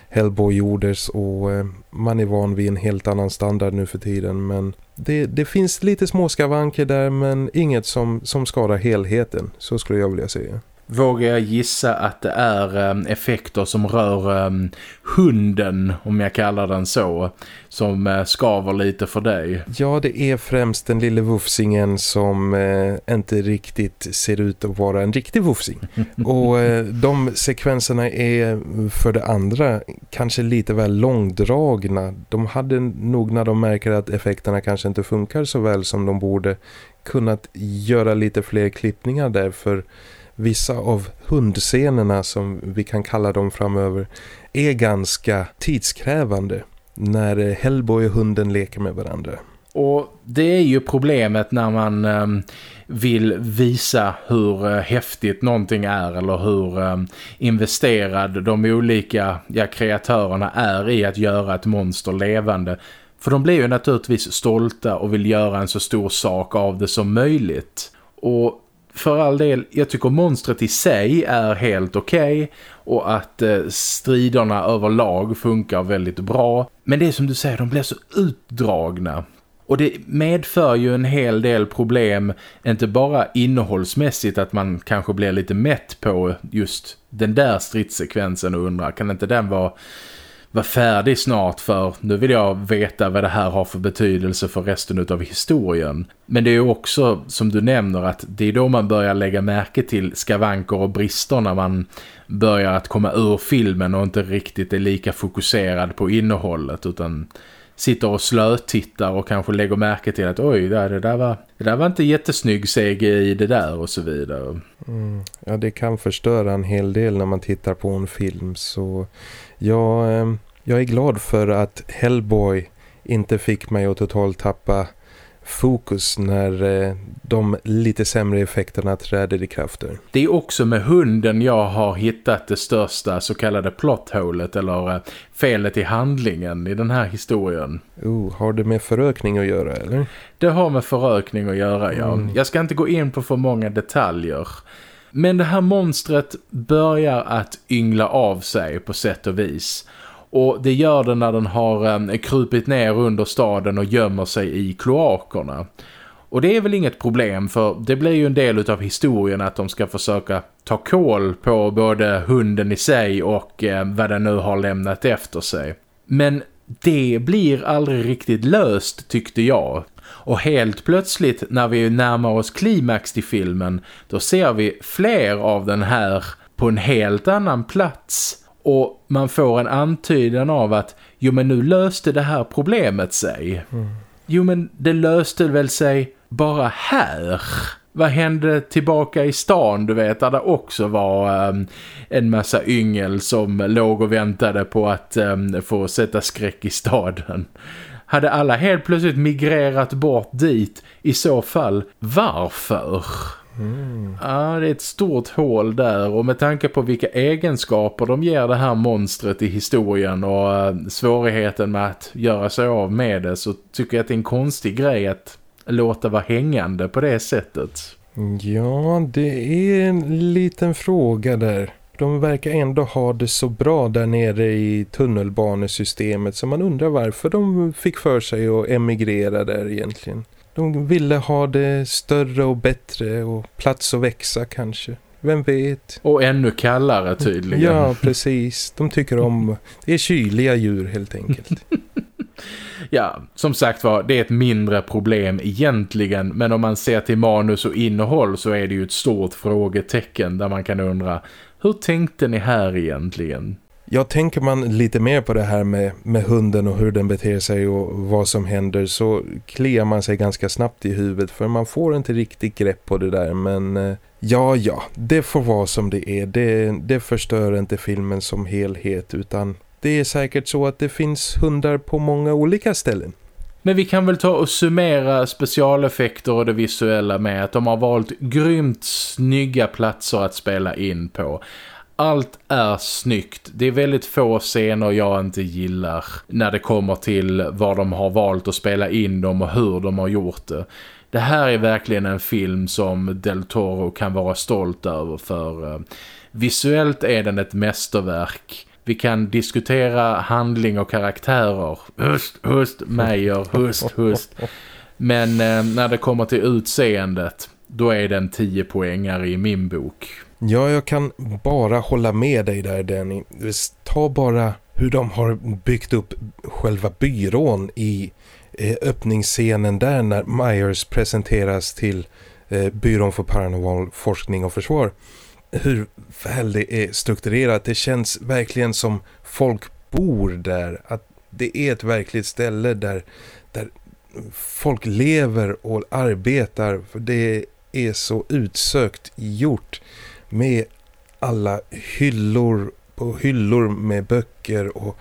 Speaker 2: Hellboy gjordes och man är van vid en helt annan standard nu för tiden. Men det, det finns lite små skavanker där men inget som, som skadar helheten, så skulle jag vilja säga
Speaker 1: vågar jag gissa att det är um, effekter som rör um, hunden, om jag kallar den så, som uh, skaver lite för dig.
Speaker 2: Ja, det är främst den lille vufsingen som uh, inte riktigt ser ut att vara en riktig vufsing. *laughs* Och uh, de sekvenserna är för det andra kanske lite väl långdragna. De hade nog när de märker att effekterna kanske inte funkar så väl som de borde kunnat göra lite fler klippningar där för vissa av hundscenerna som vi kan kalla dem framöver är ganska tidskrävande när Hellboy och hunden leker med varandra.
Speaker 1: Och det är ju problemet när man um, vill visa hur uh, häftigt någonting är eller hur um, investerad de olika ja, kreatörerna är i att göra ett monster levande. För de blir ju naturligtvis stolta och vill göra en så stor sak av det som möjligt. Och för all del, jag tycker monstret i sig är helt okej okay, och att eh, striderna överlag funkar väldigt bra. Men det är som du säger, de blir så utdragna. Och det medför ju en hel del problem, inte bara innehållsmässigt att man kanske blir lite mätt på just den där stridssekvensen och undrar, kan inte den vara vara färdig snart för nu vill jag veta vad det här har för betydelse för resten av historien. Men det är också, som du nämner, att det är då man börjar lägga märke till skavanker och brister när man börjar att komma ur filmen och inte riktigt är lika fokuserad på innehållet utan sitter och slötittar och kanske lägger märke till att oj, det där var, det där var inte jättesnygg CGI det där och så vidare.
Speaker 2: Mm. Ja, det kan förstöra en hel del när man tittar på en film så jag, ehm, jag är glad för att Hellboy inte fick mig att totalt tappa fokus när eh, de lite sämre effekterna träder i krafter.
Speaker 1: Det är också med hunden jag har hittat det största så kallade plothålet eller eh, felet i handlingen i den här historien.
Speaker 2: Oh, har det med förökning att göra eller?
Speaker 1: Det har med förökning att göra, ja. Mm. Jag ska inte gå in på för många detaljer. Men det här monstret börjar att yngla av sig på sätt och vis. Och det gör det när den har eh, krupit ner under staden och gömmer sig i kloakerna. Och det är väl inget problem för det blir ju en del av historien att de ska försöka ta koll på både hunden i sig och eh, vad den nu har lämnat efter sig. Men det blir aldrig riktigt löst tyckte jag. Och helt plötsligt när vi närmar oss klimax till filmen då ser vi fler av den här på en helt annan plats och man får en antydan av att jo men nu löste det här problemet sig. Mm. Jo men det löste väl sig bara här. Vad hände tillbaka i stan, du vet, där det också var um, en massa yngel som låg och väntade på att um, få sätta skräck i staden. Hade alla helt plötsligt migrerat bort dit? I så fall, varför? Mm. Ja, det är ett stort hål där och med tanke på vilka egenskaper de ger det här monstret i historien och uh, svårigheten med att göra sig av med det så tycker jag att det är en konstig grej att låta vara hängande på det sättet.
Speaker 2: Ja, det är en liten fråga där. De verkar ändå ha det så bra där nere i tunnelbanesystemet så man undrar varför de fick för sig att emigrera där egentligen. De ville ha det större och bättre och plats att växa kanske. Vem vet?
Speaker 1: Och ännu kallare tydligen.
Speaker 2: Ja, precis. De tycker om... Det är kyliga djur helt enkelt. *laughs*
Speaker 1: ja, som sagt var, det är ett mindre problem egentligen. Men om man ser till manus och innehåll så är det ju ett stort frågetecken där man kan undra hur tänkte ni här egentligen?
Speaker 2: Jag tänker man lite mer på det här med, med hunden och hur den beter sig och vad som händer så kliar man sig ganska snabbt i huvudet för man får inte riktigt grepp på det där men eh, ja ja, det får vara som det är. Det, det förstör inte filmen som helhet utan det är säkert så att det finns hundar på många olika ställen.
Speaker 1: Men vi kan väl ta och summera specialeffekter och det visuella med att de har valt grymt snygga platser att spela in på allt är snyggt. Det är väldigt få scener jag inte gillar när det kommer till var de har valt att spela in dem och hur de har gjort det. Det här är verkligen en film som Del Toro kan vara stolt över för eh, visuellt är den ett mästerverk. Vi kan diskutera handling och karaktärer. Hust, hust, Meyer, hust, hust. Men eh, när det kommer till utseendet, då är den 10 poängare i min bok.
Speaker 2: Ja, jag kan bara hålla med dig där Danny. Ta bara hur de har byggt upp själva byrån i eh, öppningsscenen där när Myers presenteras till eh, byrån för paranormal forskning och försvar. Hur väl det är strukturerat. Det känns verkligen som folk bor där. Att det är ett verkligt ställe där, där folk lever och arbetar. För det är så utsökt gjort med alla hyllor på hyllor med böcker och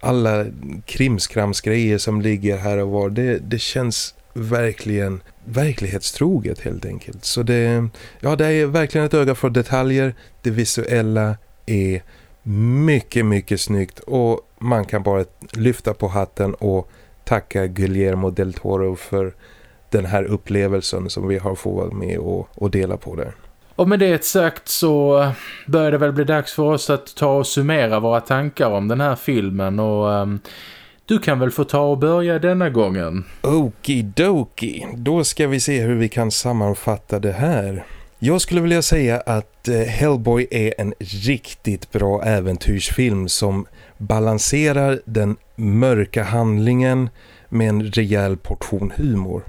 Speaker 2: alla krimskramsgrejer som ligger här och var. Det, det känns verkligen verklighetstroget helt enkelt. Så det, ja, det är verkligen ett öga för detaljer. Det visuella är mycket, mycket snyggt och man kan bara lyfta på hatten och tacka Guillermo del Toro för den här upplevelsen som vi har fått vara med och, och dela på det.
Speaker 1: Och med det sagt så börjar det väl bli dags för oss att ta och summera våra tankar om den här filmen och um, du kan väl få ta och börja denna gången.
Speaker 2: Okidoki, då ska vi se hur vi kan sammanfatta det här. Jag skulle vilja säga att eh, Hellboy är en riktigt bra äventyrsfilm som balanserar den mörka handlingen med en rejäl portion humor.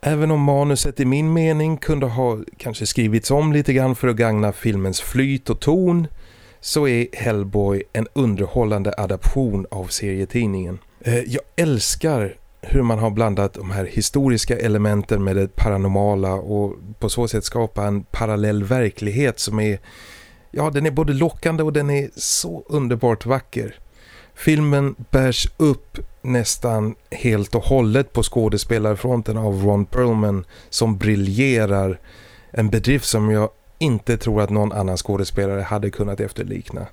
Speaker 2: Även om manuset i min mening kunde ha kanske skrivits om lite grann för att gagna filmens flyt och ton så är Hellboy en underhållande adaption av serietidningen. Eh, jag älskar hur man har blandat de här historiska elementen med det paranormala och på så sätt skapa en parallell verklighet som är ja, den är både lockande och den är så underbart vacker. Filmen bärs upp nästan helt och hållet på skådespelarfronten av Ron Perlman som briljerar en bedrift som jag inte tror att någon annan skådespelare hade kunnat efterlikna.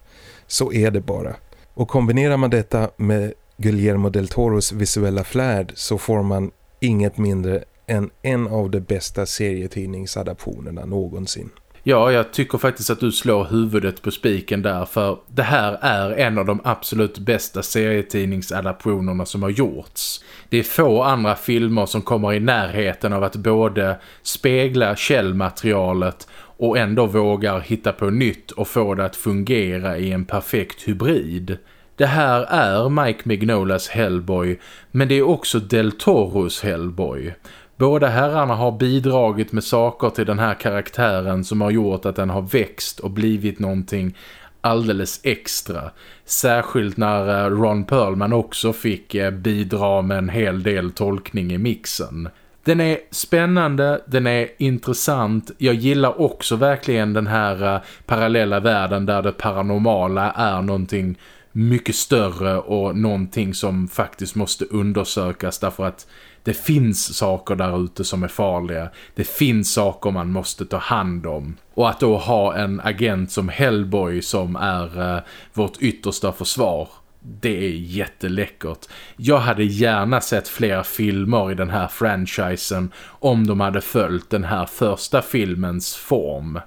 Speaker 2: Så är det bara. Och kombinerar man detta med Guillermo del Toros visuella flärd så får man inget mindre än en av de bästa serietidningsadaptionerna någonsin.
Speaker 1: Ja, jag tycker faktiskt att du slår huvudet på spiken där för det här är en av de absolut bästa serietidningsadaptionerna som har gjorts. Det är få andra filmer som kommer i närheten av att både spegla källmaterialet och ändå vågar hitta på nytt och få det att fungera i en perfekt hybrid. Det här är Mike Mignolas Hellboy men det är också Del Toros Hellboy. Båda herrarna har bidragit med saker till den här karaktären som har gjort att den har växt och blivit någonting alldeles extra. Särskilt när eh, Ron Perlman också fick eh, bidra med en hel del tolkning i mixen. Den är spännande, den är intressant. Jag gillar också verkligen den här uh, parallella världen där det paranormala är någonting mycket större och någonting som faktiskt måste undersökas därför att det finns saker där ute som är farliga. Det finns saker man måste ta hand om. Och att då ha en agent som Hellboy som är uh, vårt yttersta försvar det är jätteläckert. Jag hade gärna sett fler filmer i den här franchisen om de hade följt den här första filmens form.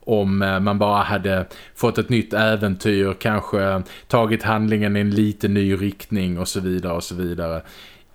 Speaker 1: Om eh, man bara hade fått ett nytt äventyr, kanske tagit handlingen i en lite ny riktning och så vidare och så vidare.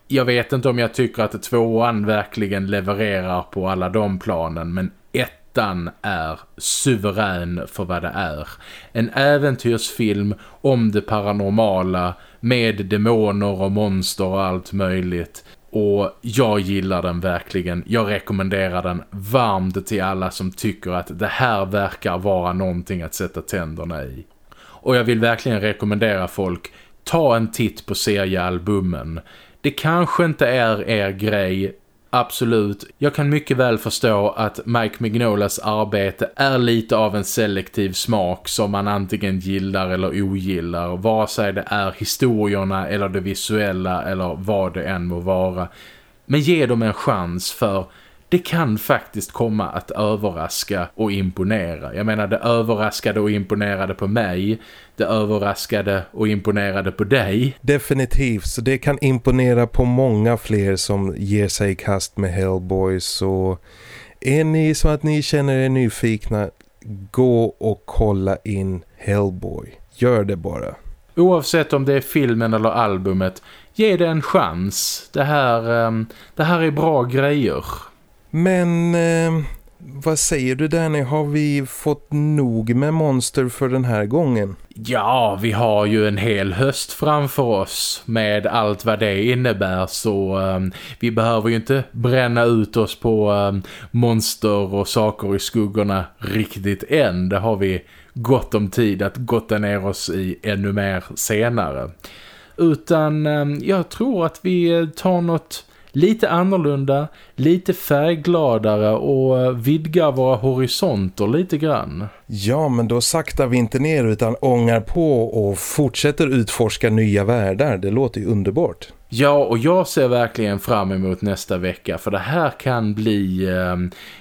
Speaker 1: Jag vet inte om jag tycker att tvåan verkligen levererar på alla de planen men ett ettan är suverän för vad det är. En äventyrsfilm om det paranormala med demoner och monster och allt möjligt. Och jag gillar den verkligen. Jag rekommenderar den varmt till alla som tycker att det här verkar vara någonting att sätta tänderna i. Och jag vill verkligen rekommendera folk, ta en titt på seriealbumen. Det kanske inte är er grej Absolut. Jag kan mycket väl förstå att Mike Mignolas arbete är lite av en selektiv smak som man antingen gillar eller ogillar. Vare sig det är historierna eller det visuella eller vad det än må vara. Men ge dem en chans för det kan faktiskt komma att överraska och imponera. Jag menar, det överraskade och imponerade på mig. Det överraskade och imponerade på dig.
Speaker 2: Definitivt, så det kan imponera på många fler som ger sig i kast med Hellboy. Så är ni så att ni känner er nyfikna, gå och kolla in Hellboy. Gör det bara.
Speaker 1: Oavsett om det är filmen eller albumet, ge det en chans. Det här, um, det här är bra grejer.
Speaker 2: Men eh, vad säger du Danny? Har vi fått nog med monster för den här gången?
Speaker 1: Ja, vi har ju en hel höst framför oss med allt vad det innebär så um, vi behöver ju inte bränna ut oss på um, monster och saker i skuggorna riktigt än. Det har vi gott om tid att gotta ner oss i ännu mer senare. Utan um, jag tror att vi tar något lite annorlunda, lite färggladare och eh, vidgar våra horisonter lite grann.
Speaker 2: Ja, men då saktar vi inte ner utan ångar på och fortsätter utforska nya världar. Det låter ju underbart.
Speaker 1: Ja, och jag ser verkligen fram emot nästa vecka för det här kan bli eh,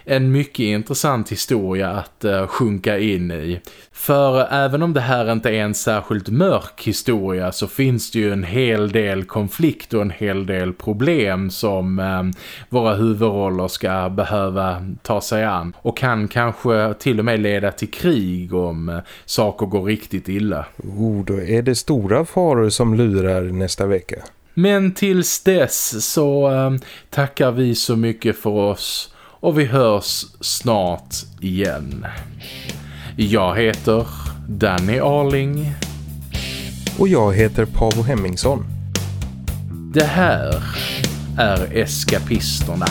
Speaker 1: en mycket intressant historia att eh, sjunka in i. För eh, även om det här inte är en särskilt mörk historia så finns det ju en hel del konflikt och en hel del problem som eh, våra huvudroller ska behöva ta sig an. Och kan kanske till och med leda till krig om eh, saker går riktigt illa.
Speaker 2: Oh, då är det stora faror som lurar nästa vecka.
Speaker 1: Men tills dess så äh, tackar vi så mycket för oss och vi hörs snart igen. Jag heter Danny Arling.
Speaker 2: Och jag heter Pavo Hemmingsson.
Speaker 1: Det här är Eskapisterna.